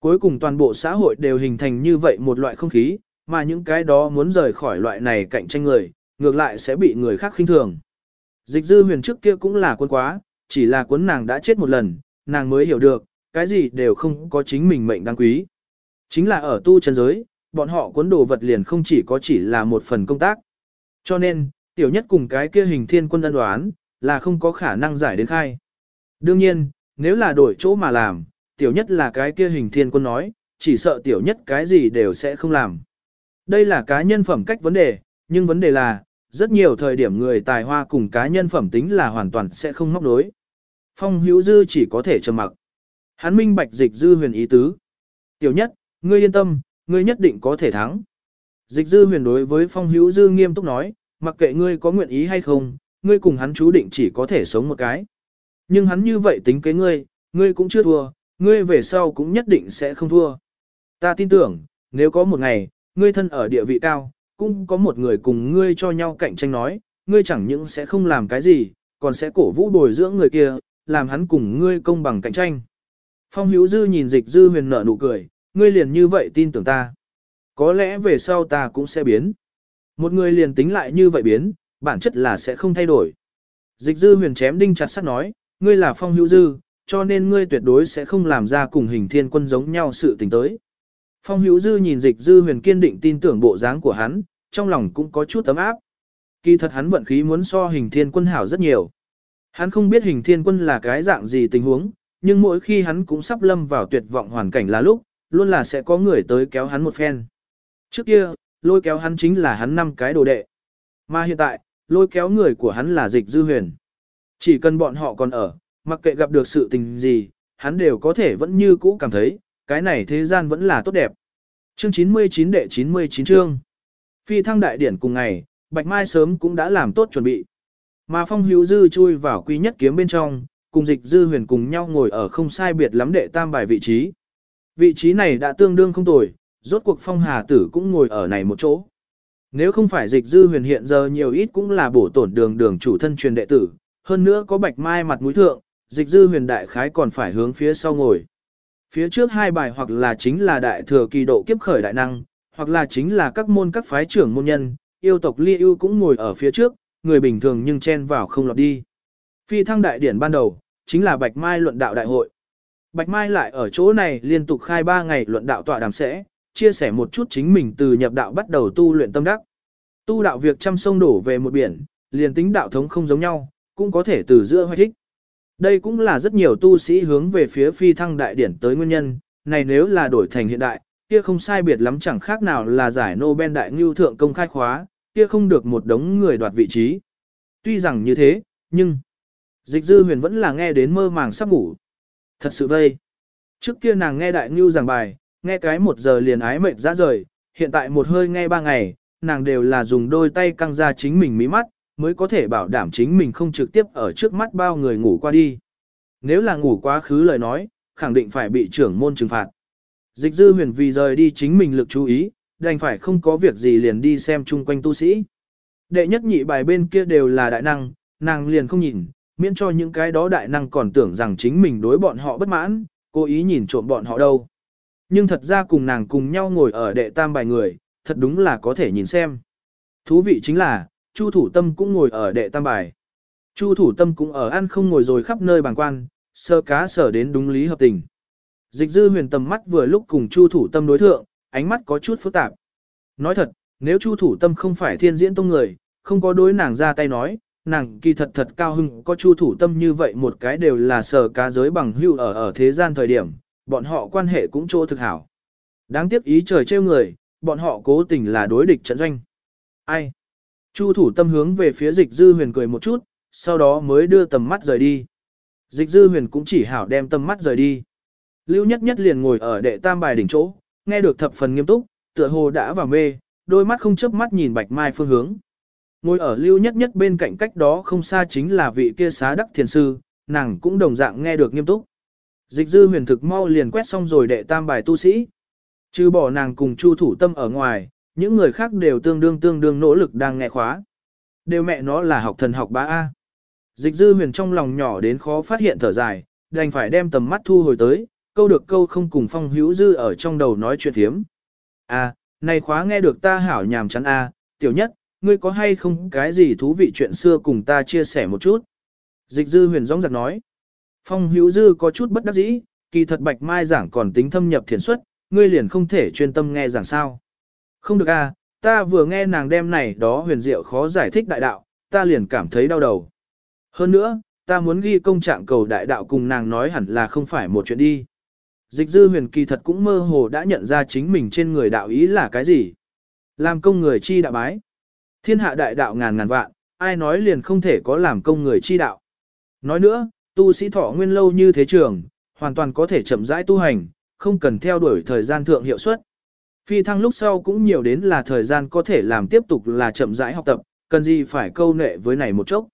Cuối cùng toàn bộ xã hội đều hình thành như vậy một loại không khí, mà những cái đó muốn rời khỏi loại này cạnh tranh người, ngược lại sẽ bị người khác khinh thường. Dịch dư huyền trước kia cũng là cuốn quá, chỉ là cuốn nàng đã chết một lần, nàng mới hiểu được, cái gì đều không có chính mình mệnh đáng quý. Chính là ở tu chân giới, bọn họ cuốn đồ vật liền không chỉ có chỉ là một phần công tác. Cho nên, tiểu nhất cùng cái kia hình thiên quân ân đoán, là không có khả năng giải đến khai. Đương nhiên, nếu là đổi chỗ mà làm, tiểu nhất là cái kia hình thiên quân nói, chỉ sợ tiểu nhất cái gì đều sẽ không làm. Đây là cá nhân phẩm cách vấn đề, nhưng vấn đề là, rất nhiều thời điểm người tài hoa cùng cá nhân phẩm tính là hoàn toàn sẽ không móc đối. Phong hữu dư chỉ có thể trầm mặc. Hắn minh bạch dịch dư huyền ý tứ. Tiểu nhất, ngươi yên tâm, ngươi nhất định có thể thắng. Dịch dư huyền đối với phong hữu dư nghiêm túc nói, mặc kệ ngươi có nguyện ý hay không, ngươi cùng hắn chú định chỉ có thể sống một cái. Nhưng hắn như vậy tính kế ngươi, ngươi cũng chưa thua, ngươi về sau cũng nhất định sẽ không thua. Ta tin tưởng, nếu có một ngày, ngươi thân ở địa vị cao, cũng có một người cùng ngươi cho nhau cạnh tranh nói, ngươi chẳng những sẽ không làm cái gì, còn sẽ cổ vũ bồi dưỡng người kia, làm hắn cùng ngươi công bằng cạnh tranh. Phong hữu dư nhìn dịch dư huyền nở nụ cười, ngươi liền như vậy tin tưởng ta. Có lẽ về sau ta cũng sẽ biến. Một người liền tính lại như vậy biến, bản chất là sẽ không thay đổi. Dịch dư huyền chém đinh chặt sắt nói, ngươi là phong hữu dư, cho nên ngươi tuyệt đối sẽ không làm ra cùng hình thiên quân giống nhau sự tình tới. Phong hữu dư nhìn dịch dư huyền kiên định tin tưởng bộ dáng của hắn, trong lòng cũng có chút tấm áp. Kỳ thật hắn vận khí muốn so hình thiên quân hảo rất nhiều. Hắn không biết hình thiên quân là cái dạng gì tình huống, nhưng mỗi khi hắn cũng sắp lâm vào tuyệt vọng hoàn cảnh là lúc, luôn là sẽ có người tới kéo hắn một phen. Trước kia, lôi kéo hắn chính là hắn năm cái đồ đệ. Mà hiện tại, lôi kéo người của hắn là dịch dư huyền. Chỉ cần bọn họ còn ở, mặc kệ gặp được sự tình gì, hắn đều có thể vẫn như cũ cảm thấy, cái này thế gian vẫn là tốt đẹp. Chương 99 đệ 99 chương. Phi thăng đại điển cùng ngày, Bạch Mai sớm cũng đã làm tốt chuẩn bị. Mà Phong Hữu Dư chui vào quy nhất kiếm bên trong, cùng dịch dư huyền cùng nhau ngồi ở không sai biệt lắm đệ tam bài vị trí. Vị trí này đã tương đương không tồi, rốt cuộc Phong Hà Tử cũng ngồi ở này một chỗ. Nếu không phải dịch dư huyền hiện giờ nhiều ít cũng là bổ tổn đường đường chủ thân truyền đệ tử, hơn nữa có bạch mai mặt mũi thượng, dịch dư huyền đại khái còn phải hướng phía sau ngồi. Phía trước hai bài hoặc là chính là đại thừa kỳ độ kiếp khởi đại năng, hoặc là chính là các môn các phái trưởng môn nhân, yêu tộc ly yêu cũng ngồi ở phía trước, người bình thường nhưng chen vào không lọt đi. Phi thăng đại điển ban đầu, chính là Bạch Mai luận đạo đại hội. Bạch Mai lại ở chỗ này liên tục khai 3 ngày luận đạo tọa đàm sẽ, chia sẻ một chút chính mình từ nhập đạo bắt đầu tu luyện tâm đắc. Tu đạo việc trăm sông đổ về một biển, liền tính đạo thống không giống nhau, cũng có thể từ giữa hoạch thích. Đây cũng là rất nhiều tu sĩ hướng về phía phi thăng đại điển tới nguyên nhân, này nếu là đổi thành hiện đại, kia không sai biệt lắm chẳng khác nào là giải Nobel đại ngưu thượng công khai khóa, kia không được một đống người đoạt vị trí. Tuy rằng như thế, nhưng dịch dư huyền vẫn là nghe đến mơ màng sắp ngủ. Thật sự vây. Trước kia nàng nghe đại ngưu giảng bài, nghe cái một giờ liền ái mệt ra rời, hiện tại một hơi nghe ba ngày, nàng đều là dùng đôi tay căng ra chính mình mí mắt, mới có thể bảo đảm chính mình không trực tiếp ở trước mắt bao người ngủ qua đi. Nếu là ngủ quá khứ lời nói, khẳng định phải bị trưởng môn trừng phạt. Dịch dư huyền vì rời đi chính mình lực chú ý, đành phải không có việc gì liền đi xem chung quanh tu sĩ. Đệ nhất nhị bài bên kia đều là đại năng, nàng liền không nhìn, miễn cho những cái đó đại năng còn tưởng rằng chính mình đối bọn họ bất mãn, cố ý nhìn trộm bọn họ đâu. Nhưng thật ra cùng nàng cùng nhau ngồi ở đệ tam bài người, thật đúng là có thể nhìn xem. Thú vị chính là, Chu thủ tâm cũng ngồi ở đệ tam bài. Chu thủ tâm cũng ở ăn không ngồi rồi khắp nơi bàng quan, sơ cá sở đến đúng lý hợp tình. Dịch dư huyền tầm mắt vừa lúc cùng Chu thủ tâm đối thượng, ánh mắt có chút phức tạp. Nói thật, nếu Chu thủ tâm không phải thiên diễn tông người, không có đối nàng ra tay nói, nàng kỳ thật thật cao hưng có Chu thủ tâm như vậy một cái đều là sở cá giới bằng hưu ở ở thế gian thời điểm, bọn họ quan hệ cũng chỗ thực hảo. Đáng tiếc ý trời trêu người, bọn họ cố tình là đối địch trận doanh. Ai? Chu thủ tâm hướng về phía dịch dư huyền cười một chút, sau đó mới đưa tầm mắt rời đi. Dịch dư huyền cũng chỉ hảo đem tầm mắt rời đi. Lưu nhất nhất liền ngồi ở đệ tam bài đỉnh chỗ, nghe được thập phần nghiêm túc, tựa hồ đã vào mê, đôi mắt không chớp mắt nhìn bạch mai phương hướng. Ngồi ở lưu nhất nhất bên cạnh cách đó không xa chính là vị kia xá đắc thiền sư, nàng cũng đồng dạng nghe được nghiêm túc. Dịch dư huyền thực mau liền quét xong rồi đệ tam bài tu sĩ. Trừ bỏ nàng cùng chu thủ tâm ở ngoài, những người khác đều tương đương tương đương nỗ lực đang nghe khóa. Đều mẹ nó là học thần học bá A. Dịch dư huyền trong lòng nhỏ đến khó phát hiện thở dài, đành phải đem tầm mắt thu hồi tới, câu được câu không cùng phong hữu dư ở trong đầu nói chuyện thiếm. A, này khóa nghe được ta hảo nhàm chán A, tiểu nhất, ngươi có hay không cái gì thú vị chuyện xưa cùng ta chia sẻ một chút. Dịch dư huyền rong giặc nói. Phong hữu dư có chút bất đắc dĩ, kỳ thật bạch mai giảng còn tính thâm nhập thiền xuất, ngươi liền không thể chuyên tâm nghe giảng sao. Không được à, ta vừa nghe nàng đem này đó huyền diệu khó giải thích đại đạo, ta liền cảm thấy đau đầu. Hơn nữa, ta muốn ghi công trạng cầu đại đạo cùng nàng nói hẳn là không phải một chuyện đi. Dịch dư huyền kỳ thật cũng mơ hồ đã nhận ra chính mình trên người đạo ý là cái gì. Làm công người chi đạo bái. Thiên hạ đại đạo ngàn ngàn vạn, ai nói liền không thể có làm công người chi đạo. Nói nữa, tu sĩ thọ nguyên lâu như thế trường, hoàn toàn có thể chậm rãi tu hành, không cần theo đuổi thời gian thượng hiệu suất. Phi thăng lúc sau cũng nhiều đến là thời gian có thể làm tiếp tục là chậm rãi học tập, cần gì phải câu nệ với này một chốc.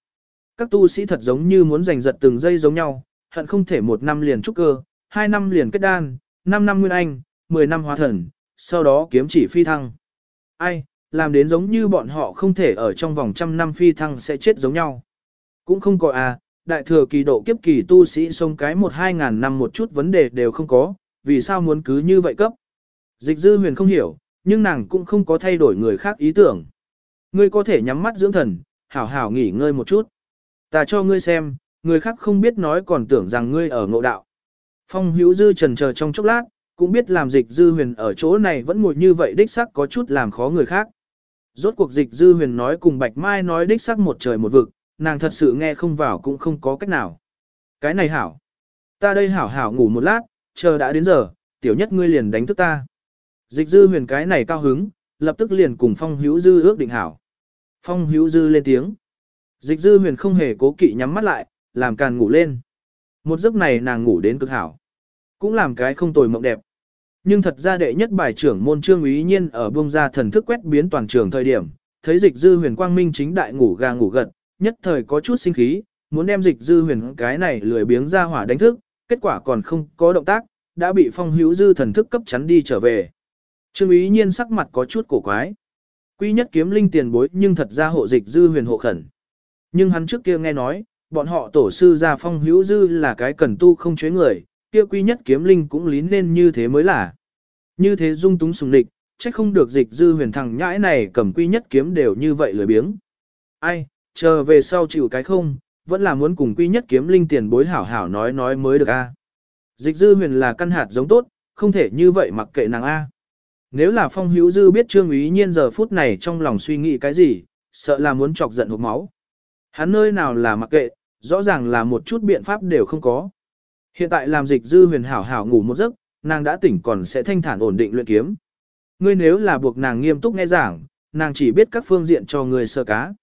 Các tu sĩ thật giống như muốn giành giật từng giây giống nhau, hận không thể một năm liền trúc cơ, hai năm liền kết đan, năm năm nguyên anh, mười năm hóa thần, sau đó kiếm chỉ phi thăng. Ai, làm đến giống như bọn họ không thể ở trong vòng trăm năm phi thăng sẽ chết giống nhau. Cũng không có à, đại thừa kỳ độ kiếp kỳ tu sĩ sống cái một hai ngàn năm một chút vấn đề đều không có, vì sao muốn cứ như vậy cấp. Dịch dư huyền không hiểu, nhưng nàng cũng không có thay đổi người khác ý tưởng. Ngươi có thể nhắm mắt dưỡng thần, hảo hảo nghỉ ngơi một chút. Ta cho ngươi xem, người khác không biết nói còn tưởng rằng ngươi ở ngộ đạo. Phong hữu dư trần chờ trong chốc lát, cũng biết làm dịch dư huyền ở chỗ này vẫn ngồi như vậy đích sắc có chút làm khó người khác. Rốt cuộc dịch dư huyền nói cùng Bạch Mai nói đích sắc một trời một vực, nàng thật sự nghe không vào cũng không có cách nào. Cái này hảo. Ta đây hảo hảo ngủ một lát, chờ đã đến giờ, tiểu nhất ngươi liền đánh thức ta. Dịch dư huyền cái này cao hứng, lập tức liền cùng phong hữu dư ước định hảo. Phong hữu dư lên tiếng. Dịch dư huyền không hề cố kỵ nhắm mắt lại, làm càn ngủ lên. Một giấc này nàng ngủ đến cực hảo. Cũng làm cái không tồi mộng đẹp. Nhưng thật ra đệ nhất bài trưởng môn trương ý nhiên ở bông ra thần thức quét biến toàn trường thời điểm, thấy dịch dư huyền quang minh chính đại ngủ gà ngủ gật, nhất thời có chút sinh khí, muốn đem dịch dư huyền cái này lười biếng ra hỏa đánh thức, kết quả còn không có động tác, đã bị phong hữu dư thần thức cấp chắn đi trở về. Trương ý nhiên sắc mặt có chút cổ quái. Quy nhất kiếm linh tiền bối nhưng thật ra hộ dịch dư huyền hộ khẩn. Nhưng hắn trước kia nghe nói, bọn họ tổ sư gia phong hữu dư là cái cần tu không chế người, kia quy nhất kiếm linh cũng lín nên như thế mới là. Như thế dung túng sùng địch, chắc không được dịch dư huyền thằng nhãi này cầm quy nhất kiếm đều như vậy lười biếng. Ai, chờ về sau chịu cái không, vẫn là muốn cùng quy nhất kiếm linh tiền bối hảo hảo nói nói mới được a. Dịch dư huyền là căn hạt giống tốt, không thể như vậy mặc kệ nàng a. Nếu là phong hữu dư biết trương ý nhiên giờ phút này trong lòng suy nghĩ cái gì, sợ là muốn chọc giận hộp máu. Hắn nơi nào là mặc kệ, rõ ràng là một chút biện pháp đều không có. Hiện tại làm dịch dư huyền hảo hảo ngủ một giấc, nàng đã tỉnh còn sẽ thanh thản ổn định luyện kiếm. Ngươi nếu là buộc nàng nghiêm túc nghe giảng, nàng chỉ biết các phương diện cho người sơ cá.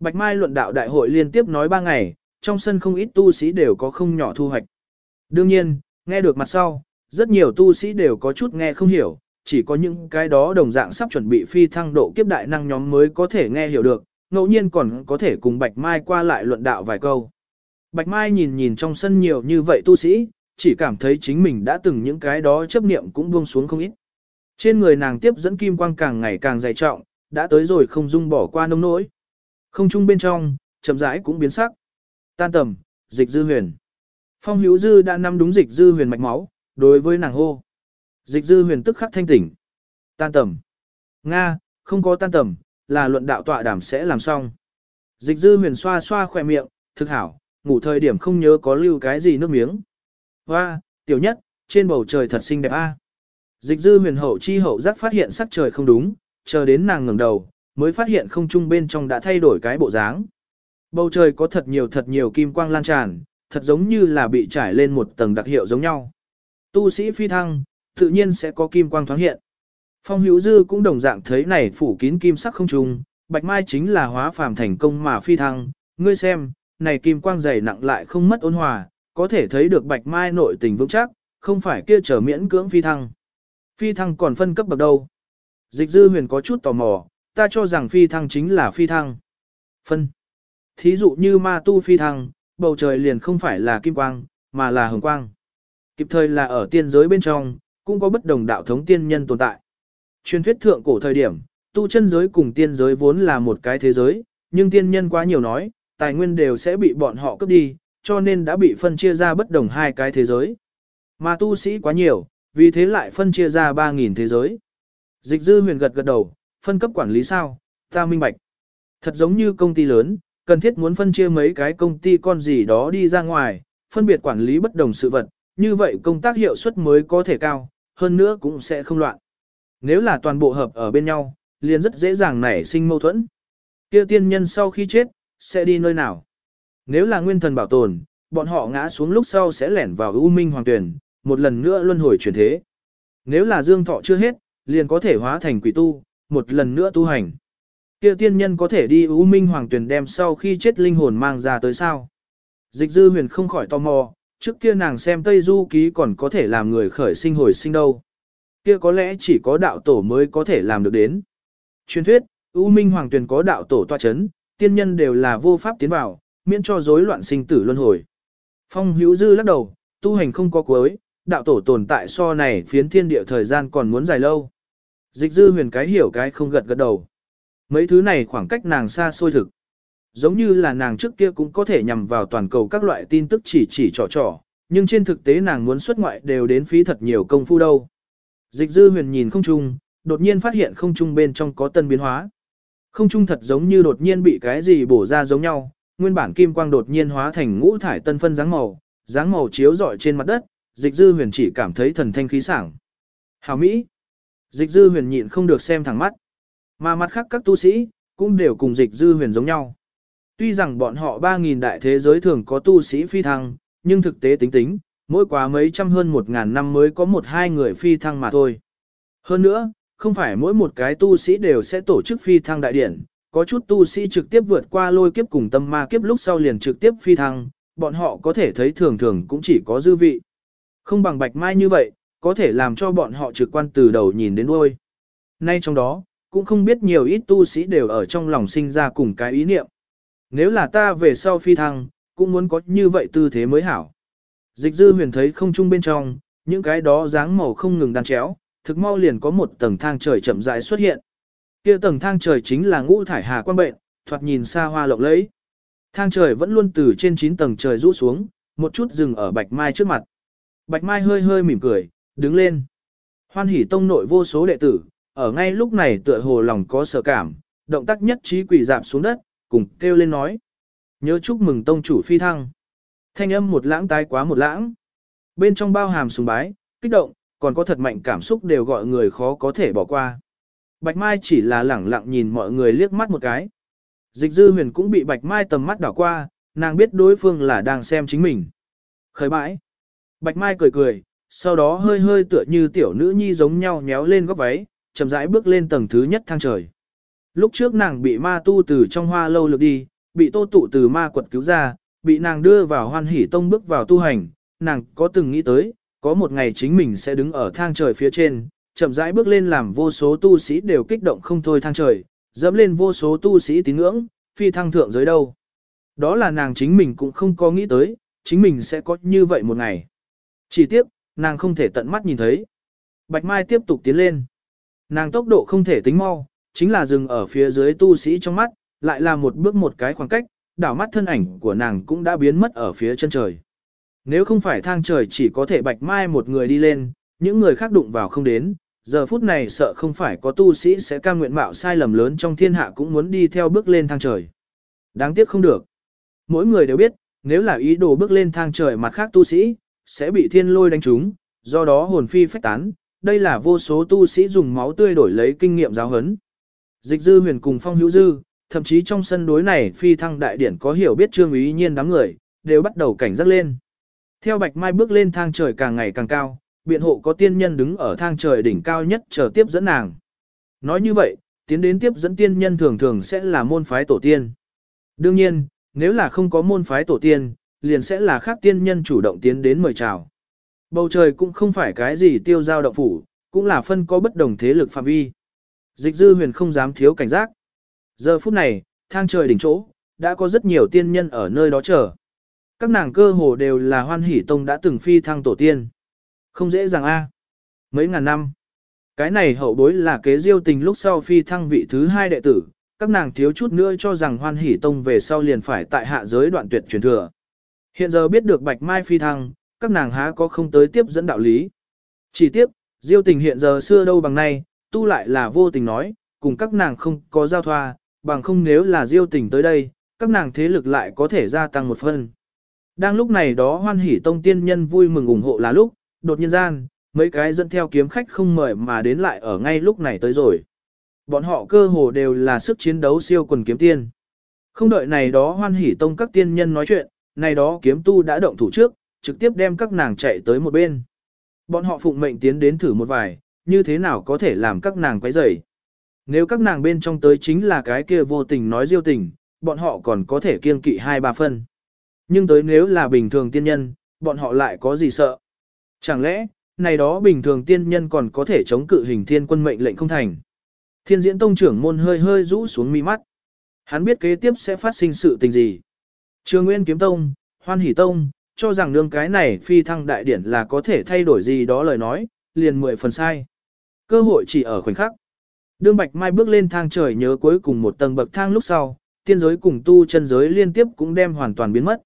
Bạch Mai luận đạo đại hội liên tiếp nói ba ngày, trong sân không ít tu sĩ đều có không nhỏ thu hoạch. Đương nhiên, nghe được mặt sau, rất nhiều tu sĩ đều có chút nghe không hiểu, chỉ có những cái đó đồng dạng sắp chuẩn bị phi thăng độ kiếp đại năng nhóm mới có thể nghe hiểu được, ngẫu nhiên còn có thể cùng Bạch Mai qua lại luận đạo vài câu. Bạch Mai nhìn nhìn trong sân nhiều như vậy tu sĩ, chỉ cảm thấy chính mình đã từng những cái đó chấp niệm cũng buông xuống không ít. Trên người nàng tiếp dẫn kim quang càng ngày càng dày trọng, đã tới rồi không dung bỏ qua nông nỗi. Không trung bên trong, chậm rãi cũng biến sắc. Tan tầm, dịch dư huyền. Phong hữu dư đã nắm đúng dịch dư huyền mạch máu, đối với nàng hô. Dịch dư huyền tức khắc thanh tỉnh. Tan tầm. Nga, không có tan tầm, là luận đạo tọa đàm sẽ làm xong. Dịch dư huyền xoa xoa khỏe miệng, thực hảo, ngủ thời điểm không nhớ có lưu cái gì nước miếng. Hoa, tiểu nhất, trên bầu trời thật xinh đẹp a. Dịch dư huyền hậu chi hậu giác phát hiện sắc trời không đúng, chờ đến nàng ngẩng đầu, mới phát hiện không trung bên trong đã thay đổi cái bộ dáng. Bầu trời có thật nhiều thật nhiều kim quang lan tràn, thật giống như là bị trải lên một tầng đặc hiệu giống nhau. Tu sĩ phi thăng, tự nhiên sẽ có kim quang thoáng hiện. Phong hữu dư cũng đồng dạng thấy này phủ kín kim sắc không trung, bạch mai chính là hóa phàm thành công mà phi thăng, ngươi xem, này kim quang dày nặng lại không mất ôn hòa, có thể thấy được bạch mai nội tình vững chắc, không phải kia trở miễn cưỡng phi thăng. Phi thăng còn phân cấp bậc đâu. Dịch dư huyền có chút tò mò, ta cho rằng phi thăng chính là phi thăng. Phân. Thí dụ như ma tu phi thăng, bầu trời liền không phải là kim quang, mà là hồng quang. Kịp thời là ở tiên giới bên trong, cũng có bất đồng đạo thống tiên nhân tồn tại. Truyền thuyết thượng cổ thời điểm, tu chân giới cùng tiên giới vốn là một cái thế giới, nhưng tiên nhân quá nhiều nói, tài nguyên đều sẽ bị bọn họ cướp đi, cho nên đã bị phân chia ra bất đồng hai cái thế giới. Mà tu sĩ quá nhiều, vì thế lại phân chia ra 3.000 thế giới. Dịch dư huyền gật gật đầu, phân cấp quản lý sao, ta minh bạch. Thật giống như công ty lớn, cần thiết muốn phân chia mấy cái công ty con gì đó đi ra ngoài, phân biệt quản lý bất đồng sự vật, như vậy công tác hiệu suất mới có thể cao, hơn nữa cũng sẽ không loạn. Nếu là toàn bộ hợp ở bên nhau, liền rất dễ dàng nảy sinh mâu thuẫn. Kia tiên nhân sau khi chết, sẽ đi nơi nào? Nếu là nguyên thần bảo tồn, bọn họ ngã xuống lúc sau sẽ lẻn vào U Minh Hoàng Tuyển, một lần nữa luân hồi chuyển thế. Nếu là dương thọ chưa hết, liền có thể hóa thành quỷ tu, một lần nữa tu hành. Kia tiên nhân có thể đi U Minh Hoàng Tuyền đem sau khi chết linh hồn mang ra tới sao? Dịch dư huyền không khỏi tò mò, trước kia nàng xem Tây Du ký còn có thể làm người khởi sinh hồi sinh đâu. Kia có lẽ chỉ có đạo tổ mới có thể làm được đến. Truyền thuyết, U Minh Hoàng Tuyền có đạo tổ toa chấn, tiên nhân đều là vô pháp tiến vào, miễn cho rối loạn sinh tử luân hồi. Phong hữu dư lắc đầu, tu hành không có cuối, đạo tổ tồn tại so này phiến thiên địa thời gian còn muốn dài lâu. Dịch dư huyền cái hiểu cái không gật gật đầu. Mấy thứ này khoảng cách nàng xa xôi thực. Giống như là nàng trước kia cũng có thể nhằm vào toàn cầu các loại tin tức chỉ chỉ trò trò, nhưng trên thực tế nàng muốn xuất ngoại đều đến phí thật nhiều công phu đâu. Dịch dư huyền nhìn không trung, đột nhiên phát hiện không trung bên trong có tân biến hóa. Không trung thật giống như đột nhiên bị cái gì bổ ra giống nhau, nguyên bản kim quang đột nhiên hóa thành ngũ thải tân phân dáng màu, dáng màu chiếu rọi trên mặt đất, dịch dư huyền chỉ cảm thấy thần thanh khí sảng. Hào Mỹ! Dịch dư huyền nhịn không được xem thẳng mắt. Mà mặt khác các tu sĩ, cũng đều cùng dịch dư huyền giống nhau. Tuy rằng bọn họ 3.000 đại thế giới thường có tu sĩ phi thăng, nhưng thực tế tính tính, mỗi quá mấy trăm hơn một ngàn năm mới có một hai người phi thăng mà thôi. Hơn nữa, không phải mỗi một cái tu sĩ đều sẽ tổ chức phi thăng đại điển, có chút tu sĩ trực tiếp vượt qua lôi kiếp cùng tâm ma kiếp lúc sau liền trực tiếp phi thăng, bọn họ có thể thấy thường thường cũng chỉ có dư vị. Không bằng bạch mai như vậy, có thể làm cho bọn họ trực quan từ đầu nhìn đến đuôi. Nay trong đó, cũng không biết nhiều ít tu sĩ đều ở trong lòng sinh ra cùng cái ý niệm. Nếu là ta về sau phi thăng, cũng muốn có như vậy tư thế mới hảo. Dịch dư huyền thấy không trung bên trong, những cái đó dáng màu không ngừng đan chéo, thực mau liền có một tầng thang trời chậm rãi xuất hiện. Kia tầng thang trời chính là ngũ thải hà quan bệnh, thoạt nhìn xa hoa lộng lẫy. Thang trời vẫn luôn từ trên 9 tầng trời rũ xuống, một chút dừng ở Bạch Mai trước mặt. Bạch Mai hơi hơi mỉm cười, đứng lên. Hoan hỉ tông nội vô số đệ tử, ở ngay lúc này tựa hồ lòng có sợ cảm, động tác nhất trí quỳ dạp xuống đất, cùng kêu lên nói. Nhớ chúc mừng tông chủ phi thăng. Thanh âm một lãng tái quá một lãng. Bên trong bao hàm sùng bái, kích động, còn có thật mạnh cảm xúc đều gọi người khó có thể bỏ qua. Bạch Mai chỉ là lẳng lặng nhìn mọi người liếc mắt một cái. Dịch dư huyền cũng bị Bạch Mai tầm mắt đảo qua, nàng biết đối phương là đang xem chính mình. Khởi bãi. Bạch Mai cười cười, sau đó hơi hơi tựa như tiểu nữ nhi giống nhau nhéo lên góc váy, chậm rãi bước lên tầng thứ nhất thang trời. Lúc trước nàng bị ma tu từ trong hoa lâu lực đi, bị tô tụ từ ma quật cứu ra, bị nàng đưa vào hoan hỷ tông bước vào tu hành, nàng có từng nghĩ tới, có một ngày chính mình sẽ đứng ở thang trời phía trên, chậm rãi bước lên làm vô số tu sĩ đều kích động không thôi thang trời, dẫm lên vô số tu sĩ tín ngưỡng, phi thăng thượng giới đâu. Đó là nàng chính mình cũng không có nghĩ tới, chính mình sẽ có như vậy một ngày. Chỉ tiếc, nàng không thể tận mắt nhìn thấy. Bạch Mai tiếp tục tiến lên. Nàng tốc độ không thể tính mau, chính là dừng ở phía dưới tu sĩ trong mắt, lại là một bước một cái khoảng cách, đảo mắt thân ảnh của nàng cũng đã biến mất ở phía chân trời. Nếu không phải thang trời chỉ có thể Bạch Mai một người đi lên, những người khác đụng vào không đến, giờ phút này sợ không phải có tu sĩ sẽ cam nguyện mạo sai lầm lớn trong thiên hạ cũng muốn đi theo bước lên thang trời. Đáng tiếc không được. Mỗi người đều biết, nếu là ý đồ bước lên thang trời mặt khác tu sĩ, sẽ bị thiên lôi đánh trúng, do đó hồn phi phách tán, đây là vô số tu sĩ dùng máu tươi đổi lấy kinh nghiệm giáo huấn. Dịch dư huyền cùng phong hữu dư, thậm chí trong sân đối này phi thăng đại điển có hiểu biết trương ý nhiên đám người, đều bắt đầu cảnh giác lên. Theo bạch mai bước lên thang trời càng ngày càng cao, biện hộ có tiên nhân đứng ở thang trời đỉnh cao nhất chờ tiếp dẫn nàng. Nói như vậy, tiến đến tiếp dẫn tiên nhân thường thường sẽ là môn phái tổ tiên. Đương nhiên, nếu là không có môn phái tổ tiên, liền sẽ là khác tiên nhân chủ động tiến đến mời chào. Bầu trời cũng không phải cái gì tiêu giao động phủ, cũng là phân có bất đồng thế lực phạm vi. Dịch dư huyền không dám thiếu cảnh giác. Giờ phút này, thang trời đỉnh chỗ, đã có rất nhiều tiên nhân ở nơi đó chờ. Các nàng cơ hồ đều là hoan hỷ tông đã từng phi thăng tổ tiên. Không dễ dàng a. À. Mấy ngàn năm. Cái này hậu bối là kế diêu tình lúc sau phi thăng vị thứ hai đệ tử, các nàng thiếu chút nữa cho rằng hoan hỷ tông về sau liền phải tại hạ giới đoạn tuyệt truyền thừa. Hiện giờ biết được bạch mai phi thăng, các nàng há có không tới tiếp dẫn đạo lý. Chỉ tiếp, diêu tình hiện giờ xưa đâu bằng nay, tu lại là vô tình nói, cùng các nàng không có giao thoa, bằng không nếu là diêu tình tới đây, các nàng thế lực lại có thể gia tăng một phần. Đang lúc này đó hoan hỷ tông tiên nhân vui mừng ủng hộ là lúc, đột nhiên gian, mấy cái dẫn theo kiếm khách không mời mà đến lại ở ngay lúc này tới rồi. Bọn họ cơ hồ đều là sức chiến đấu siêu quần kiếm tiên. Không đợi này đó hoan hỷ tông các tiên nhân nói chuyện, này đó kiếm tu đã động thủ trước, trực tiếp đem các nàng chạy tới một bên. Bọn họ phụng mệnh tiến đến thử một vài, như thế nào có thể làm các nàng quấy rầy. Nếu các nàng bên trong tới chính là cái kia vô tình nói diêu tình, bọn họ còn có thể kiêng kỵ hai ba phân. Nhưng tới nếu là bình thường tiên nhân, bọn họ lại có gì sợ. Chẳng lẽ, này đó bình thường tiên nhân còn có thể chống cự hình thiên quân mệnh lệnh không thành. Thiên diễn tông trưởng môn hơi hơi rũ xuống mi mắt. Hắn biết kế tiếp sẽ phát sinh sự tình gì. Trường Nguyên Kiếm Tông, Hoan Hỷ Tông, cho rằng nương cái này phi thăng đại điển là có thể thay đổi gì đó lời nói, liền mười phần sai. Cơ hội chỉ ở khoảnh khắc. Đương Bạch Mai bước lên thang trời nhớ cuối cùng một tầng bậc thang lúc sau, tiên giới cùng tu chân giới liên tiếp cũng đem hoàn toàn biến mất.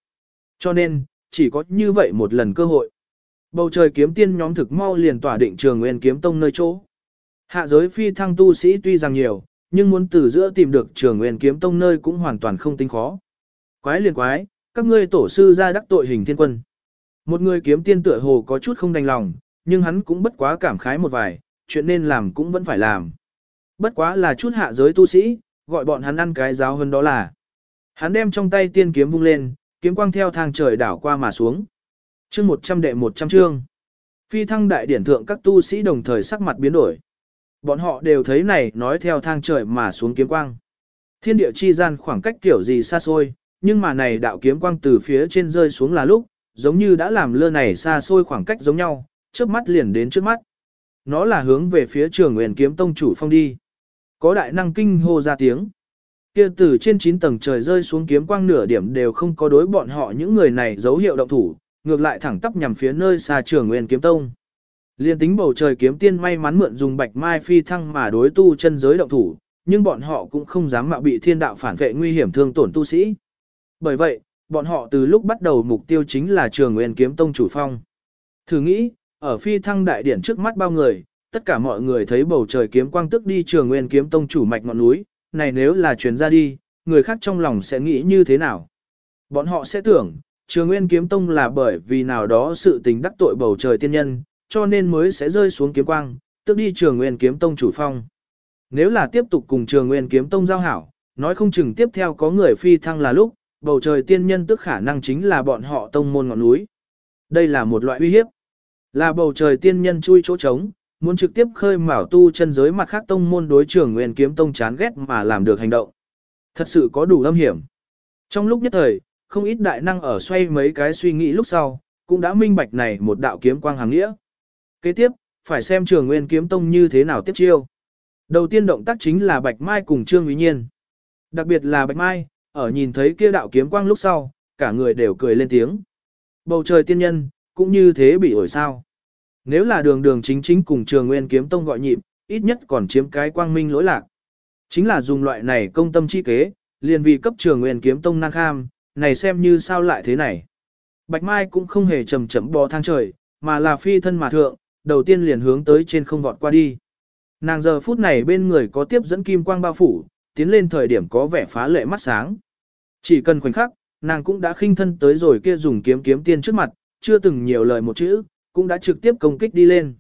Cho nên, chỉ có như vậy một lần cơ hội. Bầu trời kiếm tiên nhóm thực mau liền tỏa định trường nguyên kiếm tông nơi chỗ. Hạ giới phi thăng tu sĩ tuy rằng nhiều, nhưng muốn từ giữa tìm được trường nguyên kiếm tông nơi cũng hoàn toàn không tính khó. Quái liền quái, các ngươi tổ sư ra đắc tội hình thiên quân. Một người kiếm tiên tựa hồ có chút không đành lòng, nhưng hắn cũng bất quá cảm khái một vài, chuyện nên làm cũng vẫn phải làm. Bất quá là chút hạ giới tu sĩ, gọi bọn hắn ăn cái giáo hơn đó là. Hắn đem trong tay tiên kiếm vung lên, kiếm quang theo thang trời đảo qua mà xuống. Chương 100 đệ 100 chương. Phi thăng đại điển thượng các tu sĩ đồng thời sắc mặt biến đổi. Bọn họ đều thấy này nói theo thang trời mà xuống kiếm quang. Thiên địa chi gian khoảng cách kiểu gì xa xôi, nhưng mà này đạo kiếm quang từ phía trên rơi xuống là lúc, giống như đã làm lơ này xa xôi khoảng cách giống nhau, trước mắt liền đến trước mắt. Nó là hướng về phía trường nguyên kiếm tông chủ phong đi. Có đại năng kinh hô ra tiếng. Kia từ trên 9 tầng trời rơi xuống kiếm quang nửa điểm đều không có đối bọn họ những người này dấu hiệu động thủ, ngược lại thẳng tắp nhằm phía nơi xa trường nguyên kiếm tông. Liên tính bầu trời kiếm tiên may mắn mượn dùng bạch mai phi thăng mà đối tu chân giới động thủ, nhưng bọn họ cũng không dám mạo bị thiên đạo phản vệ nguy hiểm thương tổn tu sĩ. Bởi vậy, bọn họ từ lúc bắt đầu mục tiêu chính là trường nguyên kiếm tông chủ phong. Thử nghĩ, ở phi thăng đại điển trước mắt bao người, tất cả mọi người thấy bầu trời kiếm quang tức đi trường nguyên kiếm tông chủ mạch ngọn núi, này nếu là truyền ra đi, người khác trong lòng sẽ nghĩ như thế nào? Bọn họ sẽ tưởng, trường nguyên kiếm tông là bởi vì nào đó sự tình đắc tội bầu trời tiên nhân, cho nên mới sẽ rơi xuống kiếm quang, tức đi trường nguyên kiếm tông chủ phong. Nếu là tiếp tục cùng trường nguyên kiếm tông giao hảo, nói không chừng tiếp theo có người phi thăng là lúc, bầu trời tiên nhân tức khả năng chính là bọn họ tông môn ngọn núi. Đây là một loại uy hiếp. Là bầu trời tiên nhân chui chỗ trống, muốn trực tiếp khơi mào tu chân giới mặt khác tông môn đối trường nguyên kiếm tông chán ghét mà làm được hành động. Thật sự có đủ âm hiểm. Trong lúc nhất thời, không ít đại năng ở xoay mấy cái suy nghĩ lúc sau, cũng đã minh bạch này một đạo kiếm quang hàng nghĩa. Kế tiếp, phải xem trường nguyên kiếm tông như thế nào tiếp chiêu. Đầu tiên động tác chính là Bạch Mai cùng Trương Uy Nhiên. Đặc biệt là Bạch Mai, ở nhìn thấy kia đạo kiếm quang lúc sau, cả người đều cười lên tiếng. Bầu trời tiên nhân, cũng như thế bị ổi sao. Nếu là đường đường chính chính cùng trường nguyên kiếm tông gọi nhịp, ít nhất còn chiếm cái quang minh lỗi lạc. Chính là dùng loại này công tâm chi kế, liền vì cấp trường nguyên kiếm tông năng kham, này xem như sao lại thế này. Bạch Mai cũng không hề chầm chậm bò thang trời, mà là phi thân mà thượng, đầu tiên liền hướng tới trên không vọt qua đi. Nàng giờ phút này bên người có tiếp dẫn kim quang bao phủ, tiến lên thời điểm có vẻ phá lệ mắt sáng. Chỉ cần khoảnh khắc, nàng cũng đã khinh thân tới rồi kia dùng kiếm kiếm tiên trước mặt, chưa từng nhiều lời một chữ, cũng đã trực tiếp công kích đi lên.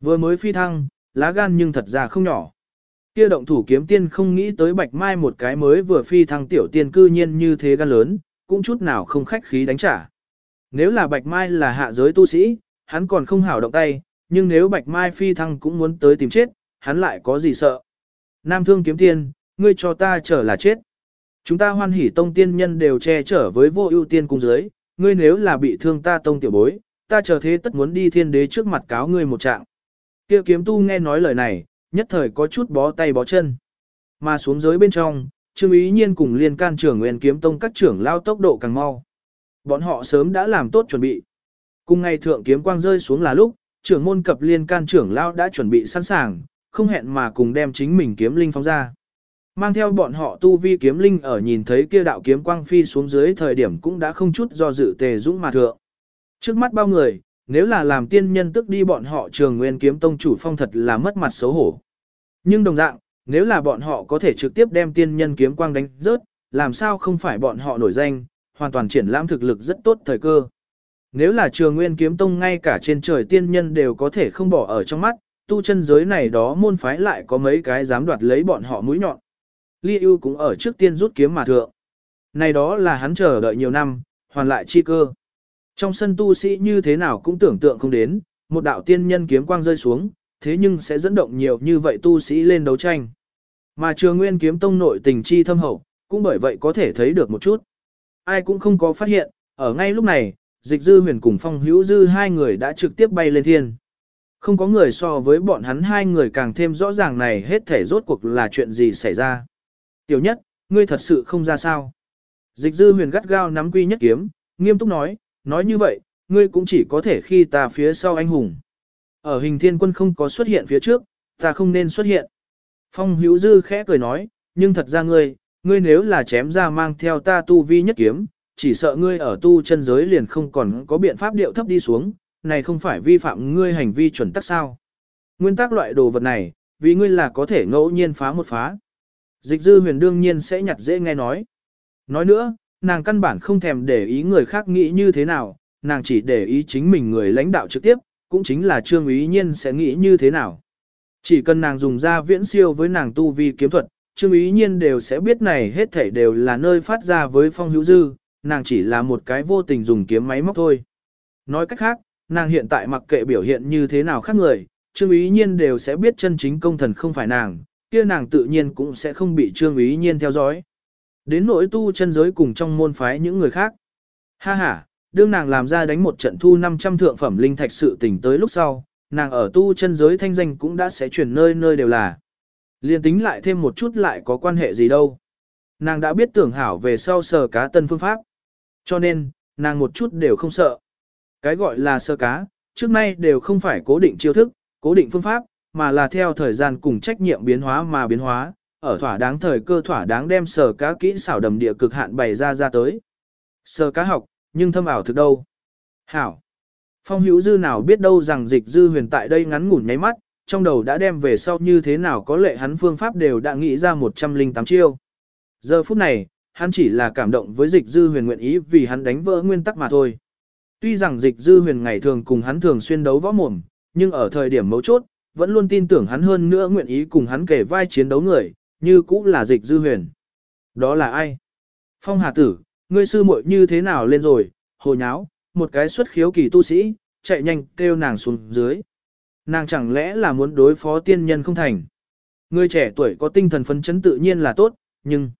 Vừa mới phi thăng, lá gan nhưng thật ra không nhỏ. Kia động thủ kiếm tiên không nghĩ tới bạch mai một cái mới vừa phi thăng tiểu tiên cư nhiên như thế gan lớn, cũng chút nào không khách khí đánh trả. Nếu là bạch mai là hạ giới tu sĩ, hắn còn không hảo động tay, nhưng nếu bạch mai phi thăng cũng muốn tới tìm chết, hắn lại có gì sợ. Nam thương kiếm tiên, ngươi cho ta trở là chết. Chúng ta hoan hỉ tông tiên nhân đều che chở với vô ưu tiên cung dưới, ngươi nếu là bị thương ta tông tiểu bối, ta chờ thế tất muốn đi thiên đế trước mặt cáo ngươi một trạng. Kia kiếm tu nghe nói lời này, nhất thời có chút bó tay bó chân. Mà xuống dưới bên trong, Trương Ý Nhiên cùng liên can trưởng nguyên kiếm tông các trưởng lao tốc độ càng mau. Bọn họ sớm đã làm tốt chuẩn bị. Cùng ngày thượng kiếm quang rơi xuống là lúc, trưởng môn cập liên can trưởng lao đã chuẩn bị sẵn sàng, không hẹn mà cùng đem chính mình kiếm linh phóng ra. Mang theo bọn họ tu vi kiếm linh ở nhìn thấy kia đạo kiếm quang phi xuống dưới thời điểm cũng đã không chút do dự tề dũng mà thượng. Trước mắt bao người, nếu là làm tiên nhân tức đi bọn họ trường nguyên kiếm tông chủ phong thật là mất mặt xấu hổ. Nhưng đồng dạng, nếu là bọn họ có thể trực tiếp đem tiên nhân kiếm quang đánh rớt, làm sao không phải bọn họ nổi danh, hoàn toàn triển lãm thực lực rất tốt thời cơ. Nếu là trường nguyên kiếm tông ngay cả trên trời tiên nhân đều có thể không bỏ ở trong mắt, tu chân giới này đó môn phái lại có mấy cái dám đoạt lấy bọn họ mũi nhọn. Ly ưu cũng ở trước tiên rút kiếm mà thượng. Này đó là hắn chờ đợi nhiều năm, hoàn lại chi cơ. Trong sân tu sĩ như thế nào cũng tưởng tượng không đến, một đạo tiên nhân kiếm quang rơi xuống, thế nhưng sẽ dẫn động nhiều như vậy tu sĩ lên đấu tranh. Mà trường nguyên kiếm tông nội tình chi thâm hậu, cũng bởi vậy có thể thấy được một chút. Ai cũng không có phát hiện, ở ngay lúc này, dịch dư huyền cùng phong hữu dư hai người đã trực tiếp bay lên thiên. Không có người so với bọn hắn hai người càng thêm rõ ràng này hết thể rốt cuộc là chuyện gì xảy ra. Tiểu nhất, ngươi thật sự không ra sao. Dịch dư huyền gắt gao nắm quy nhất kiếm, nghiêm túc nói, nói như vậy, ngươi cũng chỉ có thể khi ta phía sau anh hùng. Ở hình thiên quân không có xuất hiện phía trước, ta không nên xuất hiện. Phong hữu dư khẽ cười nói, nhưng thật ra ngươi, ngươi nếu là chém ra mang theo ta tu vi nhất kiếm, chỉ sợ ngươi ở tu chân giới liền không còn có biện pháp điệu thấp đi xuống, này không phải vi phạm ngươi hành vi chuẩn tắc sao. Nguyên tắc loại đồ vật này, vì ngươi là có thể ngẫu nhiên phá một phá. Dịch dư huyền đương nhiên sẽ nhặt dễ nghe nói. Nói nữa, nàng căn bản không thèm để ý người khác nghĩ như thế nào, nàng chỉ để ý chính mình người lãnh đạo trực tiếp, cũng chính là trương ý nhiên sẽ nghĩ như thế nào. Chỉ cần nàng dùng ra viễn siêu với nàng tu vi kiếm thuật, trương ý nhiên đều sẽ biết này hết thảy đều là nơi phát ra với phong hữu dư, nàng chỉ là một cái vô tình dùng kiếm máy móc thôi. Nói cách khác, nàng hiện tại mặc kệ biểu hiện như thế nào khác người, trương ý nhiên đều sẽ biết chân chính công thần không phải nàng, kia nàng tự nhiên cũng sẽ không bị trương ý nhiên theo dõi. Đến nỗi tu chân giới cùng trong môn phái những người khác. Ha ha, đương nàng làm ra đánh một trận thu 500 thượng phẩm linh thạch sự tình tới lúc sau, nàng ở tu chân giới thanh danh cũng đã sẽ chuyển nơi nơi đều là. Liên tính lại thêm một chút lại có quan hệ gì đâu. Nàng đã biết tưởng hảo về sau sờ cá tân phương pháp. Cho nên, nàng một chút đều không sợ. Cái gọi là sơ cá, trước nay đều không phải cố định chiêu thức, cố định phương pháp, mà là theo thời gian cùng trách nhiệm biến hóa mà biến hóa, ở thỏa đáng thời cơ thỏa đáng đem sở cá kỹ xảo đầm địa cực hạn bày ra ra tới. Sở cá học, nhưng thâm ảo thực đâu. Hảo. Phong hữu dư nào biết đâu rằng dịch dư huyền tại đây ngắn ngủn nháy mắt, trong đầu đã đem về sau như thế nào có lệ hắn phương pháp đều đã nghĩ ra 108 chiêu. Giờ phút này, hắn chỉ là cảm động với dịch dư huyền nguyện ý vì hắn đánh vỡ nguyên tắc mà thôi. Tuy rằng dịch dư huyền ngày thường cùng hắn thường xuyên đấu võ mồm, nhưng ở thời điểm mấu chốt, vẫn luôn tin tưởng hắn hơn nữa nguyện ý cùng hắn kể vai chiến đấu người, như cũng là dịch dư huyền. Đó là ai? Phong Hà Tử, ngươi sư muội như thế nào lên rồi, hồ nháo, một cái xuất khiếu kỳ tu sĩ, chạy nhanh kêu nàng xuống dưới. Nàng chẳng lẽ là muốn đối phó tiên nhân không thành. Người trẻ tuổi có tinh thần phấn chấn tự nhiên là tốt, nhưng...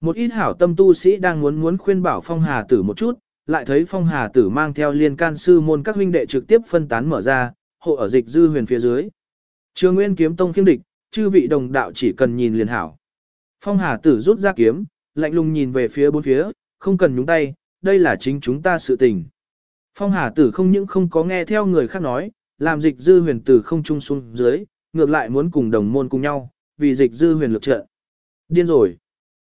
Một ít hảo tâm tu sĩ đang muốn muốn khuyên bảo Phong Hà Tử một chút, lại thấy Phong Hà Tử mang theo liên can sư môn các huynh đệ trực tiếp phân tán mở ra, hộ ở dịch dư huyền phía dưới. Trường Nguyên kiếm tông khiêm địch, chư vị đồng đạo chỉ cần nhìn liền hảo. Phong Hà Tử rút ra kiếm, lạnh lùng nhìn về phía bốn phía, không cần nhúng tay, đây là chính chúng ta sự tình. Phong Hà Tử không những không có nghe theo người khác nói, làm dịch dư huyền tử không trung xuống dưới, ngược lại muốn cùng đồng môn cùng nhau, vì dịch dư huyền lực trợ. Điên rồi.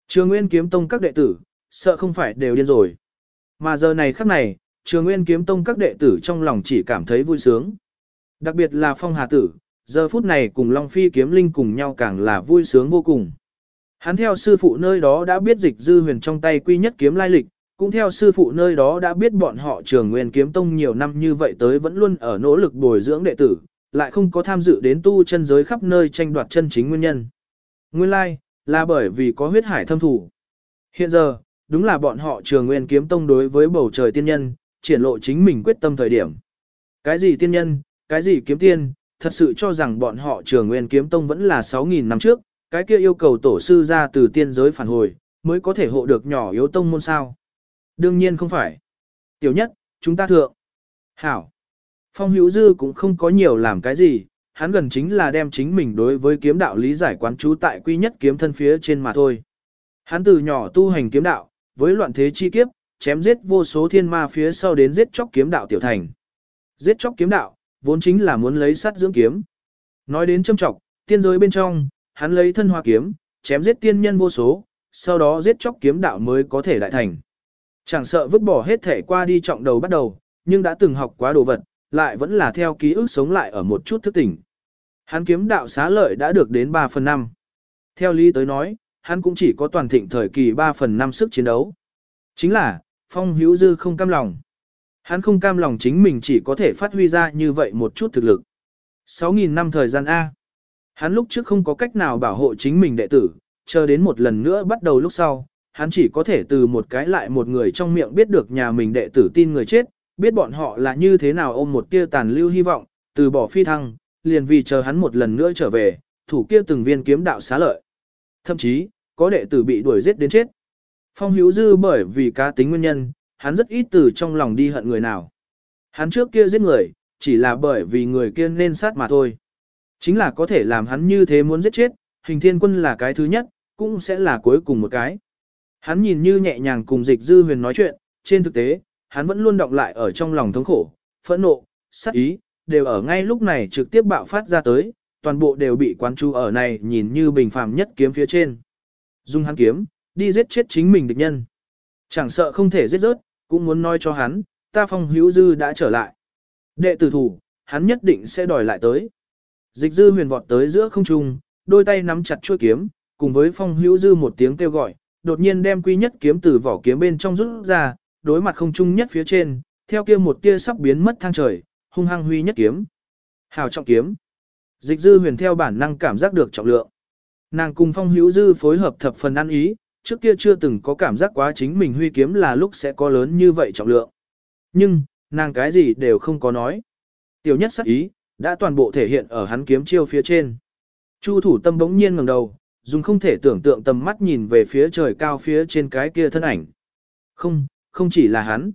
Trường Nguyên kiếm tông các đệ tử, sợ không phải đều điên rồi. Mà giờ này khắc này, Trường Nguyên kiếm tông các đệ tử trong lòng chỉ cảm thấy vui sướng. Đặc biệt là Phong Hà Tử, giờ phút này cùng Long Phi kiếm linh cùng nhau càng là vui sướng vô cùng. Hắn theo sư phụ nơi đó đã biết dịch dư huyền trong tay quy nhất kiếm lai lịch, cũng theo sư phụ nơi đó đã biết bọn họ trường nguyên kiếm tông nhiều năm như vậy tới vẫn luôn ở nỗ lực bồi dưỡng đệ tử, lại không có tham dự đến tu chân giới khắp nơi tranh đoạt chân chính nguyên nhân. Nguyên lai, like, là bởi vì có huyết hải thâm thủ. Hiện giờ, đúng là bọn họ trường nguyên kiếm tông đối với bầu trời tiên nhân, triển lộ chính mình quyết tâm thời điểm. Cái gì tiên nhân, cái gì kiếm tiên, thật sự cho rằng bọn họ trường nguyên kiếm tông vẫn là 6.000 năm trước, cái kia yêu cầu tổ sư ra từ tiên giới phản hồi, mới có thể hộ được nhỏ yếu tông môn sao. Đương nhiên không phải. Tiểu nhất, chúng ta thượng. Hảo. Phong hữu dư cũng không có nhiều làm cái gì, hắn gần chính là đem chính mình đối với kiếm đạo lý giải quán trú tại quy nhất kiếm thân phía trên mà thôi. Hắn từ nhỏ tu hành kiếm đạo, với loạn thế chi kiếp, chém giết vô số thiên ma phía sau đến giết chóc kiếm đạo tiểu thành. Giết chóc kiếm đạo, vốn chính là muốn lấy sắt dưỡng kiếm. Nói đến châm trọng, tiên giới bên trong, hắn lấy thân hoa kiếm, chém giết tiên nhân vô số, sau đó giết chóc kiếm đạo mới có thể đại thành. Chẳng sợ vứt bỏ hết thể qua đi trọng đầu bắt đầu, nhưng đã từng học quá đồ vật, lại vẫn là theo ký ức sống lại ở một chút thức tỉnh. Hắn kiếm đạo xá lợi đã được đến 3 phần 5. Theo lý tới nói, hắn cũng chỉ có toàn thịnh thời kỳ 3 phần 5 sức chiến đấu. Chính là, Phong Hữu Dư không cam lòng. Hắn không cam lòng chính mình chỉ có thể phát huy ra như vậy một chút thực lực. 6.000 năm thời gian A. Hắn lúc trước không có cách nào bảo hộ chính mình đệ tử, chờ đến một lần nữa bắt đầu lúc sau, hắn chỉ có thể từ một cái lại một người trong miệng biết được nhà mình đệ tử tin người chết, biết bọn họ là như thế nào ôm một tia tàn lưu hy vọng, từ bỏ phi thăng, liền vì chờ hắn một lần nữa trở về, thủ kia từng viên kiếm đạo xá lợi. Thậm chí, có đệ tử bị đuổi giết đến chết. Phong hữu dư bởi vì cá tính nguyên nhân, hắn rất ít từ trong lòng đi hận người nào. Hắn trước kia giết người, chỉ là bởi vì người kia nên sát mà thôi. Chính là có thể làm hắn như thế muốn giết chết, hình thiên quân là cái thứ nhất, cũng sẽ là cuối cùng một cái. Hắn nhìn như nhẹ nhàng cùng dịch dư huyền nói chuyện, trên thực tế, hắn vẫn luôn động lại ở trong lòng thống khổ, phẫn nộ, sát ý, đều ở ngay lúc này trực tiếp bạo phát ra tới, toàn bộ đều bị quán chú ở này nhìn như bình phàm nhất kiếm phía trên. Dung hắn kiếm, đi giết chết chính mình địch nhân. Chẳng sợ không thể giết rớt, cũng muốn nói cho hắn, ta phong hữu dư đã trở lại. Đệ tử thủ, hắn nhất định sẽ đòi lại tới. Dịch dư huyền vọt tới giữa không trung, đôi tay nắm chặt chuôi kiếm, cùng với phong hữu dư một tiếng kêu gọi, đột nhiên đem quy nhất kiếm từ vỏ kiếm bên trong rút ra, đối mặt không trung nhất phía trên, theo kia một tia sắp biến mất thang trời, hung hăng huy nhất kiếm. Hào trọng kiếm. Dịch dư huyền theo bản năng cảm giác được trọng lượng. Nàng cùng phong hữu dư phối hợp thập phần ăn ý, trước kia chưa từng có cảm giác quá chính mình huy kiếm là lúc sẽ có lớn như vậy trọng lượng. Nhưng, nàng cái gì đều không có nói. Tiểu nhất sắc ý, đã toàn bộ thể hiện ở hắn kiếm chiêu phía trên. Chu thủ tâm bỗng nhiên ngẩng đầu, dùng không thể tưởng tượng tầm mắt nhìn về phía trời cao phía trên cái kia thân ảnh. Không, không chỉ là hắn.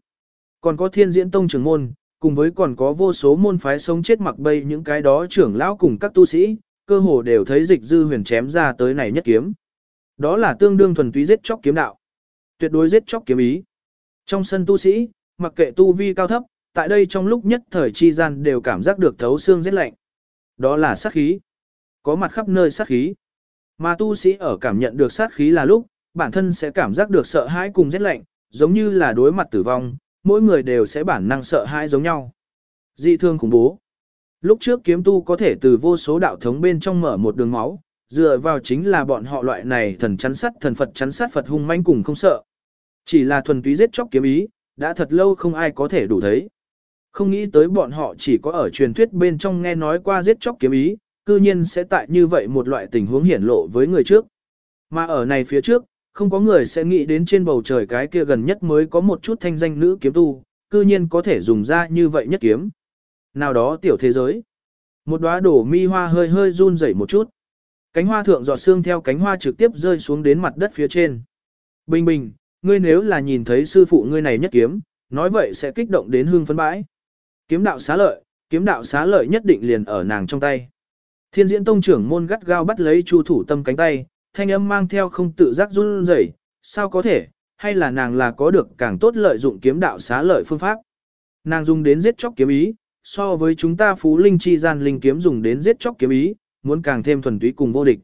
Còn có thiên diễn tông trưởng môn, cùng với còn có vô số môn phái sống chết mặc bay những cái đó trưởng lão cùng các tu sĩ, cơ hồ đều thấy dịch dư huyền chém ra tới này nhất kiếm. Đó là tương đương thuần túy giết chóc kiếm đạo. Tuyệt đối giết chóc kiếm ý. Trong sân tu sĩ, mặc kệ tu vi cao thấp, tại đây trong lúc nhất thời chi gian đều cảm giác được thấu xương rét lạnh. Đó là sát khí. Có mặt khắp nơi sát khí. Mà tu sĩ ở cảm nhận được sát khí là lúc, bản thân sẽ cảm giác được sợ hãi cùng rét lạnh, giống như là đối mặt tử vong, mỗi người đều sẽ bản năng sợ hãi giống nhau. Dị thương khủng bố. Lúc trước kiếm tu có thể từ vô số đạo thống bên trong mở một đường máu, dựa vào chính là bọn họ loại này thần chắn sắt thần Phật chắn sát Phật hung manh cùng không sợ. Chỉ là thuần túy giết chóc kiếm ý, đã thật lâu không ai có thể đủ thấy. Không nghĩ tới bọn họ chỉ có ở truyền thuyết bên trong nghe nói qua giết chóc kiếm ý, cư nhiên sẽ tại như vậy một loại tình huống hiển lộ với người trước. Mà ở này phía trước, không có người sẽ nghĩ đến trên bầu trời cái kia gần nhất mới có một chút thanh danh nữ kiếm tu, cư nhiên có thể dùng ra như vậy nhất kiếm. Nào đó tiểu thế giới. Một đóa đổ mi hoa hơi hơi run rẩy một chút. Cánh hoa thượng giọt xương theo cánh hoa trực tiếp rơi xuống đến mặt đất phía trên. Bình bình, ngươi nếu là nhìn thấy sư phụ ngươi này nhất kiếm, nói vậy sẽ kích động đến hương phấn bãi. Kiếm đạo xá lợi, kiếm đạo xá lợi nhất định liền ở nàng trong tay. Thiên diễn tông trưởng môn gắt gao bắt lấy chu thủ tâm cánh tay, thanh âm mang theo không tự giác run rẩy, sao có thể, hay là nàng là có được càng tốt lợi dụng kiếm đạo xá lợi phương pháp. Nàng dùng đến giết chóc kiếm ý, so với chúng ta phú linh chi gian linh kiếm dùng đến giết chóc kiếm ý, muốn càng thêm thuần túy cùng vô địch.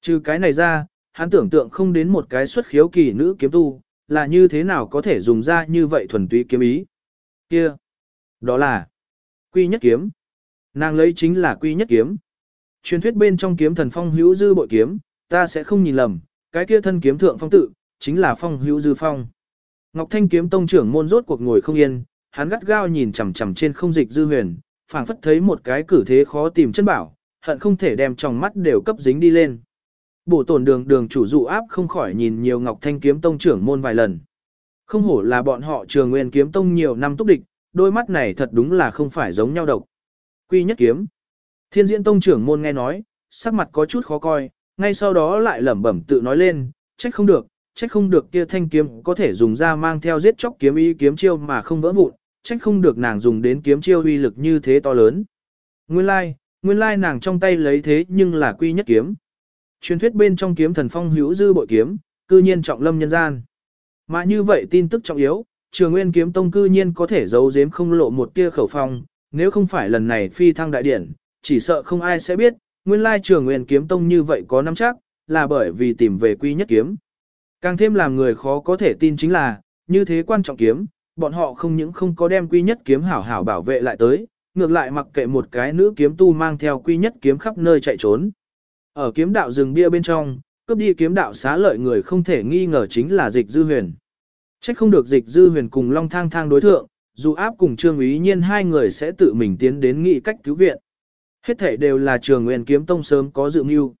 Trừ cái này ra, hắn tưởng tượng không đến một cái xuất khiếu kỳ nữ kiếm tu, là như thế nào có thể dùng ra như vậy thuần túy kiếm ý. Kia, đó là quy nhất kiếm. Nàng lấy chính là quy nhất kiếm. Truyền thuyết bên trong kiếm thần phong hữu dư bội kiếm, ta sẽ không nhìn lầm, cái kia thân kiếm thượng phong tự, chính là phong hữu dư phong. Ngọc Thanh kiếm tông trưởng môn rốt cuộc ngồi không yên, hắn gắt gao nhìn chằm chằm trên không dịch dư huyền, phảng phất thấy một cái cử thế khó tìm chân bảo, hận không thể đem trong mắt đều cấp dính đi lên. Bổ tổn đường đường chủ dụ áp không khỏi nhìn nhiều Ngọc Thanh kiếm tông trưởng môn vài lần. Không hổ là bọn họ trường nguyên kiếm tông nhiều năm túc địch, đôi mắt này thật đúng là không phải giống nhau độc. Quy nhất kiếm. Thiên diễn tông trưởng môn nghe nói, sắc mặt có chút khó coi, ngay sau đó lại lẩm bẩm tự nói lên, trách không được, trách không được kia thanh kiếm có thể dùng ra mang theo giết chóc kiếm ý kiếm chiêu mà không vỡ vụn, trách không được nàng dùng đến kiếm chiêu uy lực như thế to lớn. Nguyên lai, nguyên lai nàng trong tay lấy thế nhưng là quy nhất kiếm. Truyền thuyết bên trong kiếm thần phong hữu dư bội kiếm, cư nhiên trọng lâm nhân gian. Mà như vậy tin tức trọng yếu, trường nguyên kiếm tông cư nhiên có thể giấu giếm không lộ một tia khẩu phong, nếu không phải lần này phi thăng đại điển, chỉ sợ không ai sẽ biết, nguyên lai trường nguyên kiếm tông như vậy có nắm chắc, là bởi vì tìm về quy nhất kiếm. Càng thêm làm người khó có thể tin chính là, như thế quan trọng kiếm, bọn họ không những không có đem quy nhất kiếm hảo hảo bảo vệ lại tới, ngược lại mặc kệ một cái nữ kiếm tu mang theo quy nhất kiếm khắp nơi chạy trốn. Ở kiếm đạo rừng bia bên trong, cướp đi kiếm đạo xá lợi người không thể nghi ngờ chính là dịch dư huyền. Trách không được dịch dư huyền cùng long thang thang đối thượng, dù áp cùng trương ý nhiên hai người sẽ tự mình tiến đến nghị cách cứu viện. Hết thể đều là trường nguyên kiếm tông sớm có dự mưu.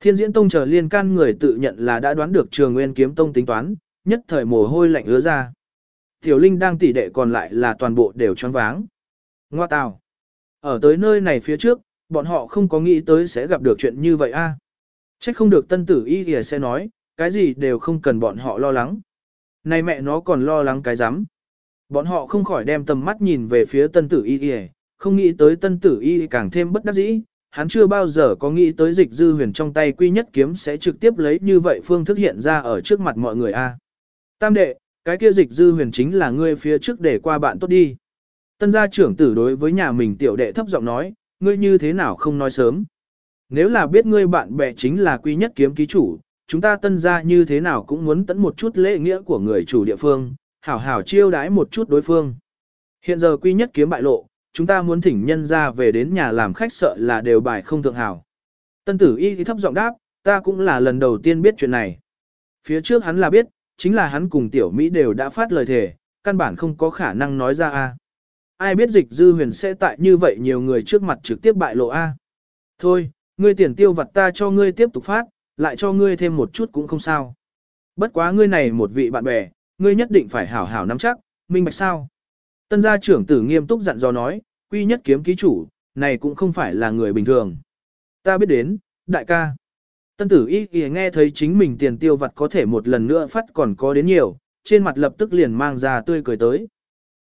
Thiên diễn tông trở liên can người tự nhận là đã đoán được trường nguyên kiếm tông tính toán, nhất thời mồ hôi lạnh ứa ra. Tiểu Linh đang tỉ đệ còn lại là toàn bộ đều choáng váng. Ngoa tào. Ở tới nơi này phía trước, bọn họ không có nghĩ tới sẽ gặp được chuyện như vậy a. À. Trách không được tân tử y thì sẽ nói, cái gì đều không cần bọn họ lo lắng. Này mẹ nó còn lo lắng cái rắm Bọn họ không khỏi đem tầm mắt nhìn về phía tân tử y thì không nghĩ tới tân tử y càng thêm bất đắc dĩ, hắn chưa bao giờ có nghĩ tới dịch dư huyền trong tay quy nhất kiếm sẽ trực tiếp lấy như vậy phương thức hiện ra ở trước mặt mọi người a. Tam đệ, cái kia dịch dư huyền chính là ngươi phía trước để qua bạn tốt đi. Tân gia trưởng tử đối với nhà mình tiểu đệ thấp giọng nói, ngươi như thế nào không nói sớm. Nếu là biết ngươi bạn bè chính là quy nhất kiếm ký chủ, chúng ta tân gia như thế nào cũng muốn tận một chút lễ nghĩa của người chủ địa phương, hảo hảo chiêu đãi một chút đối phương. Hiện giờ quy nhất kiếm bại lộ, chúng ta muốn thỉnh nhân ra về đến nhà làm khách sợ là đều bài không thượng hảo. Tân tử y thì thấp giọng đáp, ta cũng là lần đầu tiên biết chuyện này. Phía trước hắn là biết, chính là hắn cùng tiểu Mỹ đều đã phát lời thề, căn bản không có khả năng nói ra a. Ai biết dịch dư huyền sẽ tại như vậy nhiều người trước mặt trực tiếp bại lộ a. Thôi, ngươi tiền tiêu vặt ta cho ngươi tiếp tục phát, lại cho ngươi thêm một chút cũng không sao. Bất quá ngươi này một vị bạn bè, ngươi nhất định phải hảo hảo nắm chắc, minh bạch sao. Tân gia trưởng tử nghiêm túc dặn dò nói, quy nhất kiếm ký chủ, này cũng không phải là người bình thường. Ta biết đến, đại ca. Tân tử y kìa nghe thấy chính mình tiền tiêu vặt có thể một lần nữa phát còn có đến nhiều, trên mặt lập tức liền mang ra tươi cười tới.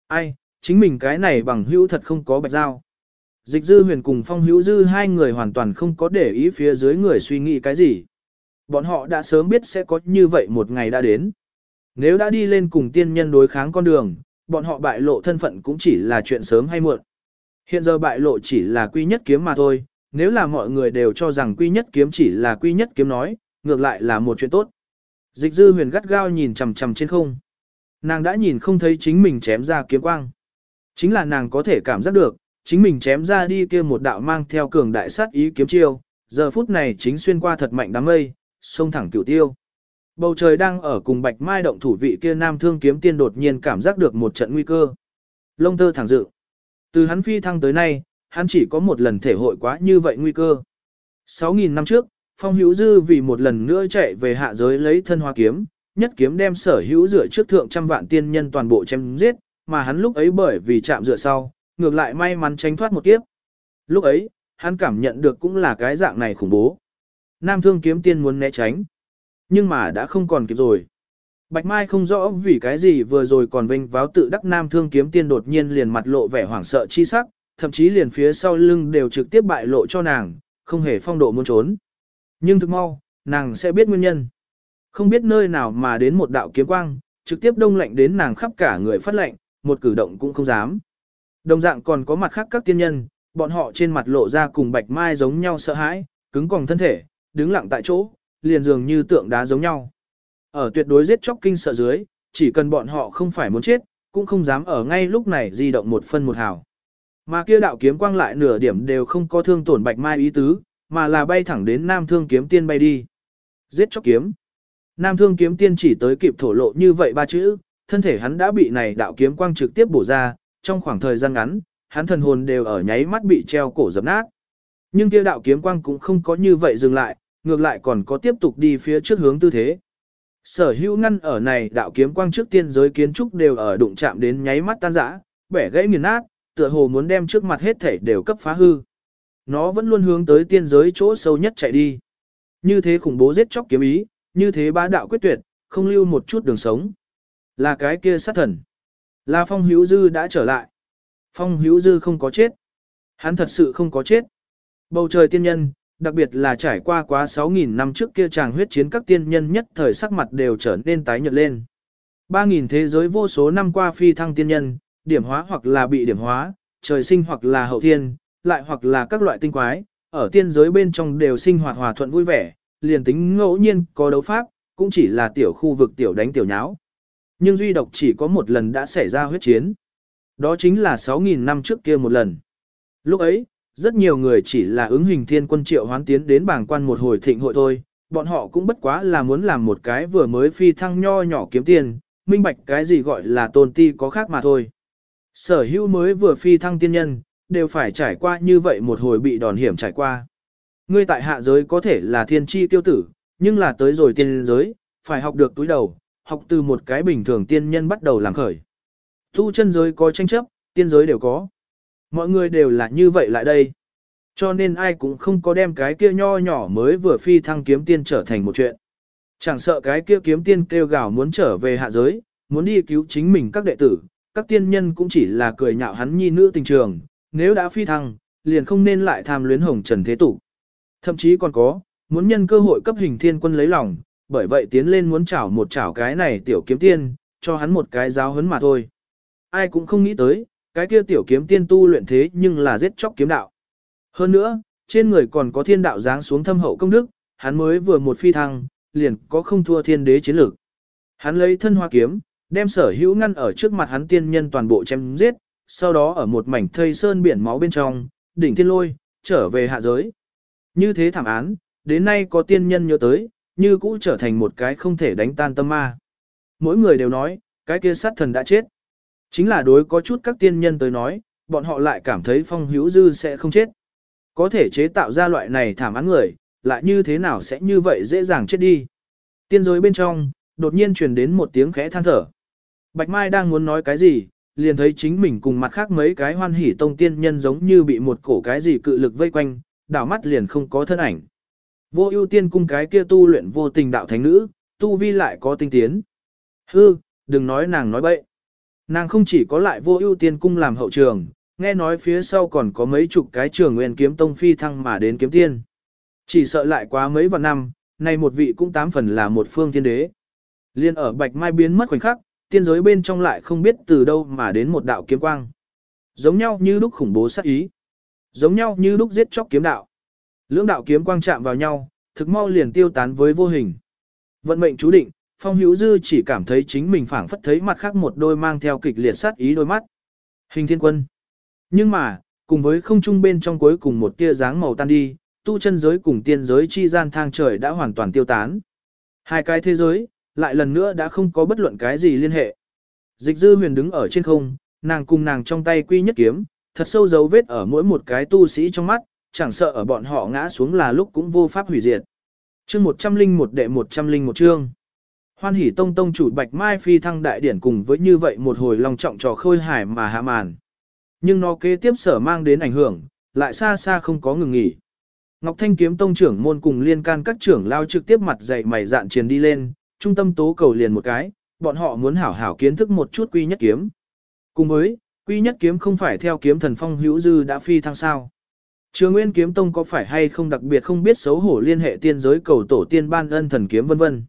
Ai, chính mình cái này bằng hữu thật không có bạch giao. Dịch dư huyền cùng phong hữu dư hai người hoàn toàn không có để ý phía dưới người suy nghĩ cái gì. Bọn họ đã sớm biết sẽ có như vậy một ngày đã đến. Nếu đã đi lên cùng tiên nhân đối kháng con đường, bọn họ bại lộ thân phận cũng chỉ là chuyện sớm hay muộn. Hiện giờ bại lộ chỉ là quy nhất kiếm mà thôi, nếu là mọi người đều cho rằng quy nhất kiếm chỉ là quy nhất kiếm nói, ngược lại là một chuyện tốt. Dịch dư huyền gắt gao nhìn chằm chằm trên không. Nàng đã nhìn không thấy chính mình chém ra kiếm quang. Chính là nàng có thể cảm giác được, chính mình chém ra đi kia một đạo mang theo cường đại sát ý kiếm chiêu, giờ phút này chính xuyên qua thật mạnh đám mây, xông thẳng cửu tiêu. Bầu trời đang ở cùng bạch mai động thủ vị kia nam thương kiếm tiên đột nhiên cảm giác được một trận nguy cơ. Lông tơ thẳng dự. Từ hắn phi thăng tới nay, hắn chỉ có một lần thể hội quá như vậy nguy cơ. 6.000 năm trước, Phong Hữu Dư vì một lần nữa chạy về hạ giới lấy thân hoa kiếm, nhất kiếm đem sở hữu rửa trước thượng trăm vạn tiên nhân toàn bộ chém giết, mà hắn lúc ấy bởi vì chạm dựa sau, ngược lại may mắn tránh thoát một kiếp. Lúc ấy, hắn cảm nhận được cũng là cái dạng này khủng bố. Nam thương kiếm tiên muốn né tránh, nhưng mà đã không còn kịp rồi. Bạch Mai không rõ vì cái gì vừa rồi còn vinh váo tự đắc Nam thương kiếm tiên đột nhiên liền mặt lộ vẻ hoảng sợ chi sắc, thậm chí liền phía sau lưng đều trực tiếp bại lộ cho nàng, không hề phong độ muốn trốn. Nhưng thực mau, nàng sẽ biết nguyên nhân. Không biết nơi nào mà đến một đạo kiếm quang, trực tiếp đông lạnh đến nàng khắp cả người phát lạnh một cử động cũng không dám. Đồng dạng còn có mặt khác các tiên nhân, bọn họ trên mặt lộ ra cùng bạch mai giống nhau sợ hãi, cứng còng thân thể, đứng lặng tại chỗ, liền dường như tượng đá giống nhau. Ở tuyệt đối giết chóc kinh sợ dưới, chỉ cần bọn họ không phải muốn chết, cũng không dám ở ngay lúc này di động một phân một hào. Mà kia đạo kiếm quang lại nửa điểm đều không có thương tổn bạch mai ý tứ, mà là bay thẳng đến nam thương kiếm tiên bay đi. Giết chóc kiếm. Nam thương kiếm tiên chỉ tới kịp thổ lộ như vậy ba chữ, thân thể hắn đã bị này đạo kiếm quang trực tiếp bổ ra, trong khoảng thời gian ngắn, hắn thần hồn đều ở nháy mắt bị treo cổ dập nát. Nhưng kia đạo kiếm quang cũng không có như vậy dừng lại, ngược lại còn có tiếp tục đi phía trước hướng tư thế. Sở hữu ngăn ở này đạo kiếm quang trước tiên giới kiến trúc đều ở đụng chạm đến nháy mắt tan rã, bẻ gãy nghiền nát, tựa hồ muốn đem trước mặt hết thể đều cấp phá hư. Nó vẫn luôn hướng tới tiên giới chỗ sâu nhất chạy đi. Như thế khủng bố giết chóc kiếm ý, như thế bá đạo quyết tuyệt, không lưu một chút đường sống. Là cái kia sát thần. Là Phong Hữu Dư đã trở lại. Phong Hữu Dư không có chết. Hắn thật sự không có chết. Bầu trời tiên nhân, đặc biệt là trải qua quá 6.000 năm trước kia chàng huyết chiến các tiên nhân nhất thời sắc mặt đều trở nên tái nhợt lên. 3.000 thế giới vô số năm qua phi thăng tiên nhân, điểm hóa hoặc là bị điểm hóa, trời sinh hoặc là hậu thiên, lại hoặc là các loại tinh quái, ở tiên giới bên trong đều sinh hoạt hòa thuận vui vẻ, liền tính ngẫu nhiên có đấu pháp, cũng chỉ là tiểu khu vực tiểu đánh tiểu nháo. Nhưng duy độc chỉ có một lần đã xảy ra huyết chiến. Đó chính là 6.000 năm trước kia một lần. Lúc ấy, rất nhiều người chỉ là ứng hình thiên quân triệu hoán tiến đến bảng quan một hồi thịnh hội thôi, bọn họ cũng bất quá là muốn làm một cái vừa mới phi thăng nho nhỏ kiếm tiền, minh bạch cái gì gọi là tôn ti có khác mà thôi. Sở hữu mới vừa phi thăng tiên nhân, đều phải trải qua như vậy một hồi bị đòn hiểm trải qua. Ngươi tại hạ giới có thể là thiên tri tiêu tử, nhưng là tới rồi tiên giới, phải học được túi đầu, học từ một cái bình thường tiên nhân bắt đầu làm khởi. Tu chân giới có tranh chấp, tiên giới đều có. Mọi người đều là như vậy lại đây. Cho nên ai cũng không có đem cái kia nho nhỏ mới vừa phi thăng kiếm tiên trở thành một chuyện. Chẳng sợ cái kia kiếm tiên kêu gào muốn trở về hạ giới, muốn đi cứu chính mình các đệ tử, các tiên nhân cũng chỉ là cười nhạo hắn nhi nữ tình trường, nếu đã phi thăng, liền không nên lại tham luyến hồng trần thế tục. Thậm chí còn có, muốn nhân cơ hội cấp hình thiên quân lấy lòng, bởi vậy tiến lên muốn chảo một chảo cái này tiểu kiếm tiên, cho hắn một cái giáo hấn mà thôi. Ai cũng không nghĩ tới, cái kia tiểu kiếm tiên tu luyện thế nhưng là giết chóc kiếm đạo. Hơn nữa, trên người còn có thiên đạo giáng xuống thâm hậu công đức, hắn mới vừa một phi thăng, liền có không thua thiên đế chiến lược. Hắn lấy thân hoa kiếm, đem sở hữu ngăn ở trước mặt hắn tiên nhân toàn bộ chém giết, sau đó ở một mảnh thây sơn biển máu bên trong, đỉnh thiên lôi, trở về hạ giới. Như thế thảm án, đến nay có tiên nhân nhớ tới, như cũ trở thành một cái không thể đánh tan tâm ma. Mỗi người đều nói, cái kia sát thần đã chết. Chính là đối có chút các tiên nhân tới nói, bọn họ lại cảm thấy phong hữu dư sẽ không chết. Có thể chế tạo ra loại này thảm án người, lại như thế nào sẽ như vậy dễ dàng chết đi. Tiên giới bên trong, đột nhiên truyền đến một tiếng khẽ than thở. Bạch Mai đang muốn nói cái gì, liền thấy chính mình cùng mặt khác mấy cái hoan hỉ tông tiên nhân giống như bị một cổ cái gì cự lực vây quanh, đảo mắt liền không có thân ảnh. Vô ưu tiên cung cái kia tu luyện vô tình đạo thánh nữ, tu vi lại có tinh tiến. Hư, đừng nói nàng nói bậy. Nàng không chỉ có lại vô ưu tiên cung làm hậu trường, nghe nói phía sau còn có mấy chục cái trường nguyên kiếm tông phi thăng mà đến kiếm tiên. Chỉ sợ lại quá mấy vạn năm, nay một vị cũng tám phần là một phương thiên đế. Liên ở bạch mai biến mất khoảnh khắc, tiên giới bên trong lại không biết từ đâu mà đến một đạo kiếm quang. Giống nhau như lúc khủng bố sát ý. Giống nhau như lúc giết chóc kiếm đạo. Lưỡng đạo kiếm quang chạm vào nhau, thực mau liền tiêu tán với vô hình. Vận mệnh chú định, Phong Hữu Dư chỉ cảm thấy chính mình phảng phất thấy mặt khác một đôi mang theo kịch liệt sát ý đôi mắt. Hình thiên quân. Nhưng mà, cùng với không trung bên trong cuối cùng một tia dáng màu tan đi, tu chân giới cùng tiên giới chi gian thang trời đã hoàn toàn tiêu tán. Hai cái thế giới, lại lần nữa đã không có bất luận cái gì liên hệ. Dịch dư huyền đứng ở trên không, nàng cùng nàng trong tay quy nhất kiếm, thật sâu dấu vết ở mỗi một cái tu sĩ trong mắt, chẳng sợ ở bọn họ ngã xuống là lúc cũng vô pháp hủy diệt. Chương 101 đệ 101 chương. Hoan hỉ tông tông chủ Bạch Mai phi thăng đại điển cùng với như vậy một hồi long trọng trò khôi hải mà hạ màn. Nhưng nó kế tiếp sở mang đến ảnh hưởng, lại xa xa không có ngừng nghỉ. Ngọc Thanh kiếm tông trưởng môn cùng liên can các trưởng lao trực tiếp mặt dày mày dạn truyền đi lên, trung tâm tố cầu liền một cái, bọn họ muốn hảo hảo kiến thức một chút quy nhất kiếm. Cùng với, quy nhất kiếm không phải theo kiếm thần phong hữu dư đã phi thăng sao. Trường Nguyên kiếm tông có phải hay không đặc biệt không biết xấu hổ liên hệ tiên giới cầu tổ tiên ban ân thần kiếm vân vân.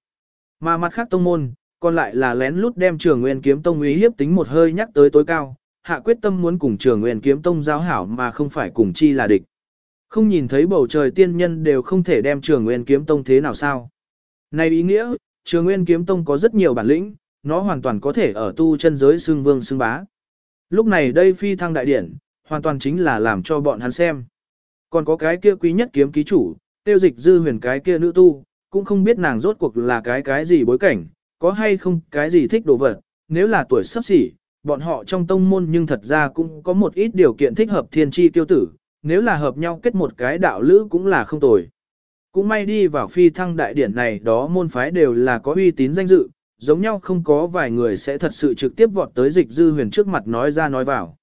Mà mặt khác tông môn, còn lại là lén lút đem Trường Nguyên kiếm tông uy hiếp tính một hơi nhắc tới tối cao, hạ quyết tâm muốn cùng Trường Nguyên kiếm tông giao hảo mà không phải cùng chi là địch. Không nhìn thấy bầu trời tiên nhân đều không thể đem Trường Nguyên kiếm tông thế nào sao? Này ý nghĩa, Trường Nguyên kiếm tông có rất nhiều bản lĩnh, nó hoàn toàn có thể ở tu chân giới xương vương xương bá. Lúc này đây phi thăng đại điển, hoàn toàn chính là làm cho bọn hắn xem. Còn có cái kia quý nhất kiếm ký chủ, tiêu dịch dư huyền cái kia nữ tu, cũng không biết nàng rốt cuộc là cái cái gì bối cảnh, có hay không cái gì thích đồ vật, nếu là tuổi sắp xỉ, bọn họ trong tông môn nhưng thật ra cũng có một ít điều kiện thích hợp thiên tri tiêu tử, nếu là hợp nhau kết một cái đạo lữ cũng là không tồi. Cũng may đi vào phi thăng đại điển này đó môn phái đều là có uy tín danh dự, giống nhau không có vài người sẽ thật sự trực tiếp vọt tới dịch dư huyền trước mặt nói ra nói vào.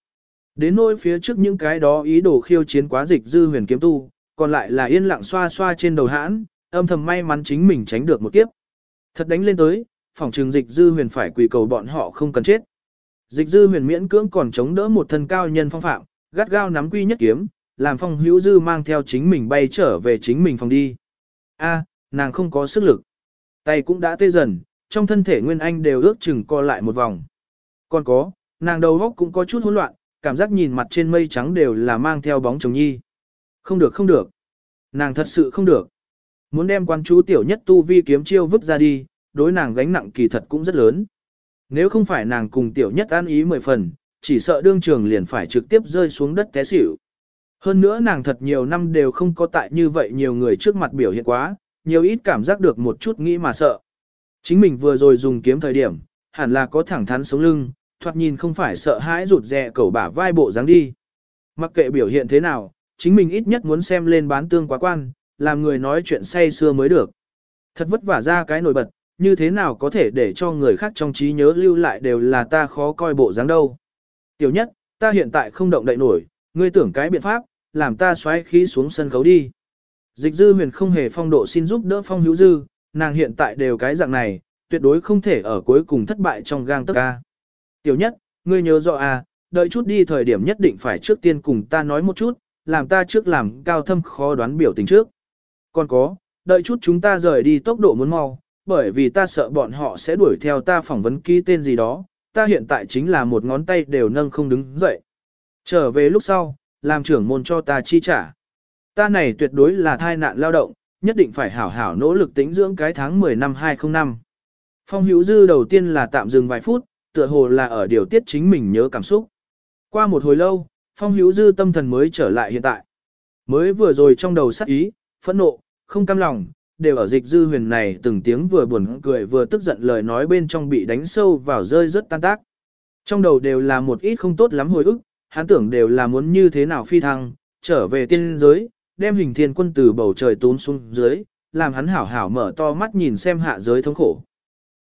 Đến nỗi phía trước những cái đó ý đồ khiêu chiến quá dịch dư huyền kiếm tu, còn lại là yên lặng xoa xoa trên đầu hãn, âm thầm may mắn chính mình tránh được một kiếp. Thật đánh lên tới, phòng trường dịch dư huyền phải quỳ cầu bọn họ không cần chết. Dịch dư huyền miễn cưỡng còn chống đỡ một thân cao nhân phong phạm, gắt gao nắm quy nhất kiếm, làm phong hữu dư mang theo chính mình bay trở về chính mình phòng đi. A, nàng không có sức lực. Tay cũng đã tê dần, trong thân thể Nguyên Anh đều ước chừng co lại một vòng. Còn có, nàng đầu góc cũng có chút hỗn loạn, cảm giác nhìn mặt trên mây trắng đều là mang theo bóng chồng nhi. Không được không được. Nàng thật sự không được. Muốn đem quan chú tiểu nhất tu vi kiếm chiêu vứt ra đi, đối nàng gánh nặng kỳ thật cũng rất lớn. Nếu không phải nàng cùng tiểu nhất an ý mười phần, chỉ sợ đương trường liền phải trực tiếp rơi xuống đất té xỉu. Hơn nữa nàng thật nhiều năm đều không có tại như vậy nhiều người trước mặt biểu hiện quá, nhiều ít cảm giác được một chút nghĩ mà sợ. Chính mình vừa rồi dùng kiếm thời điểm, hẳn là có thẳng thắn sống lưng, thoạt nhìn không phải sợ hãi rụt rè cẩu bả vai bộ dáng đi. Mặc kệ biểu hiện thế nào, chính mình ít nhất muốn xem lên bán tương quá quan, làm người nói chuyện say xưa mới được. Thật vất vả ra cái nổi bật, như thế nào có thể để cho người khác trong trí nhớ lưu lại đều là ta khó coi bộ dáng đâu. Tiểu nhất, ta hiện tại không động đậy nổi, ngươi tưởng cái biện pháp, làm ta xoáy khí xuống sân khấu đi. Dịch dư huyền không hề phong độ xin giúp đỡ phong hữu dư, nàng hiện tại đều cái dạng này, tuyệt đối không thể ở cuối cùng thất bại trong gang tấc ca. Tiểu nhất, ngươi nhớ rõ à, đợi chút đi thời điểm nhất định phải trước tiên cùng ta nói một chút, làm ta trước làm cao thâm khó đoán biểu tình trước. Còn có, đợi chút chúng ta rời đi tốc độ muốn mau, bởi vì ta sợ bọn họ sẽ đuổi theo ta phỏng vấn ký tên gì đó, ta hiện tại chính là một ngón tay đều nâng không đứng dậy. Trở về lúc sau, làm trưởng môn cho ta chi trả. Ta này tuyệt đối là thai nạn lao động, nhất định phải hảo hảo nỗ lực tính dưỡng cái tháng 10 năm 2005. Phong hữu dư đầu tiên là tạm dừng vài phút, tựa hồ là ở điều tiết chính mình nhớ cảm xúc. Qua một hồi lâu, phong hữu dư tâm thần mới trở lại hiện tại. Mới vừa rồi trong đầu sắc ý, phẫn nộ, không cam lòng, đều ở dịch dư huyền này từng tiếng vừa buồn cười vừa tức giận lời nói bên trong bị đánh sâu vào rơi rất tan tác. Trong đầu đều là một ít không tốt lắm hồi ức, hắn tưởng đều là muốn như thế nào phi thăng, trở về tiên giới, đem hình thiên quân từ bầu trời tún xuống dưới, làm hắn hảo hảo mở to mắt nhìn xem hạ giới thống khổ.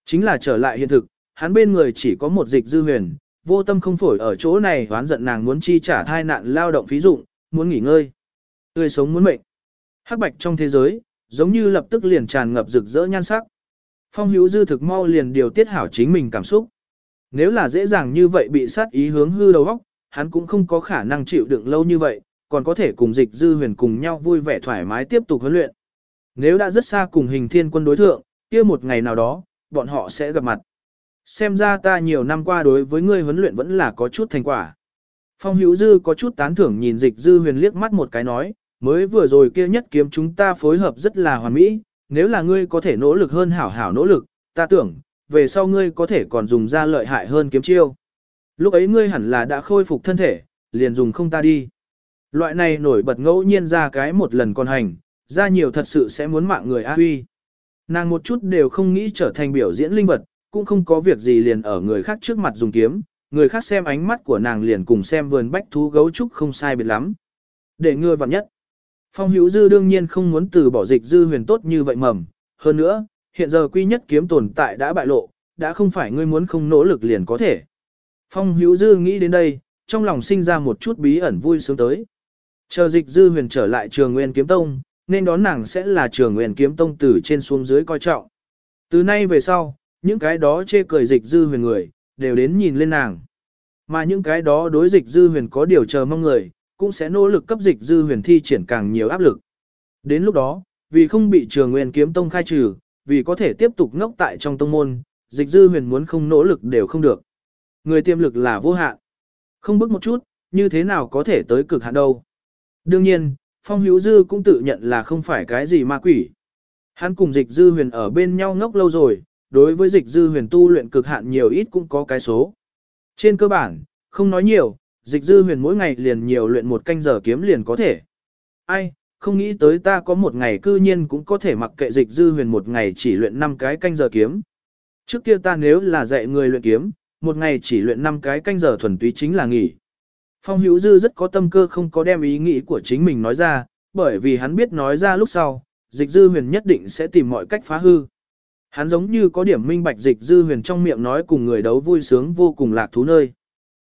Chính là trở lại hiện thực, hắn bên người chỉ có một dịch dư huyền, vô tâm không phổi ở chỗ này hoán giận nàng muốn chi trả thai nạn lao động phí dụng, muốn nghỉ ngơi. Tươi sống muốn mệnh. Hắc bạch trong thế giới, giống như lập tức liền tràn ngập rực rỡ nhan sắc. Phong hữu dư thực mau liền điều tiết hảo chính mình cảm xúc. Nếu là dễ dàng như vậy bị sát ý hướng hư đầu óc, hắn cũng không có khả năng chịu đựng lâu như vậy, còn có thể cùng dịch dư huyền cùng nhau vui vẻ thoải mái tiếp tục huấn luyện. Nếu đã rất xa cùng hình thiên quân đối thượng, kia một ngày nào đó, bọn họ sẽ gặp mặt. Xem ra ta nhiều năm qua đối với ngươi huấn luyện vẫn là có chút thành quả. Phong hữu dư có chút tán thưởng nhìn dịch dư huyền liếc mắt một cái nói, mới vừa rồi kia nhất kiếm chúng ta phối hợp rất là hoàn mỹ, nếu là ngươi có thể nỗ lực hơn hảo hảo nỗ lực, ta tưởng, về sau ngươi có thể còn dùng ra lợi hại hơn kiếm chiêu. Lúc ấy ngươi hẳn là đã khôi phục thân thể, liền dùng không ta đi. Loại này nổi bật ngẫu nhiên ra cái một lần còn hành, ra nhiều thật sự sẽ muốn mạng người A huy. Nàng một chút đều không nghĩ trở thành biểu diễn linh vật, cũng không có việc gì liền ở người khác trước mặt dùng kiếm, người khác xem ánh mắt của nàng liền cùng xem vườn bách thú gấu trúc không sai biệt lắm. Để ngươi vặn nhất. Phong hữu dư đương nhiên không muốn từ bỏ dịch dư huyền tốt như vậy mầm. Hơn nữa, hiện giờ quy nhất kiếm tồn tại đã bại lộ, đã không phải ngươi muốn không nỗ lực liền có thể. Phong hữu dư nghĩ đến đây, trong lòng sinh ra một chút bí ẩn vui sướng tới. Chờ dịch dư huyền trở lại trường nguyên kiếm tông, nên đón nàng sẽ là trường nguyên kiếm tông từ trên xuống dưới coi trọng. Từ nay về sau, những cái đó chê cười dịch dư huyền người, đều đến nhìn lên nàng. Mà những cái đó đối dịch dư huyền có điều chờ mong người, cũng sẽ nỗ lực cấp dịch dư huyền thi triển càng nhiều áp lực. Đến lúc đó, vì không bị trường nguyên kiếm tông khai trừ, vì có thể tiếp tục ngốc tại trong tông môn, dịch dư huyền muốn không nỗ lực đều không được. Người tiềm lực là vô hạn. Không bước một chút, như thế nào có thể tới cực hạn đâu. Đương nhiên, Phong Hữu Dư cũng tự nhận là không phải cái gì ma quỷ. Hắn cùng dịch dư huyền ở bên nhau ngốc lâu rồi, đối với dịch dư huyền tu luyện cực hạn nhiều ít cũng có cái số. Trên cơ bản, không nói nhiều, dịch dư huyền mỗi ngày liền nhiều luyện một canh giờ kiếm liền có thể. Ai, không nghĩ tới ta có một ngày cư nhiên cũng có thể mặc kệ dịch dư huyền một ngày chỉ luyện 5 cái canh giờ kiếm. Trước kia ta nếu là dạy người luyện kiếm, một ngày chỉ luyện 5 cái canh giờ thuần túy chính là nghỉ. Phong hữu dư rất có tâm cơ không có đem ý nghĩ của chính mình nói ra, bởi vì hắn biết nói ra lúc sau, dịch dư huyền nhất định sẽ tìm mọi cách phá hư. Hắn giống như có điểm minh bạch dịch dư huyền trong miệng nói cùng người đấu vui sướng vô cùng lạc thú nơi.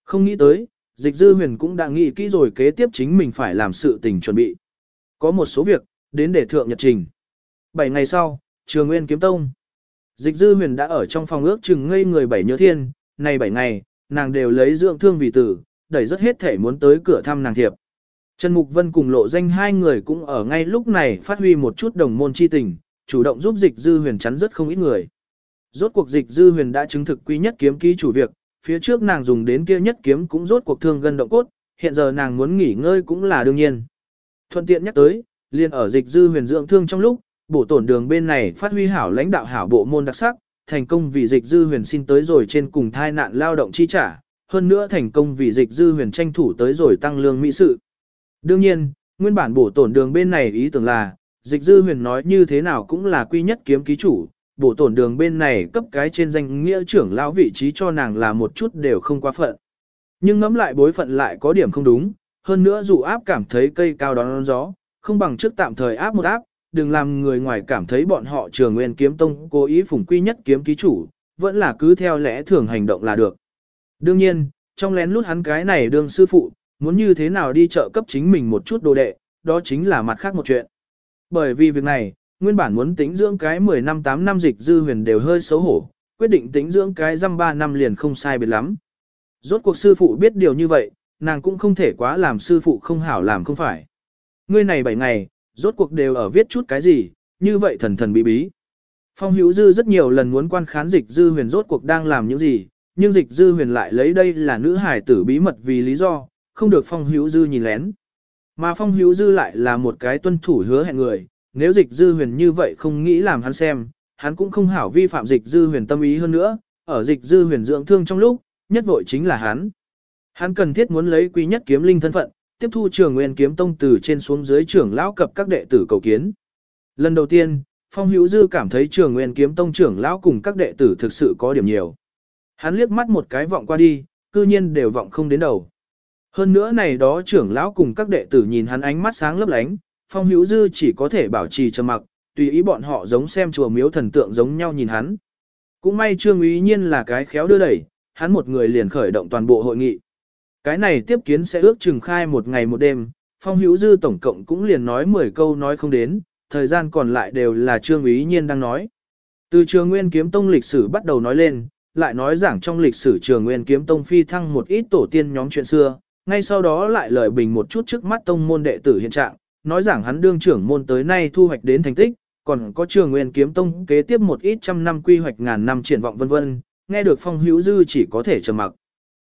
Không nghĩ tới, dịch dư huyền cũng đã nghĩ kỹ rồi kế tiếp chính mình phải làm sự tình chuẩn bị. Có một số việc, đến để thượng nhật trình. Bảy ngày sau, trường nguyên kiếm tông. Dịch dư huyền đã ở trong phòng ước chừng ngây người bảy nhớ thiên, này bảy ngày, nàng đều lấy dưỡng thương vì tử, đẩy rất hết thể muốn tới cửa thăm nàng thiệp. Trần Mục Vân cùng lộ danh hai người cũng ở ngay lúc này phát huy một chút đồng môn chi tình, chủ động giúp dịch dư huyền chắn rất không ít người. Rốt cuộc dịch dư huyền đã chứng thực quý nhất kiếm ký chủ việc, phía trước nàng dùng đến kia nhất kiếm cũng rốt cuộc thương gần động cốt, hiện giờ nàng muốn nghỉ ngơi cũng là đương nhiên. Thuận tiện nhắc tới, liền ở dịch dư huyền dưỡng thương trong lúc, bổ tổn đường bên này phát huy hảo lãnh đạo hảo bộ môn đặc sắc, thành công vì dịch dư huyền xin tới rồi trên cùng thai nạn lao động chi trả, hơn nữa thành công vì dịch dư huyền tranh thủ tới rồi tăng lương mỹ sự. Đương nhiên, nguyên bản bổ tổn đường bên này ý tưởng là, dịch dư huyền nói như thế nào cũng là quy nhất kiếm ký chủ, bổ tổn đường bên này cấp cái trên danh nghĩa trưởng lão vị trí cho nàng là một chút đều không quá phận. Nhưng ngẫm lại bối phận lại có điểm không đúng, hơn nữa dù áp cảm thấy cây cao đón gió, không bằng trước tạm thời áp một áp, đừng làm người ngoài cảm thấy bọn họ trường nguyên kiếm tông cố ý phủng quy nhất kiếm ký chủ, vẫn là cứ theo lẽ thường hành động là được. Đương nhiên, trong lén lút hắn cái này đương sư phụ, muốn như thế nào đi chợ cấp chính mình một chút đồ đệ, đó chính là mặt khác một chuyện. Bởi vì việc này, nguyên bản muốn tính dưỡng cái 10 năm 8 năm dịch dư huyền đều hơi xấu hổ, quyết định tính dưỡng cái răm 3 năm liền không sai biệt lắm. Rốt cuộc sư phụ biết điều như vậy, nàng cũng không thể quá làm sư phụ không hảo làm không phải. Ngươi này 7 ngày, rốt cuộc đều ở viết chút cái gì, như vậy thần thần bí bí. Phong hữu dư rất nhiều lần muốn quan khán dịch dư huyền rốt cuộc đang làm những gì, nhưng dịch dư huyền lại lấy đây là nữ hải tử bí mật vì lý do, không được phong hữu dư nhìn lén. Mà phong hữu dư lại là một cái tuân thủ hứa hẹn người, nếu dịch dư huyền như vậy không nghĩ làm hắn xem, hắn cũng không hảo vi phạm dịch dư huyền tâm ý hơn nữa, ở dịch dư huyền dưỡng thương trong lúc, nhất vội chính là hắn. Hắn cần thiết muốn lấy quý nhất kiếm linh thân phận, tiếp thu trường nguyên kiếm tông từ trên xuống dưới trưởng lão cập các đệ tử cầu kiến. Lần đầu tiên, Phong Hữu Dư cảm thấy trường nguyên kiếm tông trưởng lão cùng các đệ tử thực sự có điểm nhiều. Hắn liếc mắt một cái vọng qua đi, cư nhiên đều vọng không đến đầu. Hơn nữa này đó trưởng lão cùng các đệ tử nhìn hắn ánh mắt sáng lấp lánh, Phong Hữu Dư chỉ có thể bảo trì trầm mặc, tùy ý bọn họ giống xem chùa miếu thần tượng giống nhau nhìn hắn. Cũng may Trương Ý Nhiên là cái khéo đưa đẩy, hắn một người liền khởi động toàn bộ hội nghị. Cái này tiếp kiến sẽ ước chừng khai một ngày một đêm, Phong Hữu Dư tổng cộng cũng liền nói 10 câu nói không đến, thời gian còn lại đều là Trương Ý Nhiên đang nói. Từ trường Nguyên Kiếm Tông lịch sử bắt đầu nói lên, lại nói giảng trong lịch sử trường Nguyên Kiếm Tông phi thăng một ít tổ tiên nhóm chuyện xưa, ngay sau đó lại lời bình một chút trước mắt tông môn đệ tử hiện trạng, nói rằng hắn đương trưởng môn tới nay thu hoạch đến thành tích, còn có trường nguyên kiếm tông kế tiếp một ít trăm năm quy hoạch ngàn năm triển vọng vân vân, nghe được phong hữu dư chỉ có thể trầm mặc.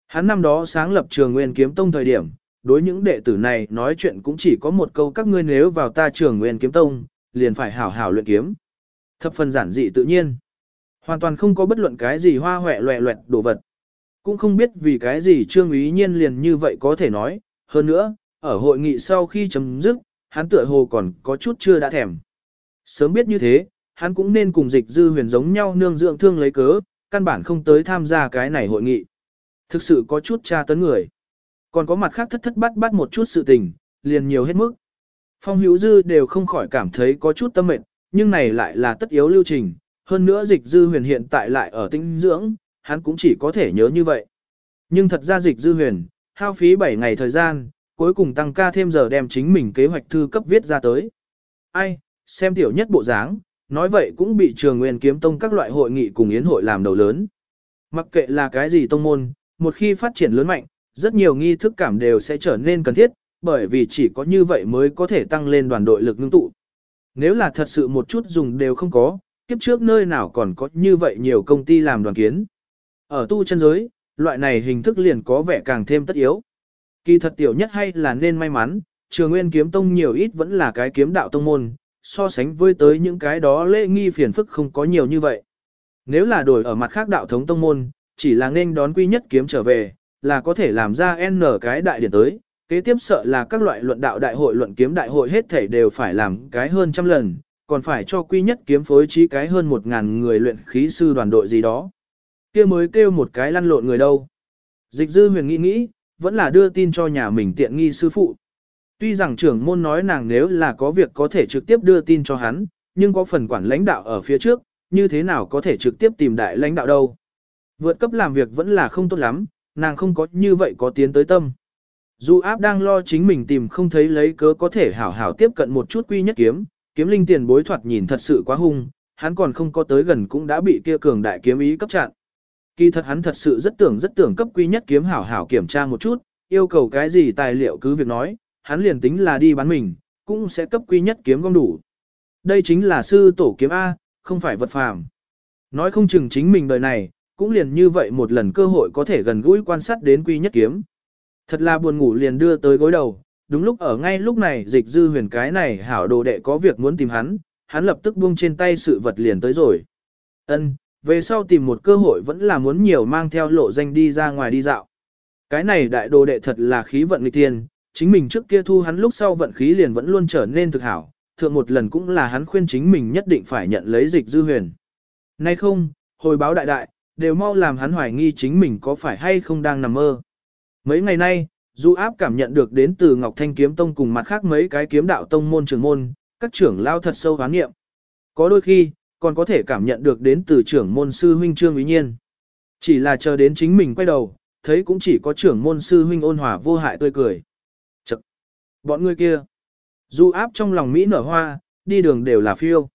Hắn năm đó sáng lập trường nguyên kiếm tông thời điểm, đối những đệ tử này nói chuyện cũng chỉ có một câu các ngươi nếu vào ta trường nguyên kiếm tông, liền phải hảo hảo luyện kiếm. Thập phần giản dị tự nhiên. Hoàn toàn không có bất luận cái gì hoa hoẹ loẹ loẹt đồ vật. Cũng không biết vì cái gì trương ý nhiên liền như vậy có thể nói. Hơn nữa, ở hội nghị sau khi chấm dứt, hắn tựa hồ còn có chút chưa đã thèm. Sớm biết như thế, hắn cũng nên cùng dịch dư huyền giống nhau nương dưỡng thương lấy cớ, căn bản không tới tham gia cái này hội nghị. Thực sự có chút tra tấn người. Còn có mặt khác thất thất bắt bắt một chút sự tình, liền nhiều hết mức. Phong hữu dư đều không khỏi cảm thấy có chút tâm mệnh, nhưng này lại là tất yếu lưu trình. Hơn nữa dịch dư huyền hiện tại lại ở tinh dưỡng, hắn cũng chỉ có thể nhớ như vậy. Nhưng thật ra dịch dư huyền, hao phí 7 ngày thời gian, cuối cùng tăng ca thêm giờ đem chính mình kế hoạch thư cấp viết ra tới. Ai, xem tiểu nhất bộ dáng, nói vậy cũng bị trường nguyên kiếm tông các loại hội nghị cùng yến hội làm đầu lớn. Mặc kệ là cái gì tông môn, một khi phát triển lớn mạnh, rất nhiều nghi thức cảm đều sẽ trở nên cần thiết, bởi vì chỉ có như vậy mới có thể tăng lên đoàn đội lực ngưng tụ. Nếu là thật sự một chút dùng đều không có, kiếp trước nơi nào còn có như vậy nhiều công ty làm đoàn kiến. Ở tu chân giới, loại này hình thức liền có vẻ càng thêm tất yếu. Kỳ thật tiểu nhất hay là nên may mắn, trường nguyên kiếm tông nhiều ít vẫn là cái kiếm đạo tông môn, so sánh với tới những cái đó lễ nghi phiền phức không có nhiều như vậy. Nếu là đổi ở mặt khác đạo thống tông môn, chỉ là nên đón quy nhất kiếm trở về, là có thể làm ra N cái đại điển tới, kế tiếp sợ là các loại luận đạo đại hội luận kiếm đại hội hết thể đều phải làm cái hơn trăm lần, còn phải cho quy nhất kiếm phối trí cái hơn một ngàn người luyện khí sư đoàn đội gì đó kia mới kêu một cái lăn lộn người đâu. Dịch dư huyền nghĩ nghĩ, vẫn là đưa tin cho nhà mình tiện nghi sư phụ. Tuy rằng trưởng môn nói nàng nếu là có việc có thể trực tiếp đưa tin cho hắn, nhưng có phần quản lãnh đạo ở phía trước, như thế nào có thể trực tiếp tìm đại lãnh đạo đâu. Vượt cấp làm việc vẫn là không tốt lắm, nàng không có như vậy có tiến tới tâm. Dù áp đang lo chính mình tìm không thấy lấy cớ có thể hảo hảo tiếp cận một chút quy nhất kiếm, kiếm linh tiền bối thoạt nhìn thật sự quá hung, hắn còn không có tới gần cũng đã bị kia cường đại kiếm ý cấp chặn. Kỳ thật hắn thật sự rất tưởng rất tưởng cấp quy nhất kiếm hảo hảo kiểm tra một chút, yêu cầu cái gì tài liệu cứ việc nói, hắn liền tính là đi bán mình, cũng sẽ cấp quy nhất kiếm gom đủ. Đây chính là sư tổ kiếm A, không phải vật phàm. Nói không chừng chính mình đời này, cũng liền như vậy một lần cơ hội có thể gần gũi quan sát đến quy nhất kiếm. Thật là buồn ngủ liền đưa tới gối đầu, đúng lúc ở ngay lúc này dịch dư huyền cái này hảo đồ đệ có việc muốn tìm hắn, hắn lập tức buông trên tay sự vật liền tới rồi. Ân, về sau tìm một cơ hội vẫn là muốn nhiều mang theo lộ danh đi ra ngoài đi dạo. Cái này đại đồ đệ thật là khí vận nghịch tiền, chính mình trước kia thu hắn lúc sau vận khí liền vẫn luôn trở nên thực hảo, thượng một lần cũng là hắn khuyên chính mình nhất định phải nhận lấy dịch dư huyền. Nay không, hồi báo đại đại, đều mau làm hắn hoài nghi chính mình có phải hay không đang nằm mơ. Mấy ngày nay, Du áp cảm nhận được đến từ Ngọc Thanh Kiếm Tông cùng mặt khác mấy cái kiếm đạo tông môn trưởng môn, các trưởng lao thật sâu hoán nghiệm. Có đôi khi, còn có thể cảm nhận được đến từ trưởng môn sư huynh Trương Ý Nhiên. Chỉ là chờ đến chính mình quay đầu, thấy cũng chỉ có trưởng môn sư huynh ôn hòa vô hại tươi cười. Chật! Bọn người kia! Du áp trong lòng Mỹ nở hoa, đi đường đều là phiêu.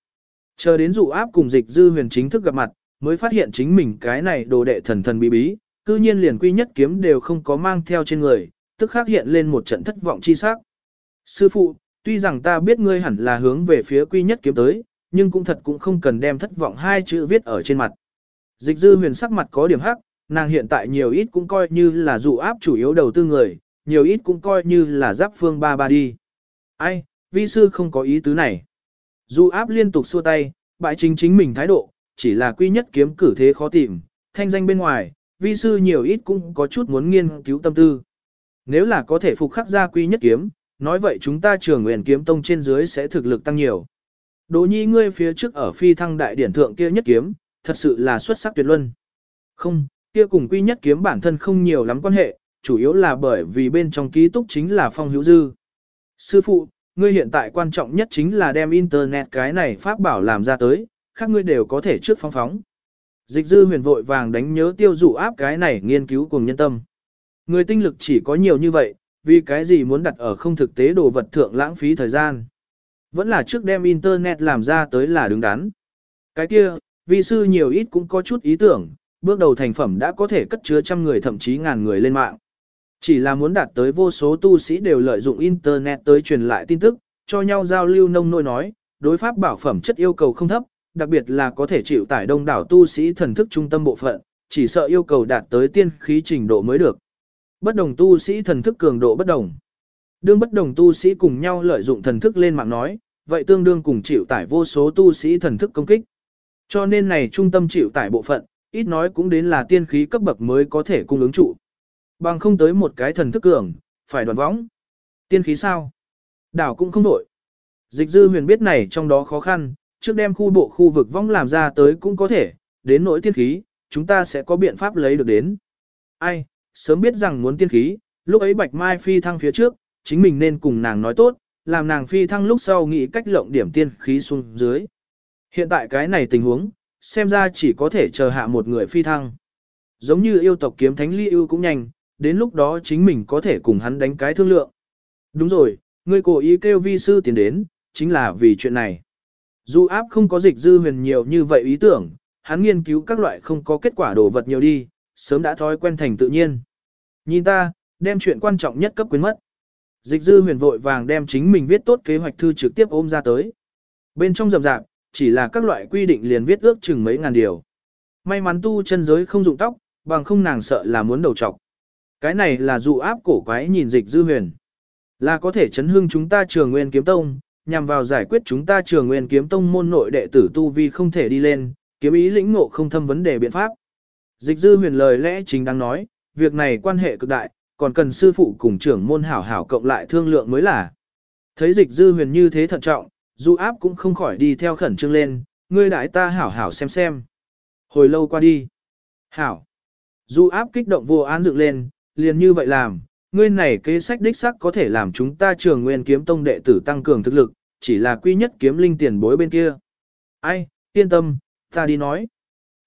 Chờ đến dụ áp cùng dịch dư huyền chính thức gặp mặt, mới phát hiện chính mình cái này đồ đệ thần thần bí bí, cư nhiên liền quy nhất kiếm đều không có mang theo trên người, tức khắc hiện lên một trận thất vọng chi sắc. Sư phụ, tuy rằng ta biết ngươi hẳn là hướng về phía quy nhất kiếm tới, nhưng cũng thật cũng không cần đem thất vọng hai chữ viết ở trên mặt. Dịch dư huyền sắc mặt có điểm hắc, nàng hiện tại nhiều ít cũng coi như là dụ áp chủ yếu đầu tư người, nhiều ít cũng coi như là giáp phương ba ba đi. Ai, vi sư không có ý tứ này. Dụ áp liên tục xua tay, bại chính chính mình thái độ, chỉ là quy nhất kiếm cử thế khó tìm, thanh danh bên ngoài, vi sư nhiều ít cũng có chút muốn nghiên cứu tâm tư. Nếu là có thể phục khắc ra quy nhất kiếm, nói vậy chúng ta trường nguyện kiếm tông trên dưới sẽ thực lực tăng nhiều. Đỗ nhi ngươi phía trước ở phi thăng đại điển thượng kia nhất kiếm, thật sự là xuất sắc tuyệt luân. Không, kia cùng quy nhất kiếm bản thân không nhiều lắm quan hệ, chủ yếu là bởi vì bên trong ký túc chính là phong hữu dư. Sư phụ, ngươi hiện tại quan trọng nhất chính là đem internet cái này pháp bảo làm ra tới, khác ngươi đều có thể trước phong phóng. Dịch dư huyền vội vàng đánh nhớ tiêu dụ áp cái này nghiên cứu cùng nhân tâm. Người tinh lực chỉ có nhiều như vậy, vì cái gì muốn đặt ở không thực tế đồ vật thượng lãng phí thời gian. Vẫn là trước đem internet làm ra tới là đứng đắn. Cái kia, vi sư nhiều ít cũng có chút ý tưởng, bước đầu thành phẩm đã có thể cất chứa trăm người thậm chí ngàn người lên mạng. Chỉ là muốn đạt tới vô số tu sĩ đều lợi dụng internet tới truyền lại tin tức, cho nhau giao lưu nông nôi nói, đối pháp bảo phẩm chất yêu cầu không thấp, đặc biệt là có thể chịu tải đông đảo tu sĩ thần thức trung tâm bộ phận, chỉ sợ yêu cầu đạt tới tiên khí trình độ mới được. Bất đồng tu sĩ thần thức cường độ bất đồng. Đương bất đồng tu sĩ cùng nhau lợi dụng thần thức lên mạng nói, vậy tương đương cùng chịu tải vô số tu sĩ thần thức công kích. Cho nên này trung tâm chịu tải bộ phận, ít nói cũng đến là tiên khí cấp bậc mới có thể cung ứng trụ. Bằng không tới một cái thần thức cường, phải đoàn võng. Tiên khí sao? Đảo cũng không đổi. Dịch dư huyền biết này trong đó khó khăn, trước đem khu bộ khu vực vong làm ra tới cũng có thể, đến nỗi tiên khí, chúng ta sẽ có biện pháp lấy được đến. Ai, sớm biết rằng muốn tiên khí, lúc ấy Bạch Mai phi thăng phía trước, chính mình nên cùng nàng nói tốt, làm nàng phi thăng lúc sau nghĩ cách lộng điểm tiên khí xuống dưới. Hiện tại cái này tình huống, xem ra chỉ có thể chờ hạ một người phi thăng. Giống như yêu tộc kiếm thánh ly ưu cũng nhanh, đến lúc đó chính mình có thể cùng hắn đánh cái thương lượng. Đúng rồi, ngươi cố ý kêu vi sư tiến đến, chính là vì chuyện này. Dù áp không có dịch dư huyền nhiều như vậy ý tưởng, hắn nghiên cứu các loại không có kết quả đồ vật nhiều đi, sớm đã thói quen thành tự nhiên. Nhìn ta, đem chuyện quan trọng nhất cấp quyến mất. Dịch dư huyền vội vàng đem chính mình viết tốt kế hoạch thư trực tiếp ôm ra tới. Bên trong rầm rạp, chỉ là các loại quy định liền viết ước chừng mấy ngàn điều. May mắn tu chân giới không dụng tóc, bằng không nàng sợ là muốn đầu trọc. Cái này là dụ áp cổ quái nhìn dịch dư huyền. Là có thể chấn hưng chúng ta trường nguyên kiếm tông, nhằm vào giải quyết chúng ta trường nguyên kiếm tông môn nội đệ tử tu vi không thể đi lên, kiếm ý lĩnh ngộ không thâm vấn đề biện pháp. Dịch dư huyền lời lẽ chính đang nói, việc này quan hệ cực đại, còn cần sư phụ cùng trưởng môn hảo hảo cộng lại thương lượng mới là. Thấy dịch dư huyền như thế thận trọng, du áp cũng không khỏi đi theo khẩn trương lên, ngươi đại ta hảo hảo xem xem. Hồi lâu qua đi. Hảo. Du áp kích động vô án dựng lên, liền như vậy làm, ngươi này kế sách đích sắc có thể làm chúng ta trường nguyên kiếm tông đệ tử tăng cường thực lực, chỉ là quy nhất kiếm linh tiền bối bên kia. Ai, yên tâm, ta đi nói.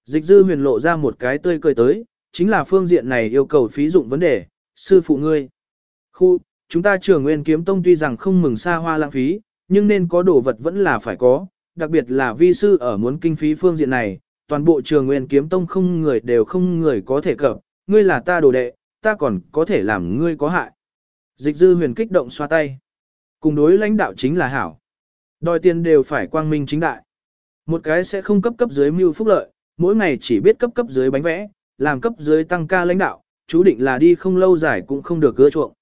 Dịch dư huyền lộ ra một cái tươi cười tới, chính là phương diện này yêu cầu phí dụng vấn đề, sư phụ ngươi. Khu, chúng ta trường nguyên kiếm tông tuy rằng không mừng xa hoa lãng phí, nhưng nên có đồ vật vẫn là phải có, đặc biệt là vi sư ở muốn kinh phí phương diện này, toàn bộ trường nguyên kiếm tông không người đều không người có thể cập, ngươi là ta đồ đệ, ta còn có thể làm ngươi có hại. Dịch dư huyền kích động xoa tay. Cùng đối lãnh đạo chính là hảo. Đòi tiền đều phải quang minh chính đại. Một cái sẽ không cấp cấp dưới mưu phúc lợi, mỗi ngày chỉ biết cấp cấp dưới bánh vẽ, làm cấp dưới tăng ca lãnh đạo, chú định là đi không lâu dài cũng không được gỡ chuộng.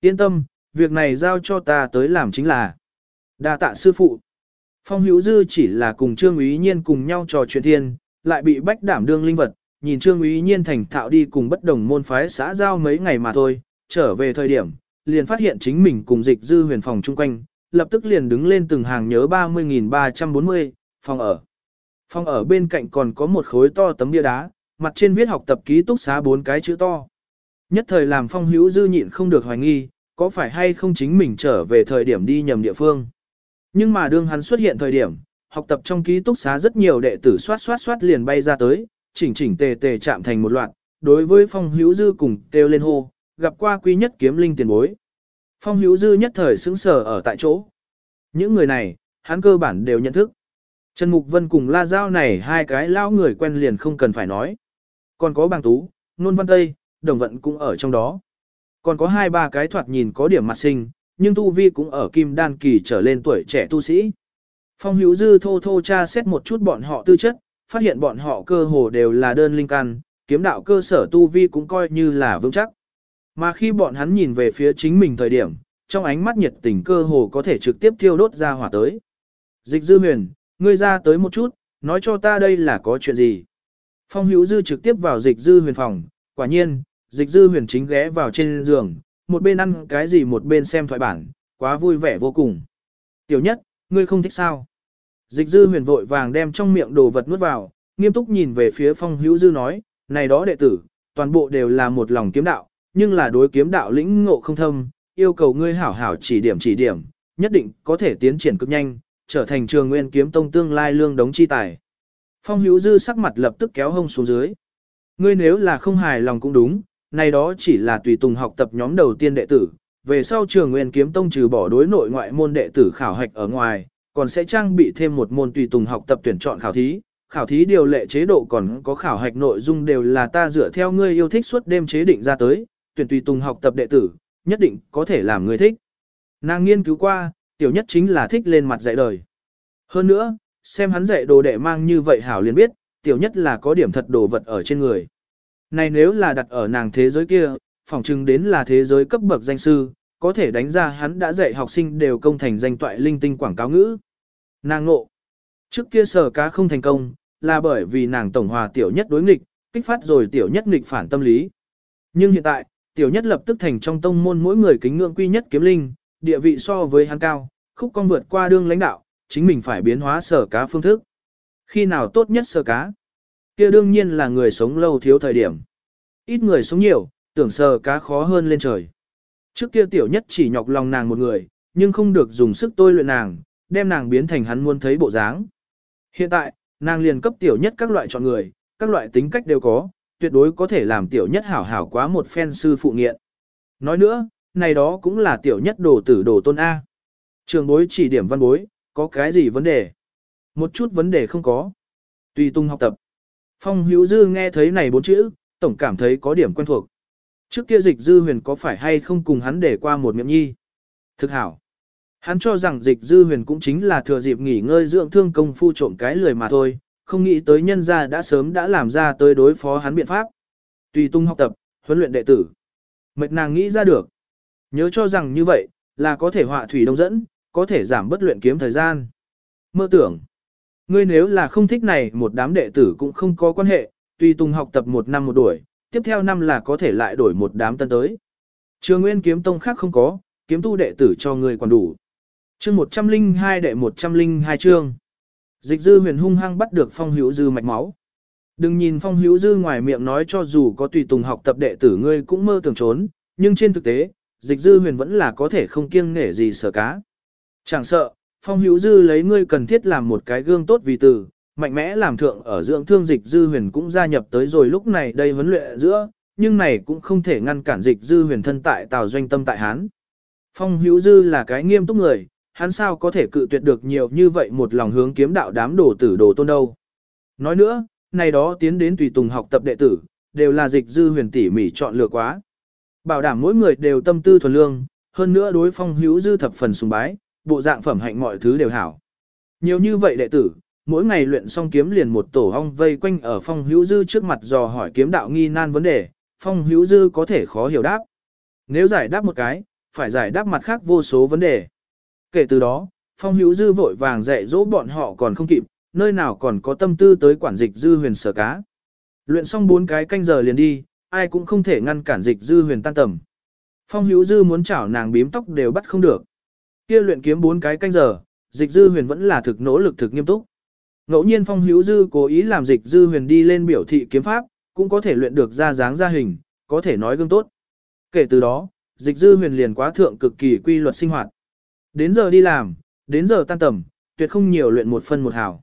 Yên tâm, việc này giao cho ta tới làm chính là đa tạ sư phụ. Phong hữu dư chỉ là cùng trương ý nhiên cùng nhau trò chuyện thiên, lại bị bách đảm đương linh vật, nhìn trương ý nhiên thành thạo đi cùng bất đồng môn phái xã giao mấy ngày mà thôi, trở về thời điểm, liền phát hiện chính mình cùng dịch dư huyền phòng chung quanh, lập tức liền đứng lên từng hàng nhớ 30.340, phòng ở. Phòng ở bên cạnh còn có một khối to tấm bia đá, mặt trên viết học tập ký túc xá bốn cái chữ to. Nhất thời làm phong hữu dư nhịn không được hoài nghi, có phải hay không chính mình trở về thời điểm đi nhầm địa phương. Nhưng mà đương hắn xuất hiện thời điểm, học tập trong ký túc xá rất nhiều đệ tử xoát xoát xoát liền bay ra tới, chỉnh chỉnh tề tề chạm thành một loạt, đối với phong hữu dư cùng kêu lên hô, gặp qua quý nhất kiếm linh tiền bối. Phong hữu dư nhất thời sững sờ ở tại chỗ. Những người này, hắn cơ bản đều nhận thức. Trần Mục Vân cùng La Giao này hai cái lao người quen liền không cần phải nói. Còn có bàng tú, nôn văn tây, đồng vận cũng ở trong đó. Còn có hai ba cái thoạt nhìn có điểm mặt sinh, nhưng tu vi cũng ở kim đan kỳ trở lên tuổi trẻ tu sĩ. Phong hữu dư thô thô tra xét một chút bọn họ tư chất, phát hiện bọn họ cơ hồ đều là đơn linh căn, kiếm đạo cơ sở tu vi cũng coi như là vững chắc. Mà khi bọn hắn nhìn về phía chính mình thời điểm, trong ánh mắt nhiệt tình cơ hồ có thể trực tiếp thiêu đốt ra hỏa tới. Dịch dư huyền, ngươi ra tới một chút, nói cho ta đây là có chuyện gì. Phong hữu dư trực tiếp vào dịch dư huyền phòng, quả nhiên, dịch dư huyền chính ghé vào trên giường, một bên ăn cái gì một bên xem thoại bản, quá vui vẻ vô cùng. Tiểu nhất, ngươi không thích sao? Dịch dư huyền vội vàng đem trong miệng đồ vật nuốt vào, nghiêm túc nhìn về phía phong hữu dư nói, này đó đệ tử, toàn bộ đều là một lòng kiếm đạo, nhưng là đối kiếm đạo lĩnh ngộ không thâm, yêu cầu ngươi hảo hảo chỉ điểm chỉ điểm, nhất định có thể tiến triển cực nhanh, trở thành trường nguyên kiếm tông tương lai lương đống chi tài. Phong hữu dư sắc mặt lập tức kéo hông xuống dưới. Ngươi nếu là không hài lòng cũng đúng, này đó chỉ là tùy tùng học tập nhóm đầu tiên đệ tử, về sau trường nguyên kiếm tông trừ bỏ đối nội ngoại môn đệ tử khảo hạch ở ngoài, còn sẽ trang bị thêm một môn tùy tùng học tập tuyển chọn khảo thí. Khảo thí điều lệ chế độ còn có khảo hạch nội dung đều là ta dựa theo ngươi yêu thích suốt đêm chế định ra tới, tuyển tùy tùng học tập đệ tử, nhất định có thể làm ngươi thích. Nàng nghiên cứu qua, tiểu nhất chính là thích lên mặt dạy đời. Hơn nữa, xem hắn dạy đồ đệ mang như vậy hảo liền biết, tiểu nhất là có điểm thật đồ vật ở trên người. Này nếu là đặt ở nàng thế giới kia, phỏng chừng đến là thế giới cấp bậc danh sư, có thể đánh ra hắn đã dạy học sinh đều công thành danh toại linh tinh quảng cáo ngữ. Nàng ngộ. Trước kia sở cá không thành công, là bởi vì nàng tổng hòa tiểu nhất đối nghịch, kích phát rồi tiểu nhất nghịch phản tâm lý. Nhưng hiện tại, tiểu nhất lập tức thành trong tông môn mỗi người kính ngưỡng quy nhất kiếm linh, địa vị so với hắn cao, khúc con vượt qua đương lãnh đạo, chính mình phải biến hóa sở cá phương thức. Khi nào tốt nhất sở cá? kia đương nhiên là người sống lâu thiếu thời điểm. Ít người sống nhiều, tưởng sở cá khó hơn lên trời. Trước kia tiểu nhất chỉ nhọc lòng nàng một người, nhưng không được dùng sức tôi luyện nàng, đem nàng biến thành hắn muốn thấy bộ dáng. Hiện tại, nàng liền cấp tiểu nhất các loại chọn người, các loại tính cách đều có, tuyệt đối có thể làm tiểu nhất hảo hảo quá một phen sư phụ nghiện. Nói nữa, này đó cũng là tiểu nhất đồ tử đồ tôn A. Trường bối chỉ điểm văn bối, có cái gì vấn đề? Một chút vấn đề không có. Tùy tung học tập. Phong hữu dư nghe thấy này bốn chữ, tổng cảm thấy có điểm quen thuộc. Trước kia dịch dư huyền có phải hay không cùng hắn để qua một miệng nhi? Thực hảo. Hắn cho rằng dịch dư huyền cũng chính là thừa dịp nghỉ ngơi dưỡng thương công phu trộm cái lười mà thôi, không nghĩ tới nhân gia đã sớm đã làm ra tới đối phó hắn biện pháp. Tùy tung học tập, huấn luyện đệ tử. Mệt nàng nghĩ ra được. Nhớ cho rằng như vậy, là có thể họa thủy đông dẫn, có thể giảm bất luyện kiếm thời gian. Mơ tưởng. Ngươi nếu là không thích này một đám đệ tử cũng không có quan hệ, tùy tùng học tập một năm một đuổi, tiếp theo năm là có thể lại đổi một đám tân tới. Trường Nguyên kiếm tông khác không có, kiếm tu đệ tử cho ngươi còn đủ. Chương 102 đệ 102 chương. Dịch dư huyền hung hăng bắt được phong hữu dư mạch máu. Đừng nhìn phong hữu dư ngoài miệng nói cho dù có tùy tùng học tập đệ tử ngươi cũng mơ tưởng trốn, nhưng trên thực tế, dịch dư huyền vẫn là có thể không kiêng nể gì sở cá. Chẳng sợ, phong hữu dư lấy ngươi cần thiết làm một cái gương tốt vì từ, mạnh mẽ làm thượng ở dưỡng thương dịch dư huyền cũng gia nhập tới rồi lúc này đây vấn luyện giữa, nhưng này cũng không thể ngăn cản dịch dư huyền thân tại tào doanh tâm tại Hán. Phong hữu dư là cái nghiêm túc người, hắn sao có thể cự tuyệt được nhiều như vậy một lòng hướng kiếm đạo đám đồ tử đồ tôn đâu. Nói nữa, này đó tiến đến tùy tùng học tập đệ tử, đều là dịch dư huyền tỉ mỉ chọn lựa quá. Bảo đảm mỗi người đều tâm tư thuần lương, hơn nữa đối phong hữu dư thập phần sùng bái, bộ dạng phẩm hạnh mọi thứ đều hảo. Nhiều như vậy đệ tử, mỗi ngày luyện xong kiếm liền một tổ ong vây quanh ở phong hữu dư trước mặt dò hỏi kiếm đạo nghi nan vấn đề, phong hữu dư có thể khó hiểu đáp. Nếu giải đáp một cái, phải giải đáp mặt khác vô số vấn đề. Kể từ đó, phong hữu dư vội vàng dạy dỗ bọn họ còn không kịp, nơi nào còn có tâm tư tới quản dịch dư huyền sở cá. Luyện xong bốn cái canh giờ liền đi, ai cũng không thể ngăn cản dịch dư huyền tan tầm. Phong hữu dư muốn chảo nàng bím tóc đều bắt không được. Kia luyện kiếm bốn cái canh giờ, dịch dư huyền vẫn là thực nỗ lực thực nghiêm túc. Ngẫu nhiên phong hữu dư cố ý làm dịch dư huyền đi lên biểu thị kiếm pháp, cũng có thể luyện được ra dáng ra hình, có thể nói gương tốt. Kể từ đó, dịch dư huyền liền quá thượng cực kỳ quy luật sinh hoạt. Đến giờ đi làm, đến giờ tan tầm, tuyệt không nhiều luyện một phân một hào.